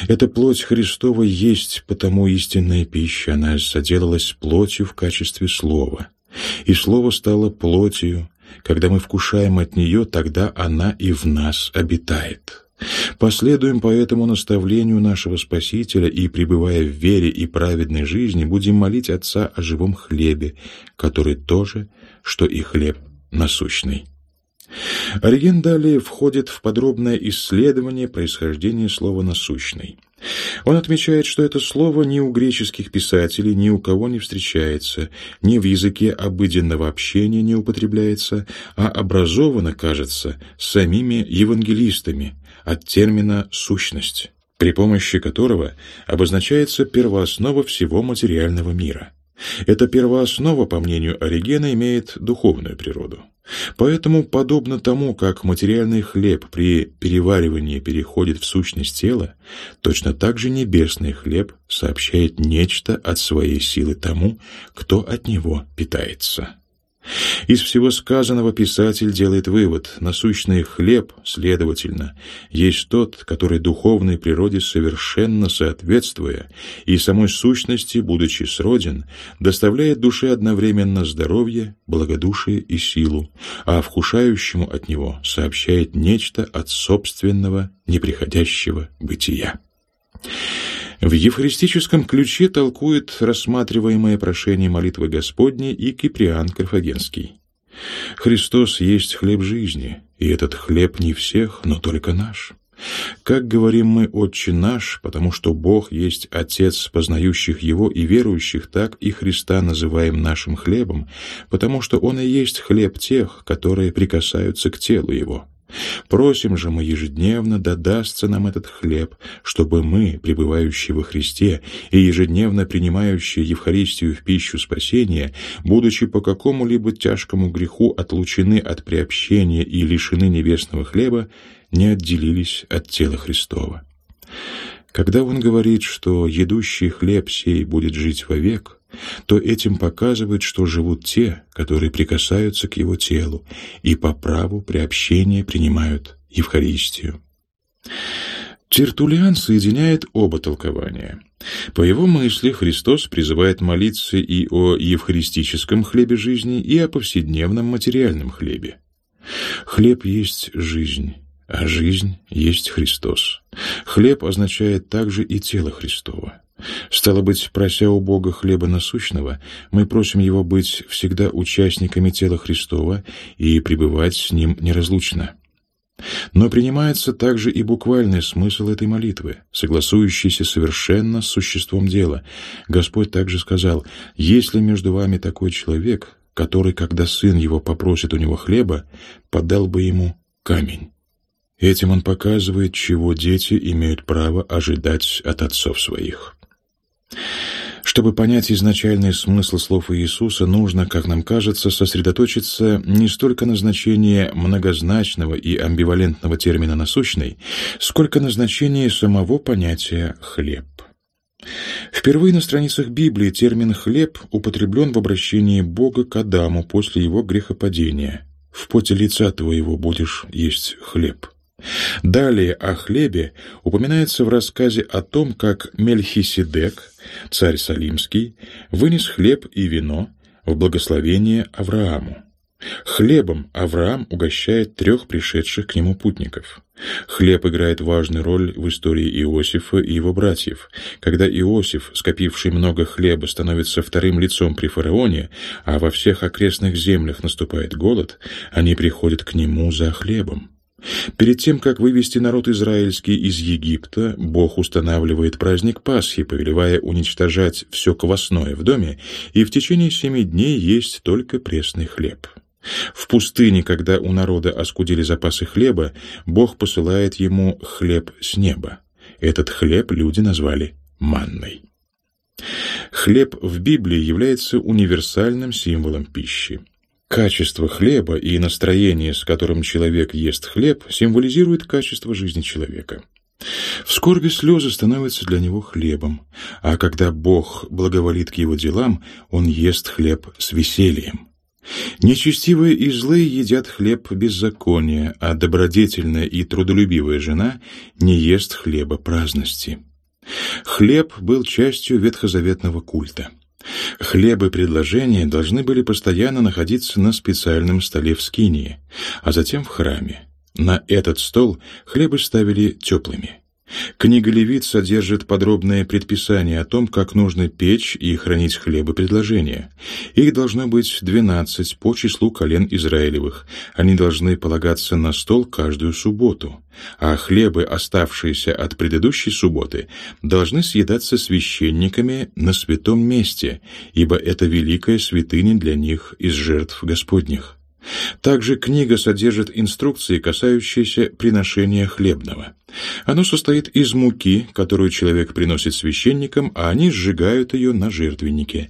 Эта плоть Христова есть потому истинная пища, она соделалась плотью в качестве слова. И слово стало плотью, когда мы вкушаем от нее, тогда она и в нас обитает. Последуем по этому наставлению нашего Спасителя и, пребывая в вере и праведной жизни, будем молить Отца о живом хлебе, который тоже, что и хлеб насущный. Ориген далее входит в подробное исследование происхождения слова «насущный». Он отмечает, что это слово ни у греческих писателей, ни у кого не встречается, ни в языке обыденного общения не употребляется, а образовано, кажется, самими евангелистами от термина «сущность», при помощи которого обозначается первооснова всего материального мира. Эта первооснова, по мнению Оригена, имеет духовную природу. Поэтому, подобно тому, как материальный хлеб при переваривании переходит в сущность тела, точно так же небесный хлеб сообщает нечто от своей силы тому, кто от него питается. Из всего сказанного писатель делает вывод: насущный хлеб, следовательно, есть тот, который духовной природе совершенно соответствуя и самой сущности, будучи сроден, доставляет душе одновременно здоровье, благодушие и силу, а вкушающему от него сообщает нечто от собственного неприходящего бытия. В евхаристическом ключе толкует рассматриваемое прошение молитвы Господней и Киприан Карфагенский. «Христос есть хлеб жизни, и этот хлеб не всех, но только наш». Как говорим мы «Отче наш», потому что Бог есть Отец познающих Его и верующих, так и Христа называем нашим хлебом, потому что Он и есть хлеб тех, которые прикасаются к телу Его. Просим же мы ежедневно, да дастся нам этот хлеб, чтобы мы, пребывающие во Христе и ежедневно принимающие Евхаристию в пищу спасения, будучи по какому-либо тяжкому греху отлучены от приобщения и лишены небесного хлеба, не отделились от тела Христова. Когда он говорит, что едущий хлеб сей будет жить вовек, то этим показывает, что живут те, которые прикасаются к его телу и по праву приобщения принимают Евхаристию. Тертулиан соединяет оба толкования. По его мысли, Христос призывает молиться и о евхаристическом хлебе жизни, и о повседневном материальном хлебе. Хлеб есть жизнь, а жизнь есть Христос. Хлеб означает также и тело Христово. Стало быть, прося у Бога хлеба насущного, мы просим Его быть всегда участниками тела Христова и пребывать с Ним неразлучно. Но принимается также и буквальный смысл этой молитвы, согласующийся совершенно с существом дела. Господь также сказал, «Если между вами такой человек, который, когда сын его попросит у него хлеба, подал бы ему камень». Этим он показывает, чего дети имеют право ожидать от отцов своих. Чтобы понять изначальный смысл слов Иисуса, нужно, как нам кажется, сосредоточиться не столько на значении многозначного и амбивалентного термина «насущный», сколько на значении самого понятия «хлеб». Впервые на страницах Библии термин «хлеб» употреблен в обращении Бога к Адаму после его грехопадения. «В поте лица твоего будешь есть хлеб». Далее о хлебе упоминается в рассказе о том, как Мельхиседек, царь Салимский, вынес хлеб и вино в благословение Аврааму. Хлебом Авраам угощает трех пришедших к нему путников. Хлеб играет важную роль в истории Иосифа и его братьев. Когда Иосиф, скопивший много хлеба, становится вторым лицом при фараоне, а во всех окрестных землях наступает голод, они приходят к нему за хлебом. Перед тем, как вывести народ израильский из Египта, Бог устанавливает праздник Пасхи, повелевая уничтожать все квасное в доме, и в течение семи дней есть только пресный хлеб. В пустыне, когда у народа оскудели запасы хлеба, Бог посылает ему хлеб с неба. Этот хлеб люди назвали манной. Хлеб в Библии является универсальным символом пищи. Качество хлеба и настроение, с которым человек ест хлеб, символизирует качество жизни человека. В скорби слезы становятся для него хлебом, а когда Бог благоволит к его делам, он ест хлеб с весельем. Нечестивые и злые едят хлеб беззакония, а добродетельная и трудолюбивая жена не ест хлеба праздности. Хлеб был частью ветхозаветного культа. Хлебы предложения должны были постоянно находиться на специальном столе в скинии, а затем в храме. На этот стол хлебы ставили теплыми. Книга Левит содержит подробное предписание о том, как нужно печь и хранить хлебы предложения. Их должно быть двенадцать по числу колен Израилевых. Они должны полагаться на стол каждую субботу. А хлебы, оставшиеся от предыдущей субботы, должны съедаться священниками на святом месте, ибо это великая святыня для них из жертв Господних. Также книга содержит инструкции, касающиеся приношения хлебного. Оно состоит из муки, которую человек приносит священникам, а они сжигают ее на жертвеннике.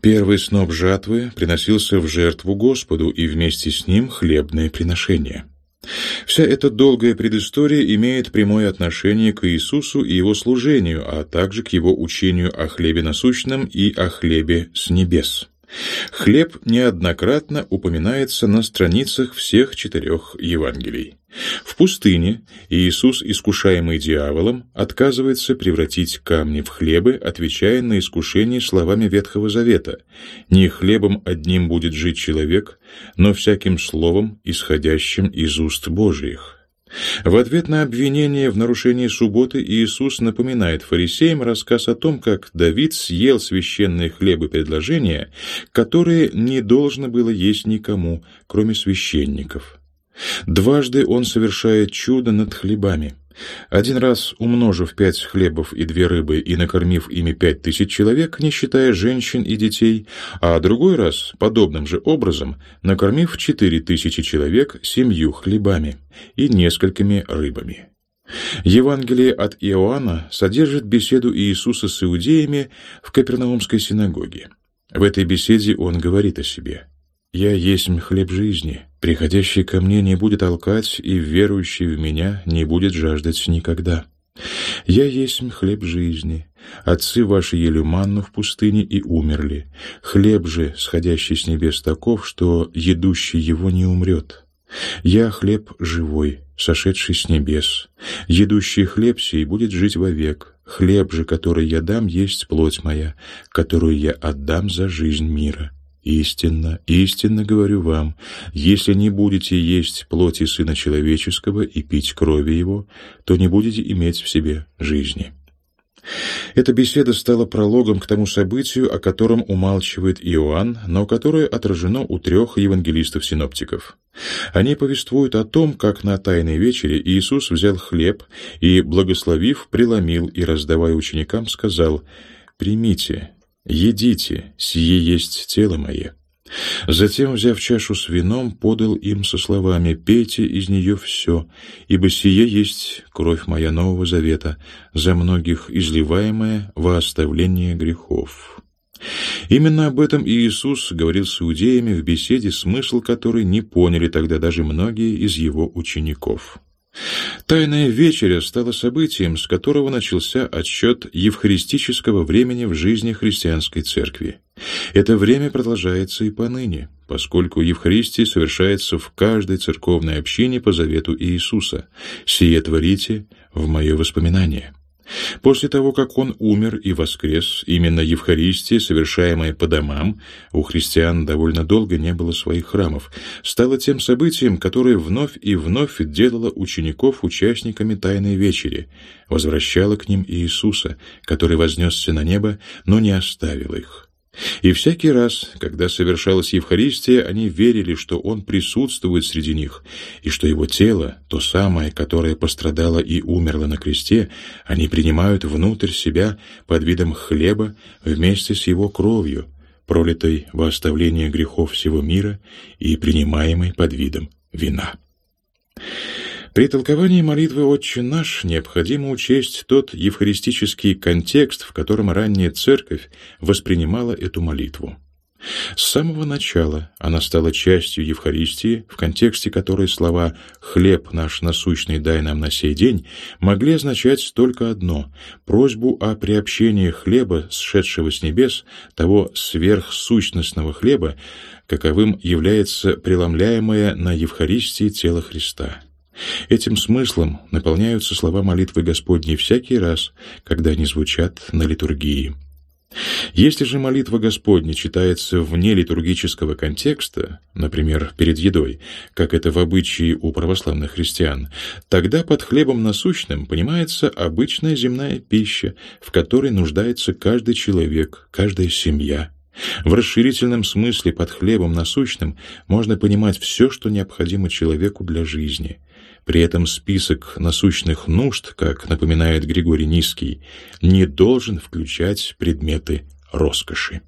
Первый сноп жатвы приносился в жертву Господу, и вместе с ним хлебное приношение. Вся эта долгая предыстория имеет прямое отношение к Иисусу и его служению, а также к его учению о хлебе насущном и о хлебе с небес. Хлеб неоднократно упоминается на страницах всех четырех Евангелий. В пустыне Иисус, искушаемый дьяволом, отказывается превратить камни в хлебы, отвечая на искушение словами Ветхого Завета «Не хлебом одним будет жить человек, но всяким словом, исходящим из уст Божиих». В ответ на обвинение в нарушении субботы Иисус напоминает фарисеям рассказ о том, как Давид съел священные хлебы предложения, которые не должно было есть никому, кроме священников. Дважды он совершает чудо над хлебами – один раз, умножив пять хлебов и две рыбы и накормив ими пять тысяч человек, не считая женщин и детей, а другой раз, подобным же образом, накормив четыре тысячи человек семью хлебами и несколькими рыбами. Евангелие от Иоанна содержит беседу Иисуса с иудеями в Капернаумской синагоге. В этой беседе он говорит о себе. «Я есть хлеб жизни. Приходящий ко мне не будет алкать, и верующий в меня не будет жаждать никогда. Я есть хлеб жизни. Отцы ваши ели манну в пустыне и умерли. Хлеб же, сходящий с небес таков, что едущий его не умрет. Я хлеб живой, сошедший с небес. Едущий хлеб сей будет жить вовек. Хлеб же, который я дам, есть плоть моя, которую я отдам за жизнь мира. Истинно, истинно говорю вам, если не будете есть плоти Сына Человеческого и пить крови Его, то не будете иметь в себе жизни». Эта беседа стала прологом к тому событию, о котором умалчивает Иоанн, но которое отражено у трех евангелистов-синоптиков. Они повествуют о том, как на Тайной вечере Иисус взял хлеб и, благословив, преломил и, раздавая ученикам, сказал «Примите, «Едите, сие есть тело мое». Затем, взяв чашу с вином, подал им со словами «Пейте из нее все, ибо сие есть кровь моя нового завета, за многих изливаемая во оставление грехов». Именно об этом Иисус говорил с иудеями в беседе, смысл которой не поняли тогда даже многие из его учеников. Тайная вечеря стала событием, с которого начался отсчет евхаристического времени в жизни христианской церкви. Это время продолжается и поныне, поскольку Евхаристия совершается в каждой церковной общине по завету Иисуса. «Сие творите в мое воспоминание». После того, как он умер и воскрес, именно Евхаристия, совершаемая по домам, у христиан довольно долго не было своих храмов, стала тем событием, которое вновь и вновь делало учеников участниками Тайной Вечери, возвращало к ним Иисуса, который вознесся на небо, но не оставил их. И всякий раз, когда совершалась Евхаристия, они верили, что Он присутствует среди них, и что Его тело, то самое, которое пострадало и умерло на кресте, они принимают внутрь себя под видом хлеба вместе с Его кровью, пролитой во оставление грехов всего мира и принимаемой под видом вина. При толковании молитвы «Отче наш» необходимо учесть тот евхаристический контекст, в котором ранняя церковь воспринимала эту молитву. С самого начала она стала частью Евхаристии, в контексте которой слова «хлеб наш насущный дай нам на сей день» могли означать только одно — просьбу о приобщении хлеба, сшедшего с небес, того сверхсущностного хлеба, каковым является преломляемое на Евхаристии тело Христа. Этим смыслом наполняются слова молитвы Господней всякий раз, когда они звучат на литургии. Если же молитва Господня читается вне литургического контекста, например, перед едой, как это в обычае у православных христиан, тогда под хлебом насущным понимается обычная земная пища, в которой нуждается каждый человек, каждая семья. В расширительном смысле под хлебом насущным можно понимать все, что необходимо человеку для жизни. При этом список насущных нужд, как напоминает Григорий Низкий, не должен включать предметы роскоши.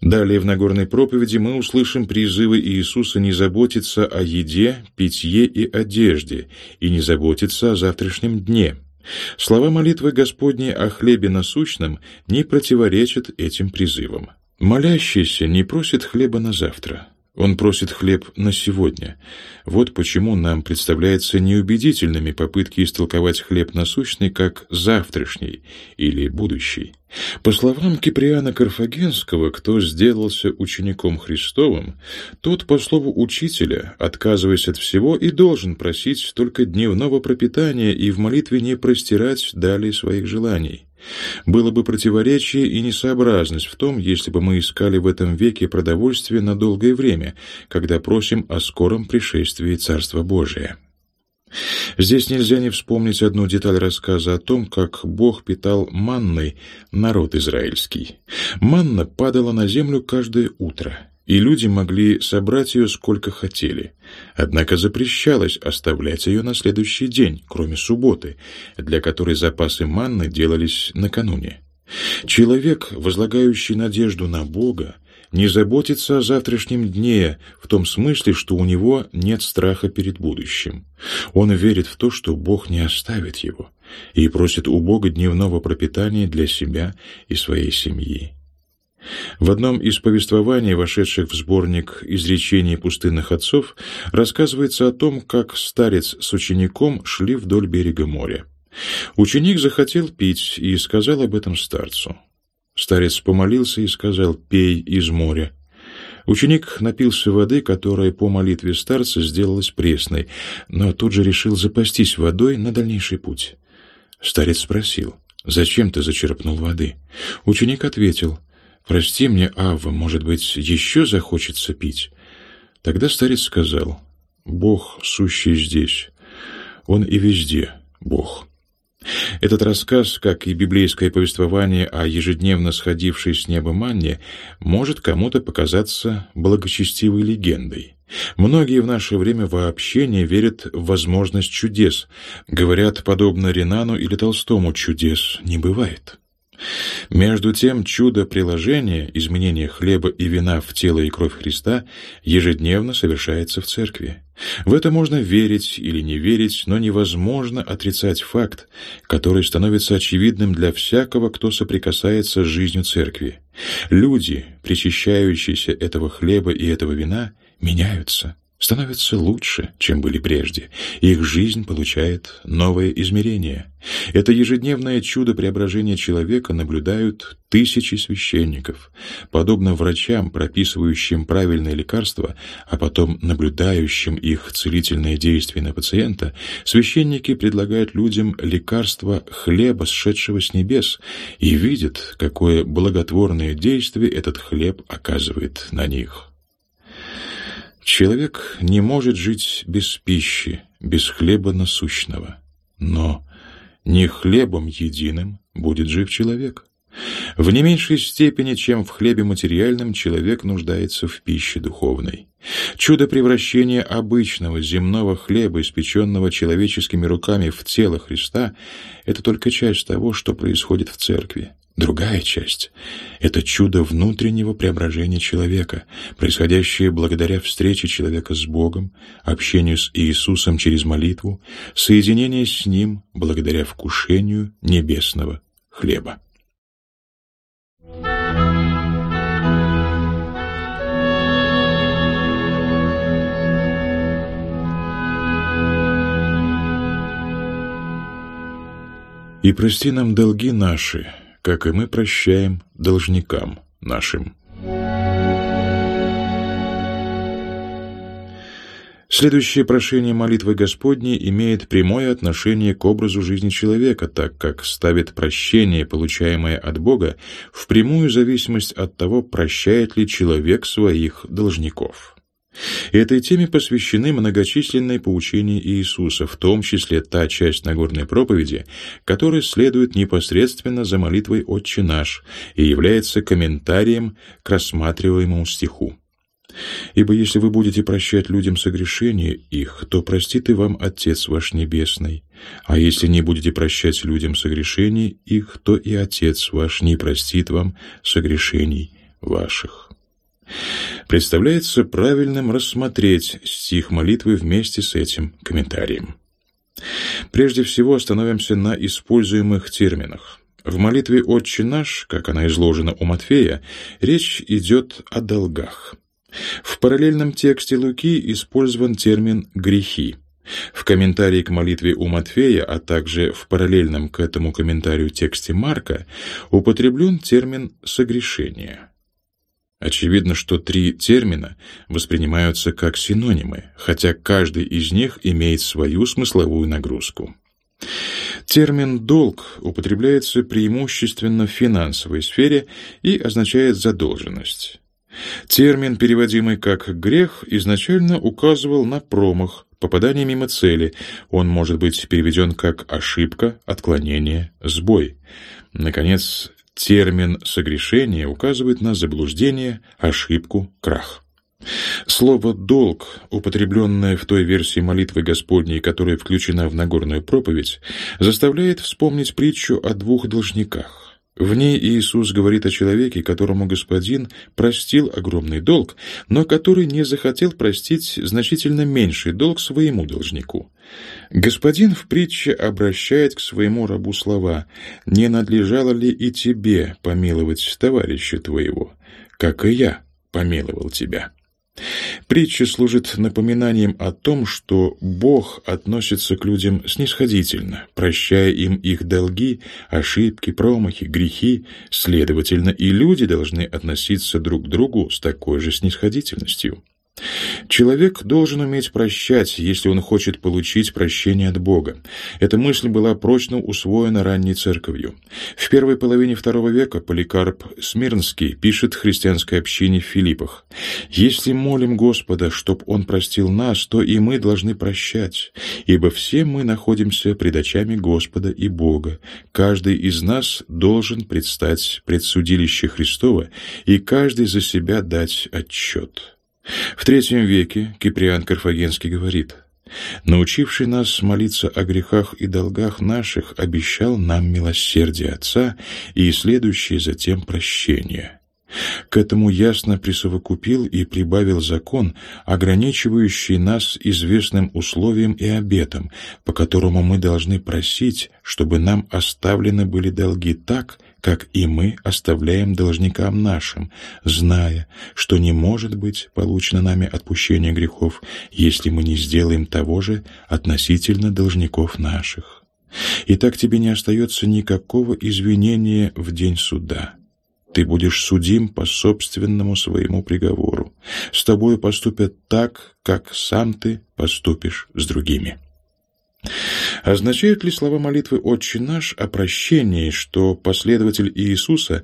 Далее в Нагорной проповеди мы услышим призывы Иисуса не заботиться о еде, питье и одежде, и не заботиться о завтрашнем дне. Слова молитвы Господней о хлебе насущном не противоречат этим призывам. Молящийся не просит хлеба на завтра. Он просит хлеб на сегодня. Вот почему нам представляются неубедительными попытки истолковать хлеб насущный как завтрашний или будущий. По словам Киприана Карфагенского, кто сделался учеником Христовым, тот, по слову учителя, отказываясь от всего, и должен просить только дневного пропитания и в молитве не простирать далее своих желаний. Было бы противоречие и несообразность в том, если бы мы искали в этом веке продовольствие на долгое время, когда просим о скором пришествии Царства Божия. Здесь нельзя не вспомнить одну деталь рассказа о том, как Бог питал манной народ израильский. Манна падала на землю каждое утро — и люди могли собрать ее сколько хотели. Однако запрещалось оставлять ее на следующий день, кроме субботы, для которой запасы манны делались накануне. Человек, возлагающий надежду на Бога, не заботится о завтрашнем дне в том смысле, что у него нет страха перед будущим. Он верит в то, что Бог не оставит его, и просит у Бога дневного пропитания для себя и своей семьи. В одном из повествований, вошедших в сборник «Изречений пустынных отцов», рассказывается о том, как старец с учеником шли вдоль берега моря. Ученик захотел пить и сказал об этом старцу. Старец помолился и сказал «пей из моря». Ученик напился воды, которая по молитве старца сделалась пресной, но тут же решил запастись водой на дальнейший путь. Старец спросил, «Зачем ты зачерпнул воды?» Ученик ответил, «Прости мне, Авва, может быть, еще захочется пить?» Тогда старец сказал, «Бог, сущий здесь, Он и везде Бог». Этот рассказ, как и библейское повествование о ежедневно сходившей с неба манне, может кому-то показаться благочестивой легендой. Многие в наше время вообще не верят в возможность чудес. Говорят, подобно Ренану или Толстому, чудес не бывает. Между тем, чудо приложения, изменения хлеба и вина в тело и кровь Христа, ежедневно совершается в церкви. В это можно верить или не верить, но невозможно отрицать факт, который становится очевидным для всякого, кто соприкасается с жизнью церкви. Люди, причащающиеся этого хлеба и этого вина, меняются становятся лучше, чем были прежде. Их жизнь получает новое измерение. Это ежедневное чудо преображения человека наблюдают тысячи священников. Подобно врачам, прописывающим правильные лекарства, а потом наблюдающим их целительное действие на пациента, священники предлагают людям лекарство хлеба, сшедшего с небес, и видят, какое благотворное действие этот хлеб оказывает на них. Человек не может жить без пищи, без хлеба насущного. Но не хлебом единым будет жив человек. В не меньшей степени, чем в хлебе материальном, человек нуждается в пище духовной. Чудо превращения обычного земного хлеба, испеченного человеческими руками в тело Христа, это только часть того, что происходит в церкви. Другая часть — это чудо внутреннего преображения человека, происходящее благодаря встрече человека с Богом, общению с Иисусом через молитву, соединение с Ним благодаря вкушению небесного хлеба. И прости нам долги наши, как и мы прощаем должникам нашим. Следующее прошение молитвы Господней имеет прямое отношение к образу жизни человека, так как ставит прощение, получаемое от Бога, в прямую зависимость от того, прощает ли человек своих должников. Этой теме посвящены многочисленные поучения Иисуса, в том числе та часть Нагорной проповеди, которая следует непосредственно за молитвой «Отче наш» и является комментарием к рассматриваемому стиху. Ибо если вы будете прощать людям согрешения их, то простит и вам Отец ваш Небесный. А если не будете прощать людям согрешений их, то и Отец ваш не простит вам согрешений ваших. Представляется правильным рассмотреть стих молитвы вместе с этим комментарием. Прежде всего остановимся на используемых терминах. В молитве «Отче наш», как она изложена у Матфея, речь идет о долгах. В параллельном тексте Луки использован термин «грехи». В комментарии к молитве у Матфея, а также в параллельном к этому комментарию тексте Марка употреблен термин «согрешение». Очевидно, что три термина воспринимаются как синонимы, хотя каждый из них имеет свою смысловую нагрузку. Термин «долг» употребляется преимущественно в финансовой сфере и означает задолженность. Термин, переводимый как «грех», изначально указывал на промах, попадание мимо цели. Он может быть переведен как «ошибка», «отклонение», «сбой». Наконец, термин «согрешение» указывает на заблуждение, ошибку, крах. Слово «долг», употребленное в той версии молитвы Господней, которая включена в Нагорную проповедь, заставляет вспомнить притчу о двух должниках. В ней Иисус говорит о человеке, которому Господин простил огромный долг, но который не захотел простить значительно меньший долг своему должнику. Господин в притче обращает к своему рабу слова «Не надлежало ли и тебе помиловать товарища твоего, как и я помиловал тебя?» Притча служит напоминанием о том, что Бог относится к людям снисходительно, прощая им их долги, ошибки, промахи, грехи, следовательно, и люди должны относиться друг к другу с такой же снисходительностью. Человек должен уметь прощать, если он хочет получить прощение от Бога. Эта мысль была прочно усвоена ранней церковью. В первой половине второго века Поликарп Смирнский пишет христианской общине в Филиппах. «Если молим Господа, чтоб Он простил нас, то и мы должны прощать, ибо все мы находимся пред очами Господа и Бога. Каждый из нас должен предстать пред судилище Христова, и каждый за себя дать отчет». В третьем веке Киприан Карфагенский говорит, «Научивший нас молиться о грехах и долгах наших, обещал нам милосердие Отца и следующее затем прощение». К этому ясно присовокупил и прибавил закон, ограничивающий нас известным условием и обетом, по которому мы должны просить, чтобы нам оставлены были долги так, как и мы оставляем должникам нашим, зная, что не может быть получено нами отпущение грехов, если мы не сделаем того же относительно должников наших. И так тебе не остается никакого извинения в день суда. Ты будешь судим по собственному своему приговору. С тобой поступят так, как сам ты поступишь с другими. Означают ли слова молитвы «Отче наш» о прощении, что последователь Иисуса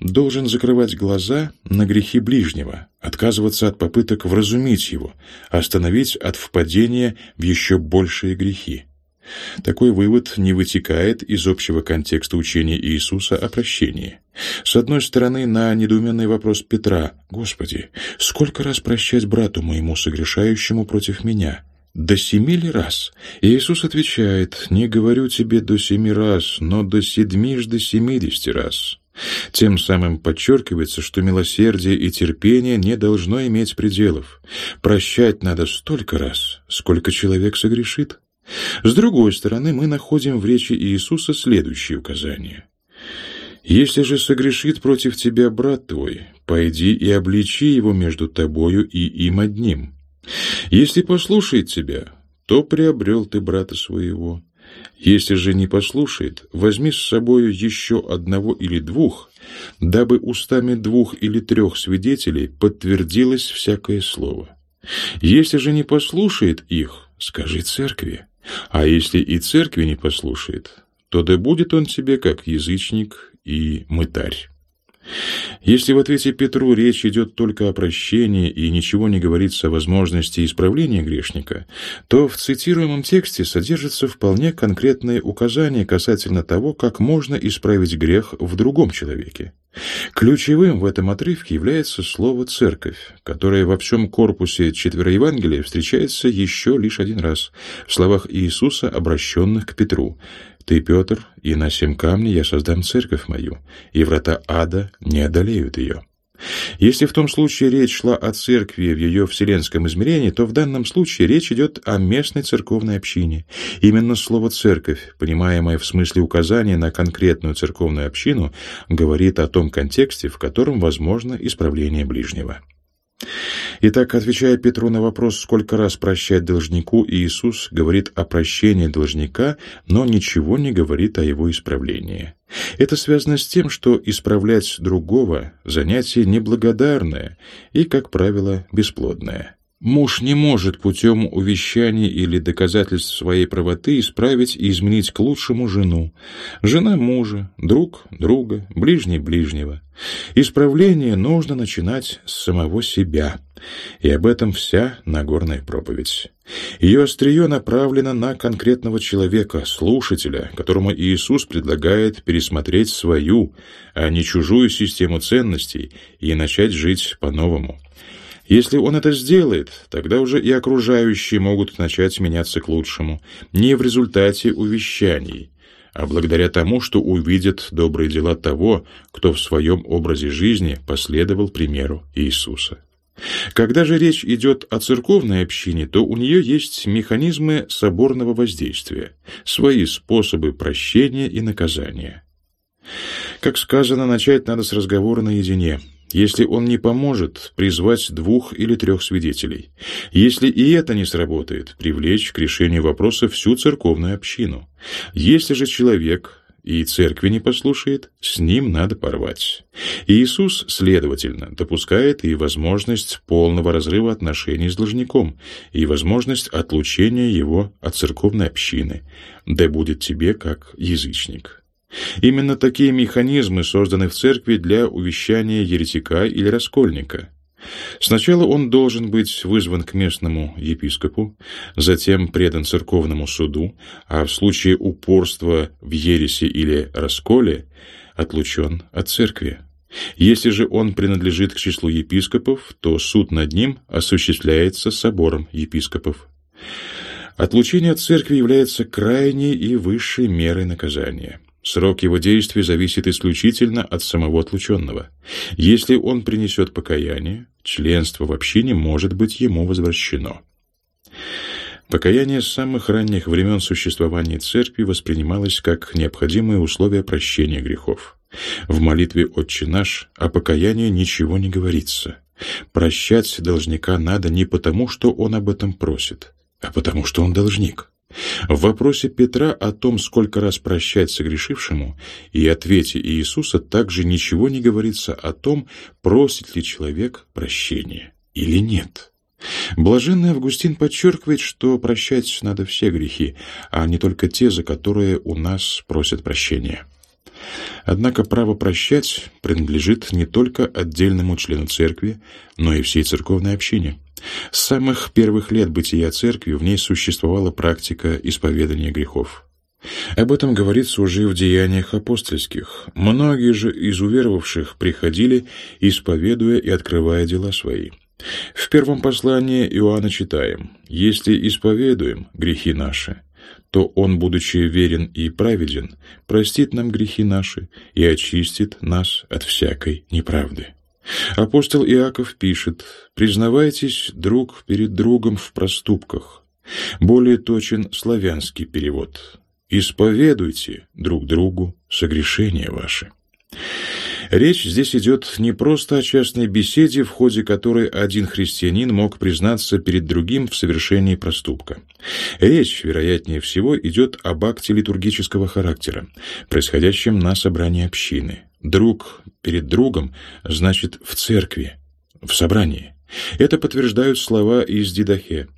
должен закрывать глаза на грехи ближнего, отказываться от попыток вразумить его, остановить от впадения в еще большие грехи? Такой вывод не вытекает из общего контекста учения Иисуса о прощении. С одной стороны, на недоуменный вопрос Петра «Господи, сколько раз прощать брату моему, согрешающему против меня?» «До семи ли раз?» Иисус отвечает, «Не говорю тебе до семи раз, но до седьмижды семидесяти раз». Тем самым подчеркивается, что милосердие и терпение не должно иметь пределов. Прощать надо столько раз, сколько человек согрешит. С другой стороны, мы находим в речи Иисуса следующие указания. «Если же согрешит против тебя брат твой, пойди и обличи его между тобою и им одним». Если послушает тебя, то приобрел ты брата своего. Если же не послушает, возьми с собою еще одного или двух, дабы устами двух или трех свидетелей подтвердилось всякое слово. Если же не послушает их, скажи церкви. А если и церкви не послушает, то да будет он тебе как язычник и мытарь. Если в ответе Петру речь идет только о прощении и ничего не говорится о возможности исправления грешника, то в цитируемом тексте содержится вполне конкретные указания касательно того, как можно исправить грех в другом человеке. Ключевым в этом отрывке является слово «церковь», которое во всем корпусе Евангелия встречается еще лишь один раз в словах Иисуса, обращенных к Петру. «Ты, Петр, и на семь камней я создам церковь мою, и врата ада не одолеют ее». Если в том случае речь шла о церкви в ее вселенском измерении, то в данном случае речь идет о местной церковной общине. Именно слово «церковь», понимаемое в смысле указания на конкретную церковную общину, говорит о том контексте, в котором возможно исправление ближнего. Итак, отвечая Петру на вопрос, сколько раз прощать должнику, Иисус говорит о прощении должника, но ничего не говорит о его исправлении. Это связано с тем, что исправлять другого – занятие неблагодарное и, как правило, бесплодное. Муж не может путем увещаний или доказательств своей правоты исправить и изменить к лучшему жену. Жена мужа, друг друга, ближний ближнего. Исправление нужно начинать с самого себя. И об этом вся Нагорная проповедь. Ее острие направлено на конкретного человека, слушателя, которому Иисус предлагает пересмотреть свою, а не чужую систему ценностей и начать жить по-новому. Если он это сделает, тогда уже и окружающие могут начать меняться к лучшему, не в результате увещаний, а благодаря тому, что увидят добрые дела того, кто в своем образе жизни последовал примеру Иисуса. Когда же речь идет о церковной общине, то у нее есть механизмы соборного воздействия, свои способы прощения и наказания. Как сказано, начать надо с разговора наедине – если он не поможет, призвать двух или трех свидетелей. Если и это не сработает, привлечь к решению вопроса всю церковную общину. Если же человек и церкви не послушает, с ним надо порвать. Иисус, следовательно, допускает и возможность полного разрыва отношений с должником, и возможность отлучения его от церковной общины, да будет тебе как язычник. Именно такие механизмы созданы в церкви для увещания еретика или раскольника. Сначала он должен быть вызван к местному епископу, затем предан церковному суду, а в случае упорства в ереси или расколе отлучен от церкви. Если же он принадлежит к числу епископов, то суд над ним осуществляется собором епископов. Отлучение от церкви является крайней и высшей мерой наказания. Срок его действия зависит исключительно от самого отлученного. Если он принесет покаяние, членство в общине может быть ему возвращено. Покаяние с самых ранних времен существования церкви воспринималось как необходимое условие прощения грехов. В молитве «Отче наш» о покаянии ничего не говорится. Прощать должника надо не потому, что он об этом просит, а потому, что он должник. В вопросе Петра о том, сколько раз прощать согрешившему, и ответе Иисуса также ничего не говорится о том, просит ли человек прощения или нет. Блаженный Августин подчеркивает, что прощать надо все грехи, а не только те, за которые у нас просят прощения. Однако право прощать принадлежит не только отдельному члену церкви, но и всей церковной общине. С самых первых лет бытия церкви в ней существовала практика исповедания грехов. Об этом говорится уже в деяниях апостольских. Многие же из уверовавших приходили, исповедуя и открывая дела свои. В первом послании Иоанна читаем «Если исповедуем грехи наши, то Он, будучи верен и праведен, простит нам грехи наши и очистит нас от всякой неправды». Апостол Иаков пишет «Признавайтесь друг перед другом в проступках». Более точен славянский перевод «Исповедуйте друг другу согрешения ваши». Речь здесь идет не просто о частной беседе, в ходе которой один христианин мог признаться перед другим в совершении проступка. Речь, вероятнее всего, идет об акте литургического характера, происходящем на собрании общины. Друг перед другом значит в церкви, в собрании. Это подтверждают слова из Дидахе.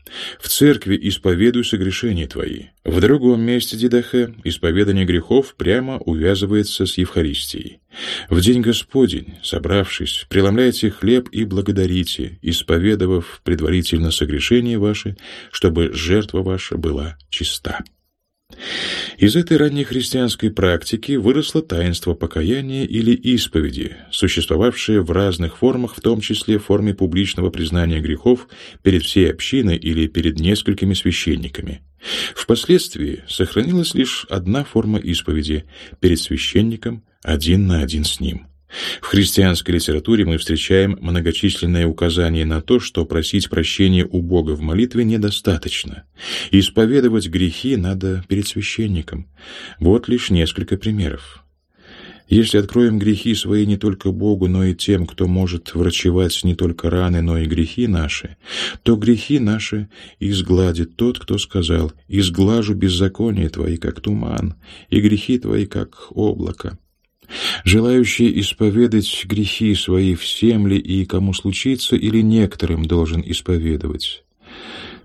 «В церкви исповедуй согрешения твои». В другом месте Дидахе исповедание грехов прямо увязывается с Евхаристией. «В день Господень, собравшись, преломляйте хлеб и благодарите, исповедовав предварительно согрешения ваши, чтобы жертва ваша была чиста». Из этой ранней христианской практики выросло таинство покаяния или исповеди, существовавшее в разных формах, в том числе в форме публичного признания грехов перед всей общиной или перед несколькими священниками. Впоследствии сохранилась лишь одна форма исповеди перед священником один на один с ним. В христианской литературе мы встречаем многочисленные указания на то, что просить прощения у Бога в молитве недостаточно. Исповедовать грехи надо перед священником. Вот лишь несколько примеров. Если откроем грехи свои не только Богу, но и тем, кто может врачевать не только раны, но и грехи наши, то грехи наши изгладит тот, кто сказал «Изглажу беззаконие твои, как туман, и грехи твои, как облако». Желающий исповедать грехи свои всем ли и кому случится, или некоторым должен исповедовать?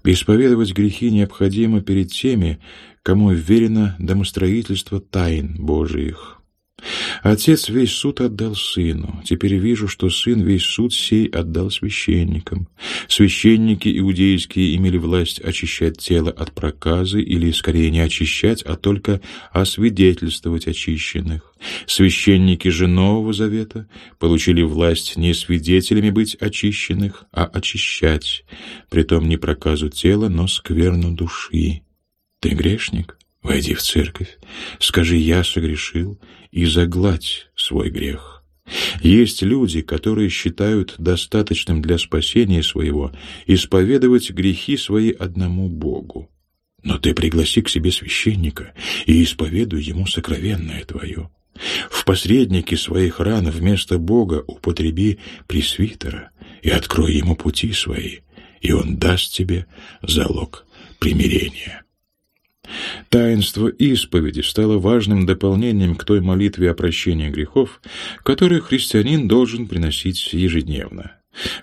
Исповедовать грехи необходимо перед теми, кому верено домостроительство тайн Божиих. Отец весь суд отдал сыну. Теперь вижу, что сын весь суд сей отдал священникам. Священники иудейские имели власть очищать тело от проказы, или скорее не очищать, а только освидетельствовать очищенных. Священники же Нового Завета получили власть не свидетелями быть очищенных, а очищать, притом не проказу тела, но скверну души. Ты грешник? Войди в церковь, скажи «я согрешил» и загладь свой грех. Есть люди, которые считают достаточным для спасения своего исповедовать грехи свои одному Богу. Но ты пригласи к себе священника и исповедуй ему сокровенное твое. В посреднике своих ран вместо Бога употреби пресвитера и открой ему пути свои, и он даст тебе залог примирения. Таинство исповеди стало важным дополнением к той молитве о прощении грехов, которую христианин должен приносить ежедневно.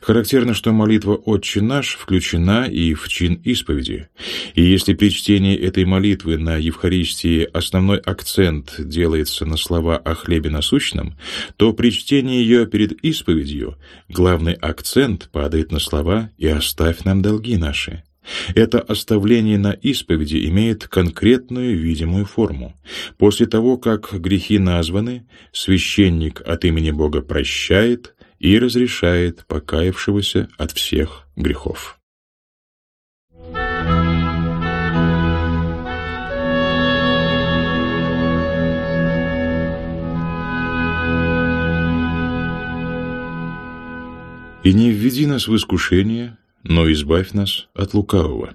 Характерно, что молитва «Отче наш» включена и в чин исповеди. И если при чтении этой молитвы на Евхаристии основной акцент делается на слова о хлебе насущном, то при чтении ее перед исповедью главный акцент падает на слова «И оставь нам долги наши». Это оставление на исповеди имеет конкретную видимую форму. После того, как грехи названы, священник от имени Бога прощает и разрешает покаявшегося от всех грехов. «И не введи нас в искушение, но избавь нас от лукавого.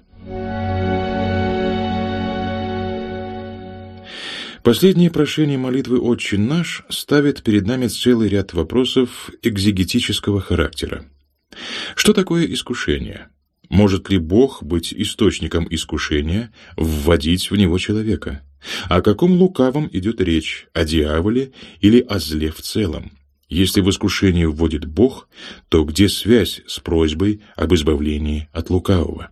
Последнее прошение молитвы «Отче наш» ставит перед нами целый ряд вопросов экзегетического характера. Что такое искушение? Может ли Бог быть источником искушения, вводить в него человека? О каком лукавом идет речь, о дьяволе или о зле в целом? Если в искушение вводит Бог, то где связь с просьбой об избавлении от лукавого?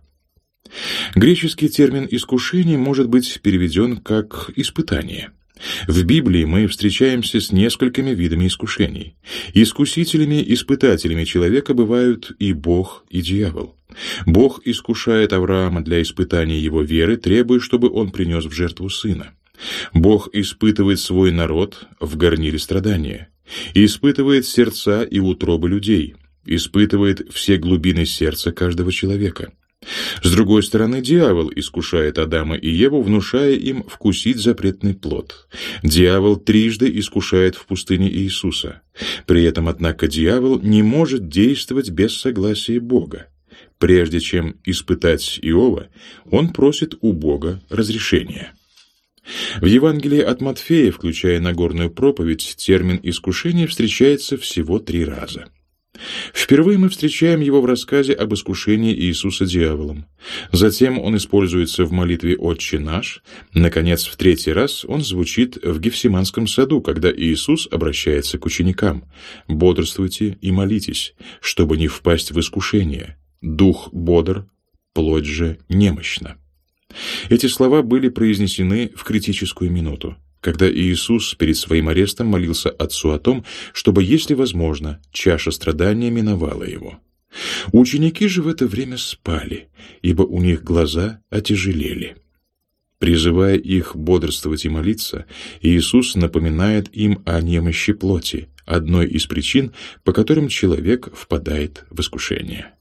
Греческий термин «искушение» может быть переведен как «испытание». В Библии мы встречаемся с несколькими видами искушений. Искусителями, испытателями человека бывают и Бог, и дьявол. Бог искушает Авраама для испытания его веры, требуя, чтобы он принес в жертву сына. Бог испытывает свой народ в горниле страдания испытывает сердца и утробы людей, испытывает все глубины сердца каждого человека. С другой стороны, дьявол искушает Адама и Еву, внушая им вкусить запретный плод. Дьявол трижды искушает в пустыне Иисуса. При этом, однако, дьявол не может действовать без согласия Бога. Прежде чем испытать Иова, он просит у Бога разрешения. В Евангелии от Матфея, включая Нагорную проповедь, термин «искушение» встречается всего три раза. Впервые мы встречаем его в рассказе об искушении Иисуса дьяволом. Затем он используется в молитве «Отче наш». Наконец, в третий раз он звучит в Гефсиманском саду, когда Иисус обращается к ученикам. «Бодрствуйте и молитесь, чтобы не впасть в искушение. Дух бодр, плоть же немощна». Эти слова были произнесены в критическую минуту когда Иисус перед своим арестом молился Отцу о том, чтобы, если возможно, чаша страдания миновала его. Ученики же в это время спали, ибо у них глаза отяжелели. Призывая их бодрствовать и молиться, Иисус напоминает им о немощи плоти, одной из причин, по которым человек впадает в искушение.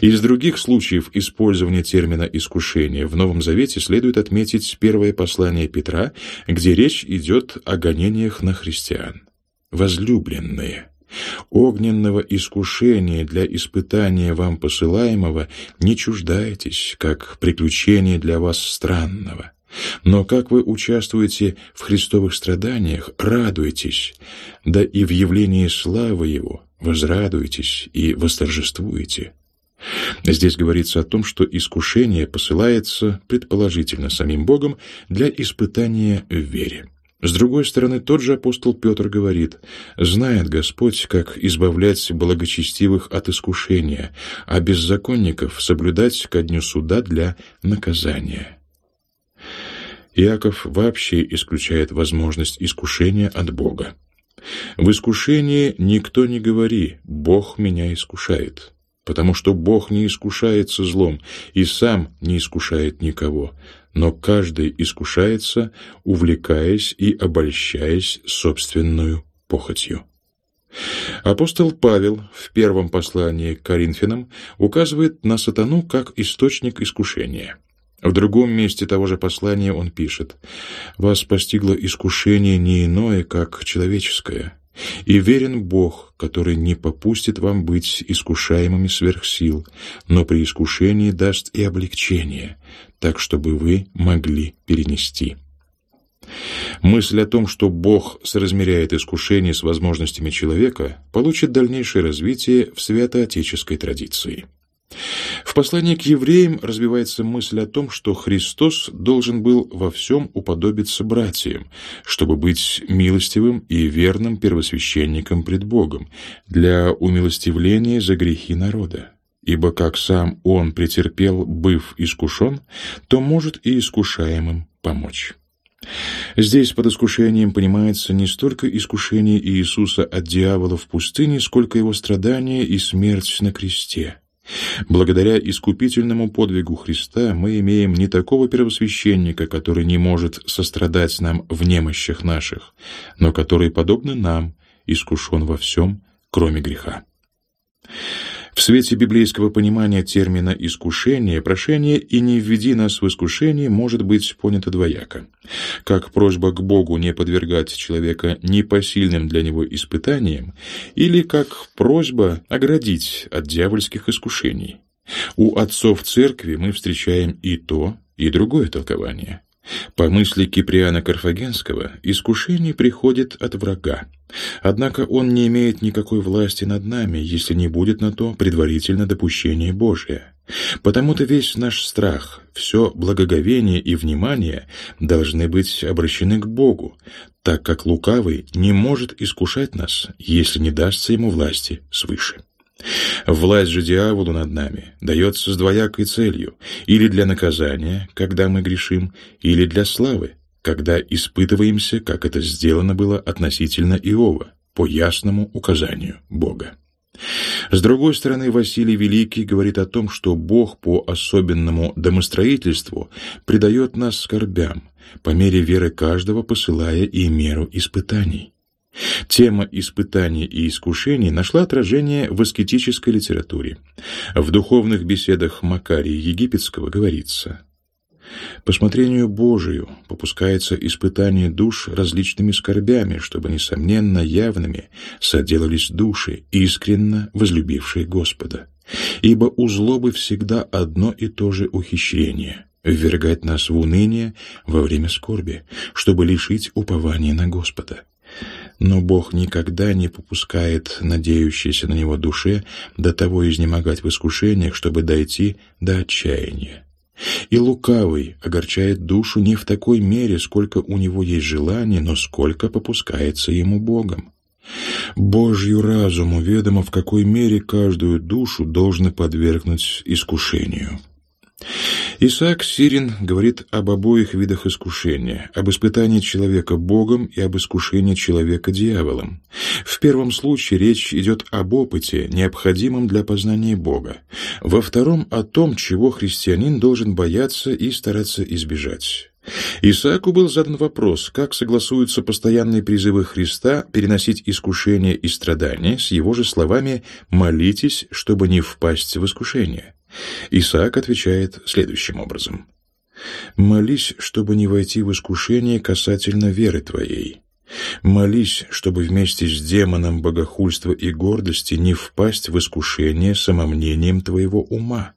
Из других случаев использования термина «искушение» в Новом Завете следует отметить первое послание Петра, где речь идет о гонениях на христиан. «Возлюбленные, огненного искушения для испытания вам посылаемого не чуждайтесь, как приключение для вас странного». Но как вы участвуете в христовых страданиях, радуйтесь, да и в явлении славы Его возрадуйтесь и восторжествуете. Здесь говорится о том, что искушение посылается, предположительно, самим Богом для испытания в вере. С другой стороны, тот же апостол Петр говорит, «Знает Господь, как избавлять благочестивых от искушения, а беззаконников соблюдать ко дню суда для наказания». Иаков вообще исключает возможность искушения от Бога. В искушении никто не говори «Бог меня искушает» потому что Бог не искушается злом и сам не искушает никого, но каждый искушается, увлекаясь и обольщаясь собственную похотью. Апостол Павел в первом послании к Коринфянам указывает на сатану как источник искушения. В другом месте того же послания он пишет «Вас постигло искушение не иное, как человеческое, и верен Бог, который не попустит вам быть искушаемыми сверх сил, но при искушении даст и облегчение, так чтобы вы могли перенести. Мысль о том, что Бог соразмеряет искушение с возможностями человека, получит дальнейшее развитие в святоотеческой традиции. В послании к евреям развивается мысль о том, что Христос должен был во всем уподобиться братьям, чтобы быть милостивым и верным первосвященником пред Богом для умилостивления за грехи народа. Ибо как сам Он претерпел, быв искушен, то может и искушаемым помочь. Здесь под искушением понимается не столько искушение Иисуса от дьявола в пустыне, сколько его страдания и смерть на кресте. Благодаря искупительному подвигу Христа мы имеем не такого первосвященника, который не может сострадать нам в немощах наших, но который, подобно нам, искушен во всем, кроме греха. В свете библейского понимания термина «искушение» прошение «и не введи нас в искушение» может быть понято двояко. Как просьба к Богу не подвергать человека непосильным для него испытаниям, или как просьба оградить от дьявольских искушений. У отцов церкви мы встречаем и то, и другое толкование. По мысли Киприана Карфагенского, искушение приходит от врага. Однако он не имеет никакой власти над нами, если не будет на то предварительно допущение Божие. Потому-то весь наш страх, все благоговение и внимание должны быть обращены к Богу, так как лукавый не может искушать нас, если не дастся ему власти свыше. Власть же дьяволу над нами дается с двоякой целью, или для наказания, когда мы грешим, или для славы, когда испытываемся, как это сделано было относительно Иова, по ясному указанию Бога. С другой стороны, Василий Великий говорит о том, что Бог по особенному домостроительству предает нас скорбям, по мере веры каждого посылая и меру испытаний. Тема испытаний и искушений нашла отражение в аскетической литературе. В духовных беседах Макария Египетского говорится «По смотрению Божию попускается испытание душ различными скорбями, чтобы, несомненно, явными соделались души, искренно возлюбившие Господа. Ибо у злобы всегда одно и то же ухищрение ввергать нас в уныние во время скорби, чтобы лишить упования на Господа. Но Бог никогда не попускает надеющейся на Него душе до того изнемогать в искушениях, чтобы дойти до отчаяния. И лукавый огорчает душу не в такой мере, сколько у него есть желание, но сколько попускается ему Богом. Божью разуму ведомо, в какой мере каждую душу должны подвергнуть искушению. Исаак Сирин говорит об обоих видах искушения, об испытании человека Богом и об искушении человека дьяволом. В первом случае речь идет об опыте, необходимом для познания Бога. Во втором — о том, чего христианин должен бояться и стараться избежать. Исааку был задан вопрос, как согласуются постоянные призывы Христа переносить искушения и страдания с его же словами «молитесь, чтобы не впасть в искушение». Исаак отвечает следующим образом. «Молись, чтобы не войти в искушение касательно веры твоей. Молись, чтобы вместе с демоном богохульства и гордости не впасть в искушение самомнением твоего ума.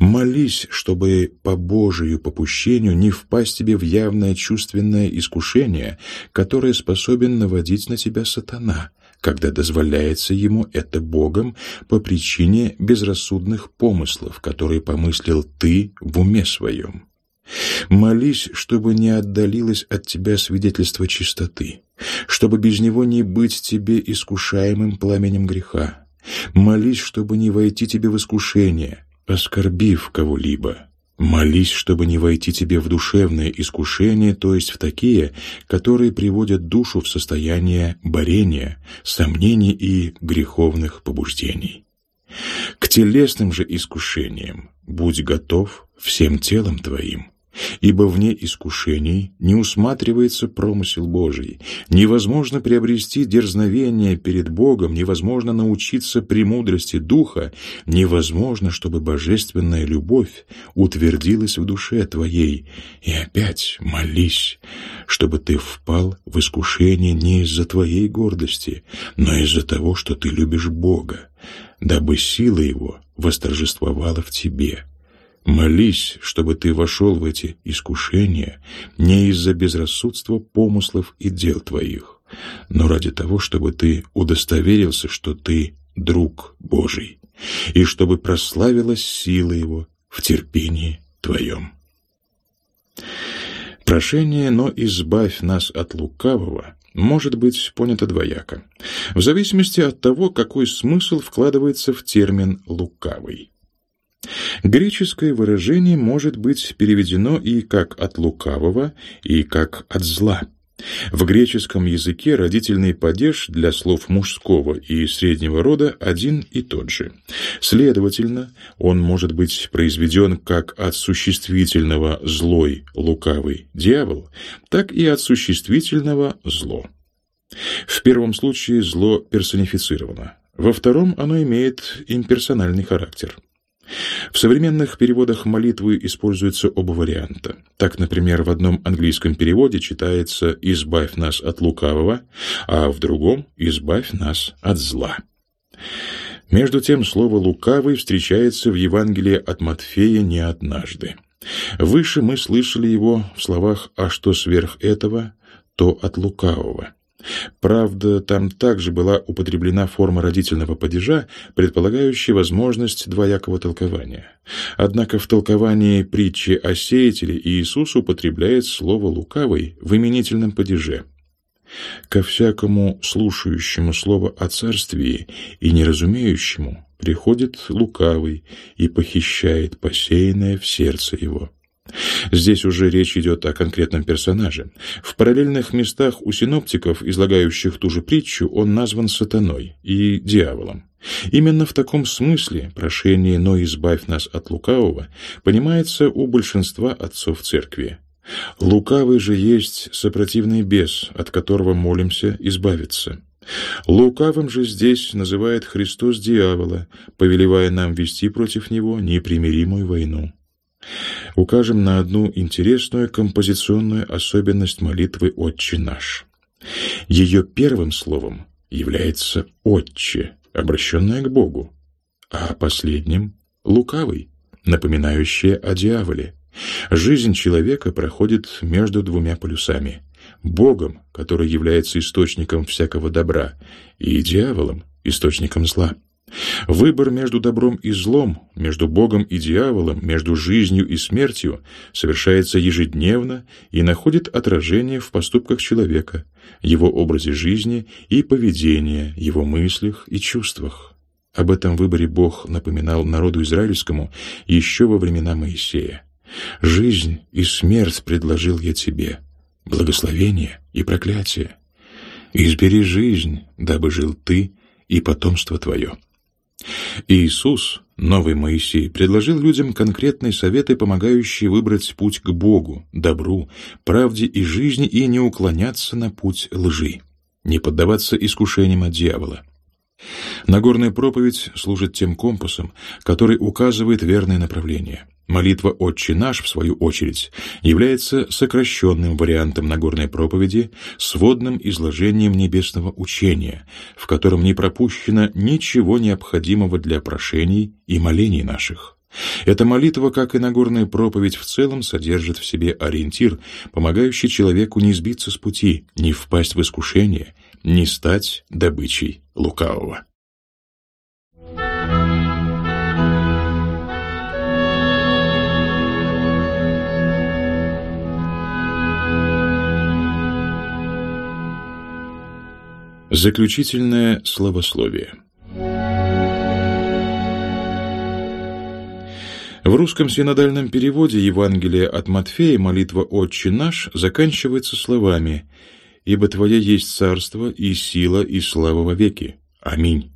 Молись, чтобы по Божию попущению не впасть тебе в явное чувственное искушение, которое способен наводить на тебя сатана, когда дозволяется ему это Богом по причине безрассудных помыслов, которые помыслил ты в уме своем. Молись, чтобы не отдалилось от тебя свидетельство чистоты, чтобы без него не быть тебе искушаемым пламенем греха. Молись, чтобы не войти тебе в искушение, оскорбив кого-либо. Молись, чтобы не войти тебе в душевное искушение, то есть в такие, которые приводят душу в состояние борения, сомнений и греховных побуждений. К телесным же искушениям будь готов всем телом твоим, Ибо вне искушений не усматривается промысел Божий. Невозможно приобрести дерзновение перед Богом, невозможно научиться премудрости Духа, невозможно, чтобы божественная любовь утвердилась в душе твоей. И опять молись, чтобы ты впал в искушение не из-за твоей гордости, но из-за того, что ты любишь Бога, дабы сила Его восторжествовала в тебе. Молись, чтобы ты вошел в эти искушения не из-за безрассудства помыслов и дел твоих, но ради того, чтобы ты удостоверился, что ты друг Божий, и чтобы прославилась сила Его в терпении твоем. Прошение «но избавь нас от лукавого» может быть понято двояко, в зависимости от того, какой смысл вкладывается в термин «лукавый». Греческое выражение может быть переведено и как от лукавого, и как от зла. В греческом языке родительный падеж для слов мужского и среднего рода один и тот же. Следовательно, он может быть произведен как от существительного «злой», «лукавый», «дьявол», так и от существительного «зло». В первом случае зло персонифицировано, во втором оно имеет имперсональный характер. В современных переводах молитвы используются оба варианта. Так, например, в одном английском переводе читается «избавь нас от лукавого», а в другом «избавь нас от зла». Между тем, слово «лукавый» встречается в Евангелии от Матфея не однажды. Выше мы слышали его в словах «а что сверх этого, то от лукавого». Правда, там также была употреблена форма родительного падежа, предполагающая возможность двоякого толкования. Однако в толковании притчи о сеятеле Иисус употребляет слово «лукавый» в именительном падеже. «Ко всякому слушающему слово о царствии и неразумеющему приходит лукавый и похищает посеянное в сердце его». Здесь уже речь идет о конкретном персонаже. В параллельных местах у синоптиков, излагающих ту же притчу, он назван сатаной и дьяволом. Именно в таком смысле прошение «но избавь нас от лукавого» понимается у большинства отцов церкви. Лукавый же есть сопротивный бес, от которого молимся избавиться. Лукавым же здесь называет Христос дьявола, повелевая нам вести против него непримиримую войну. Укажем на одну интересную композиционную особенность молитвы «Отче наш». Ее первым словом является «Отче», обращенное к Богу, а последним — «лукавый», напоминающее о дьяволе. Жизнь человека проходит между двумя полюсами – Богом, который является источником всякого добра, и дьяволом, источником зла. Выбор между добром и злом, между Богом и дьяволом, между жизнью и смертью совершается ежедневно и находит отражение в поступках человека, его образе жизни и поведении, его мыслях и чувствах. Об этом выборе Бог напоминал народу израильскому еще во времена Моисея. «Жизнь и смерть предложил я тебе, благословение и проклятие. Избери жизнь, дабы жил ты и потомство твое». Иисус, новый Моисей, предложил людям конкретные советы, помогающие выбрать путь к Богу, добру, правде и жизни и не уклоняться на путь лжи, не поддаваться искушениям от дьявола. Нагорная проповедь служит тем компасом, который указывает верное направление. Молитва «Отче наш», в свою очередь, является сокращенным вариантом Нагорной проповеди, сводным изложением небесного учения, в котором не пропущено ничего необходимого для прошений и молений наших. Эта молитва, как и Нагорная проповедь в целом, содержит в себе ориентир, помогающий человеку не сбиться с пути, не впасть в искушение, не стать добычей лукавого. Заключительное словословие В русском синодальном переводе Евангелия от Матфея молитва «Отче наш» заканчивается словами «Ибо Твоя есть царство и сила и слава во веки. Аминь».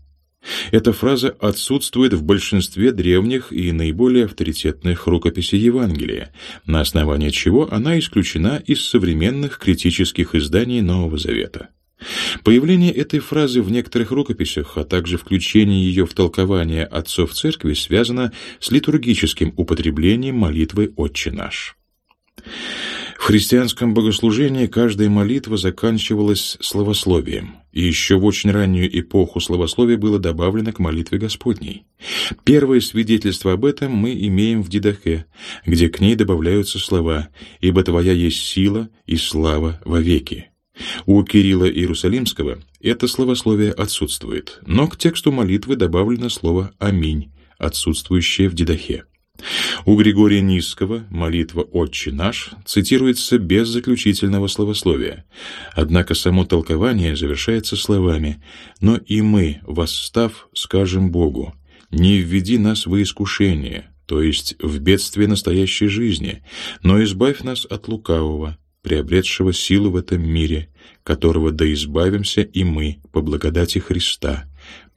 Эта фраза отсутствует в большинстве древних и наиболее авторитетных рукописей Евангелия, на основании чего она исключена из современных критических изданий Нового Завета. Появление этой фразы в некоторых рукописях, а также включение ее в толкование отцов церкви связано с литургическим употреблением молитвы «Отче наш». Христианском богослужении каждая молитва заканчивалась словословием, и еще в очень раннюю эпоху словословие было добавлено к молитве Господней. Первое свидетельство об этом мы имеем в Дидахе, где к ней добавляются слова «Ибо Твоя есть сила и слава во веки». У Кирилла Иерусалимского это словословие отсутствует, но к тексту молитвы добавлено слово «Аминь», отсутствующее в Дидахе. У Григория Низского молитва «Отче наш» цитируется без заключительного словословия, однако само толкование завершается словами «Но и мы, восстав, скажем Богу, не введи нас в искушение, то есть в бедствие настоящей жизни, но избавь нас от лукавого, приобретшего силу в этом мире, которого да избавимся и мы по благодати Христа,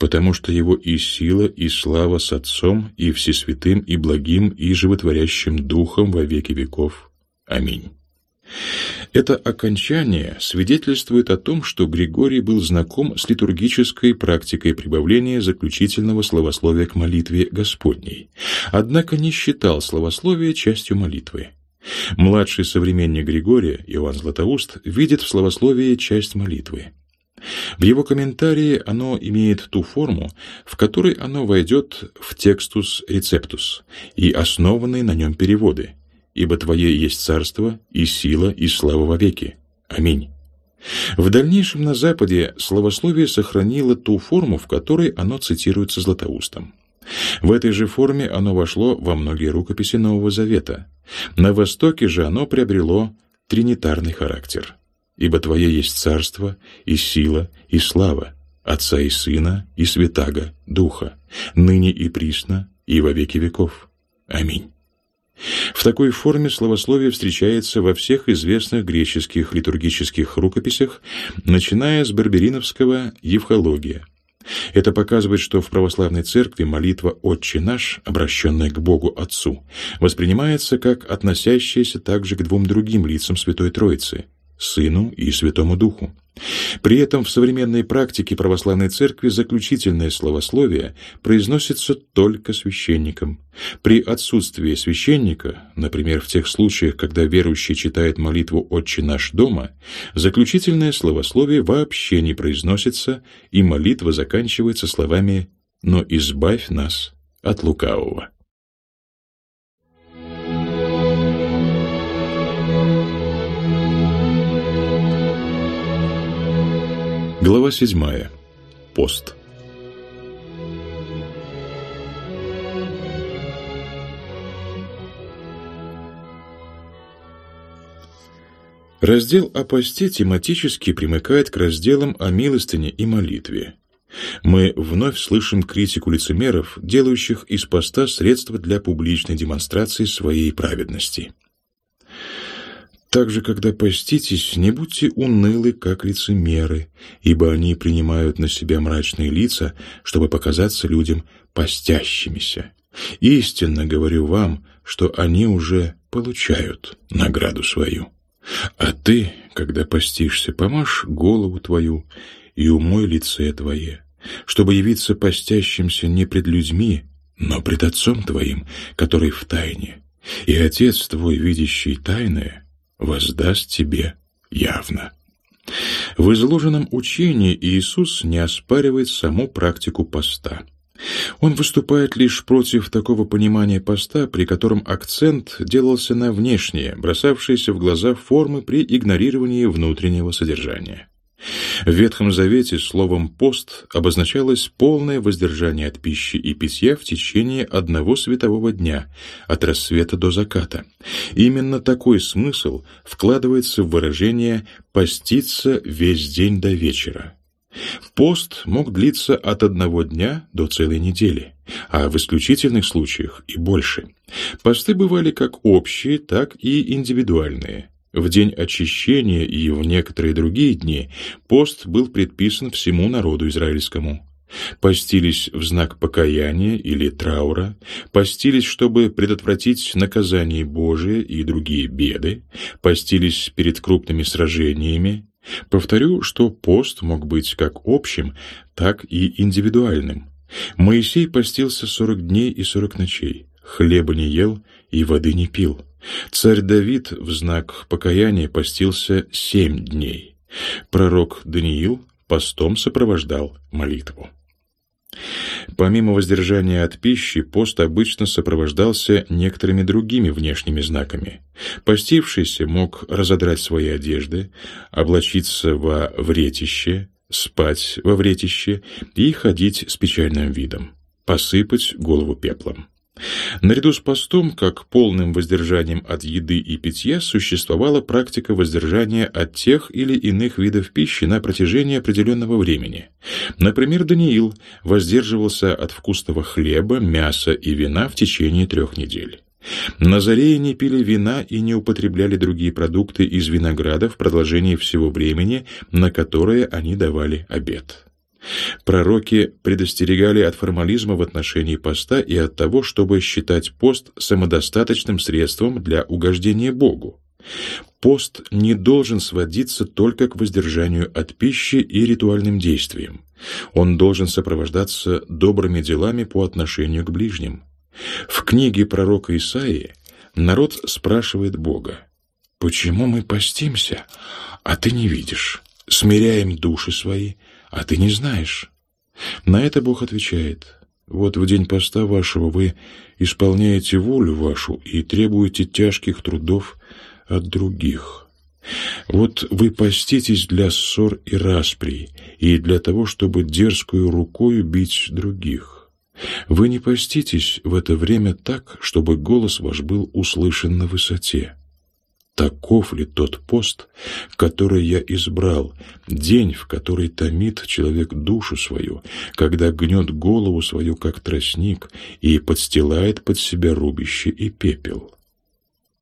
потому что Его и сила, и слава с Отцом, и Всесвятым, и благим, и животворящим Духом во веки веков. Аминь. Это окончание свидетельствует о том, что Григорий был знаком с литургической практикой прибавления заключительного словословия к молитве Господней, однако не считал словословие частью молитвы. Младший современник Григория, Иоанн Златоуст, видит в словословии часть молитвы. В его комментарии оно имеет ту форму, в которой оно войдет в текстус рецептус и основанные на нем переводы «Ибо Твое есть царство, и сила, и слава во веки. Аминь». В дальнейшем на Западе словословие сохранило ту форму, в которой оно цитируется Златоустом. В этой же форме оно вошло во многие рукописи Нового Завета. На Востоке же оно приобрело тринитарный характер. «Ибо Твое есть царство, и сила, и слава, Отца и Сына, и Святаго, Духа, ныне и присно, и во веки веков. Аминь». В такой форме словословие встречается во всех известных греческих литургических рукописях, начиная с Барбериновского «Евхология», это показывает, что в православной церкви молитва «Отче наш», обращенная к Богу Отцу, воспринимается как относящаяся также к двум другим лицам Святой Троицы – Сыну и Святому Духу. При этом в современной практике православной церкви заключительное словословие произносится только священником. При отсутствии священника, например, в тех случаях, когда верующий читает молитву «Отче наш дома», заключительное словословие вообще не произносится, и молитва заканчивается словами «Но избавь нас от лукавого». Глава 7. Пост. Раздел о посте тематически примыкает к разделам о милостыне и молитве. Мы вновь слышим критику лицемеров, делающих из поста средства для публичной демонстрации своей праведности. Также, когда поститесь, не будьте унылы, как лицемеры, ибо они принимают на себя мрачные лица, чтобы показаться людям постящимися. Истинно говорю вам, что они уже получают награду свою. А ты, когда постишься, помажь голову твою и умой лице твое, чтобы явиться постящимся не пред людьми, но пред Отцом твоим, который в тайне. И Отец твой, видящий тайное, воздаст тебе явно. В изложенном учении Иисус не оспаривает саму практику поста. Он выступает лишь против такого понимания поста, при котором акцент делался на внешние, бросавшиеся в глаза формы при игнорировании внутреннего содержания. В Ветхом Завете словом «пост» обозначалось полное воздержание от пищи и питья в течение одного светового дня, от рассвета до заката. Именно такой смысл вкладывается в выражение «поститься весь день до вечера». Пост мог длиться от одного дня до целой недели, а в исключительных случаях и больше. Посты бывали как общие, так и индивидуальные. В день очищения и в некоторые другие дни пост был предписан всему народу израильскому. Постились в знак покаяния или траура, постились, чтобы предотвратить наказание Божие и другие беды, постились перед крупными сражениями. Повторю, что пост мог быть как общим, так и индивидуальным. Моисей постился сорок дней и сорок ночей, хлеба не ел и воды не пил. Царь Давид в знак покаяния постился семь дней. Пророк Даниил постом сопровождал молитву. Помимо воздержания от пищи, пост обычно сопровождался некоторыми другими внешними знаками. Постившийся мог разодрать свои одежды, облачиться во вретище, спать во вретище и ходить с печальным видом, посыпать голову пеплом. Наряду с постом, как полным воздержанием от еды и питья, существовала практика воздержания от тех или иных видов пищи на протяжении определенного времени. Например, Даниил воздерживался от вкусного хлеба, мяса и вина в течение трех недель. Назареи не пили вина и не употребляли другие продукты из винограда в продолжении всего времени, на которое они давали обед. Пророки предостерегали от формализма в отношении поста и от того, чтобы считать пост самодостаточным средством для угождения Богу. Пост не должен сводиться только к воздержанию от пищи и ритуальным действиям. Он должен сопровождаться добрыми делами по отношению к ближним. В книге пророка Исаии народ спрашивает Бога, «Почему мы постимся, а ты не видишь? Смиряем души свои, а ты не знаешь. На это Бог отвечает, вот в день поста вашего вы исполняете волю вашу и требуете тяжких трудов от других. Вот вы поститесь для ссор и расприй, и для того, чтобы дерзкую рукою бить других. Вы не поститесь в это время так, чтобы голос ваш был услышан на высоте. Таков ли тот пост, который я избрал, день, в который томит человек душу свою, когда гнет голову свою, как тростник, и подстилает под себя рубище и пепел?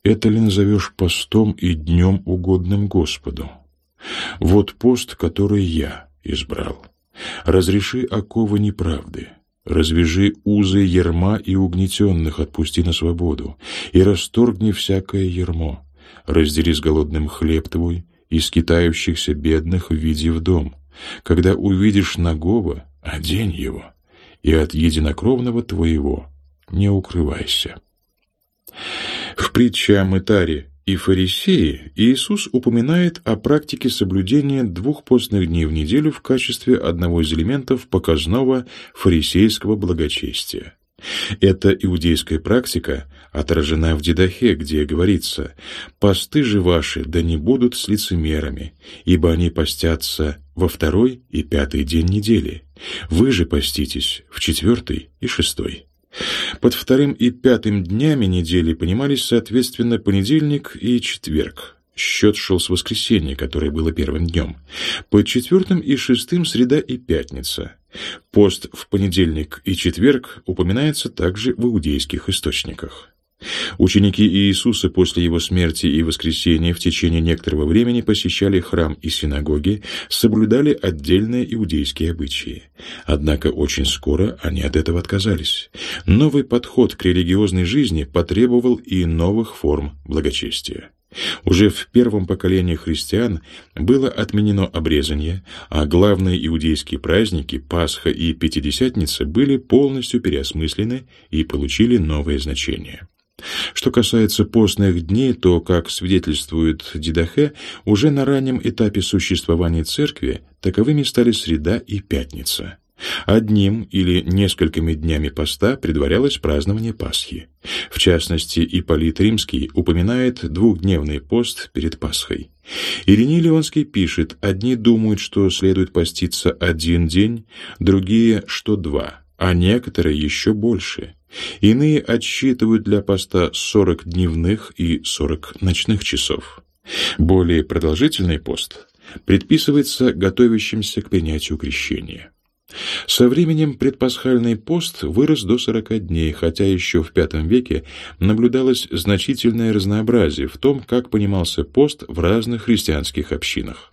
Это ли назовешь постом и днем угодным Господу? Вот пост, который я избрал. Разреши оковы неправды, развяжи узы ерма и угнетенных отпусти на свободу, и расторгни всякое ермо раздели с голодным хлеб твой, и скитающихся бедных введи в дом. Когда увидишь нагого, одень его, и от единокровного твоего не укрывайся». В притче о мытаре и фарисее Иисус упоминает о практике соблюдения двух постных дней в неделю в качестве одного из элементов показного фарисейского благочестия. Эта иудейская практика отражена в Дидахе, где говорится «Посты же ваши да не будут с лицемерами, ибо они постятся во второй и пятый день недели. Вы же поститесь в четвертый и шестой». Под вторым и пятым днями недели понимались, соответственно, понедельник и четверг. Счет шел с воскресенья, которое было первым днем. Под четвертым и шестым среда и пятница. Пост в понедельник и четверг упоминается также в иудейских источниках. Ученики Иисуса после его смерти и воскресения в течение некоторого времени посещали храм и синагоги, соблюдали отдельные иудейские обычаи. Однако очень скоро они от этого отказались. Новый подход к религиозной жизни потребовал и новых форм благочестия. Уже в первом поколении христиан было отменено обрезание, а главные иудейские праздники Пасха и Пятидесятница были полностью переосмыслены и получили новое значение. Что касается постных дней, то, как свидетельствует Дидахе, уже на раннем этапе существования церкви таковыми стали среда и пятница. Одним или несколькими днями поста предварялось празднование Пасхи. В частности, Ипполит Римский упоминает двухдневный пост перед Пасхой. Ириней Леонский пишет, одни думают, что следует поститься один день, другие, что два, а некоторые еще больше. Иные отсчитывают для поста 40 дневных и 40 ночных часов. Более продолжительный пост предписывается готовящимся к принятию крещения. Со временем предпасхальный пост вырос до 40 дней, хотя еще в V веке наблюдалось значительное разнообразие в том, как понимался пост в разных христианских общинах.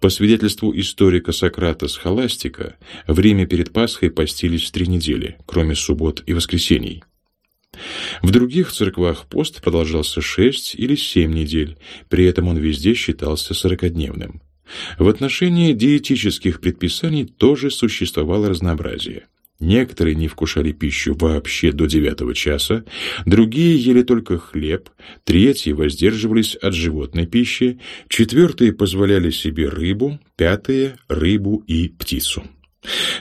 По свидетельству историка Сократа Схоластика, время перед Пасхой постились три недели, кроме суббот и воскресений. В других церквах пост продолжался шесть или семь недель, при этом он везде считался сорокодневным. В отношении диетических предписаний тоже существовало разнообразие. Некоторые не вкушали пищу вообще до девятого часа, другие ели только хлеб, третьи воздерживались от животной пищи, четвертые позволяли себе рыбу, пятые — рыбу и птицу.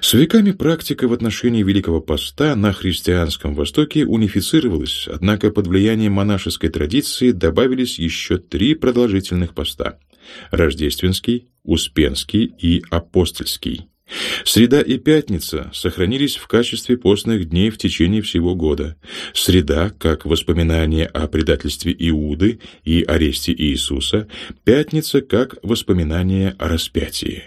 С веками практика в отношении Великого Поста на христианском Востоке унифицировалась, однако под влиянием монашеской традиции добавились еще три продолжительных поста – Рождественский, Успенский и Апостольский. Среда и пятница сохранились в качестве постных дней в течение всего года. Среда, как воспоминание о предательстве Иуды и аресте Иисуса, пятница, как воспоминание о распятии.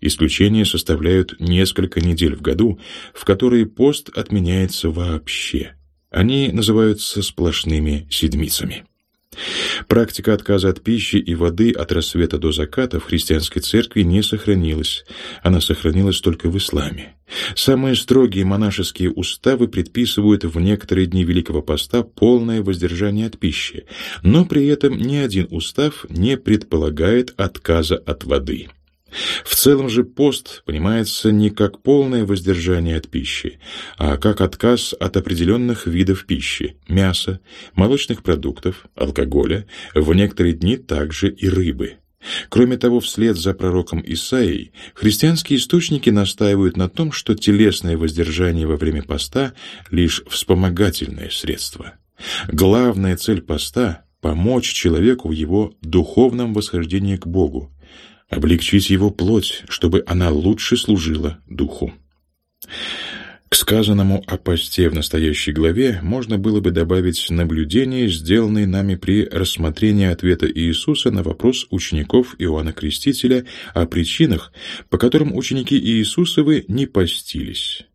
Исключения составляют несколько недель в году, в которые пост отменяется вообще. Они называются сплошными седмицами. Практика отказа от пищи и воды от рассвета до заката в христианской церкви не сохранилась. Она сохранилась только в исламе. Самые строгие монашеские уставы предписывают в некоторые дни Великого Поста полное воздержание от пищи, но при этом ни один устав не предполагает отказа от воды. В целом же пост понимается не как полное воздержание от пищи, а как отказ от определенных видов пищи – мяса, молочных продуктов, алкоголя, в некоторые дни также и рыбы. Кроме того, вслед за пророком Исаией, христианские источники настаивают на том, что телесное воздержание во время поста – лишь вспомогательное средство. Главная цель поста – помочь человеку в его духовном восхождении к Богу, облегчить его плоть, чтобы она лучше служила духу. К сказанному о посте в настоящей главе можно было бы добавить наблюдения, сделанные нами при рассмотрении ответа Иисуса на вопрос учеников Иоанна Крестителя о причинах, по которым ученики Иисусовы не постились.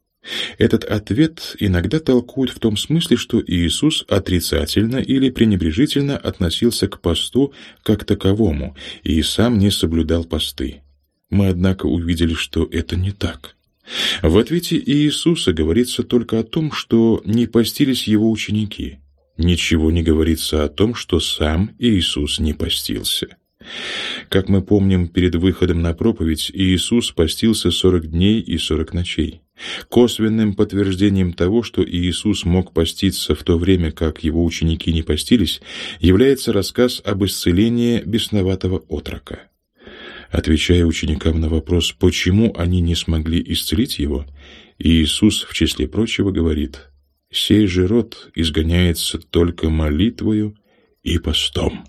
Этот ответ иногда толкуют в том смысле, что Иисус отрицательно или пренебрежительно относился к посту как таковому и сам не соблюдал посты. Мы, однако, увидели, что это не так. В ответе Иисуса говорится только о том, что не постились его ученики. Ничего не говорится о том, что сам Иисус не постился. Как мы помним, перед выходом на проповедь Иисус постился сорок дней и сорок ночей. Косвенным подтверждением того, что Иисус мог поститься в то время, как его ученики не постились, является рассказ об исцелении бесноватого отрока. Отвечая ученикам на вопрос, почему они не смогли исцелить его, Иисус, в числе прочего, говорит, Сей же род изгоняется только молитвою и постом.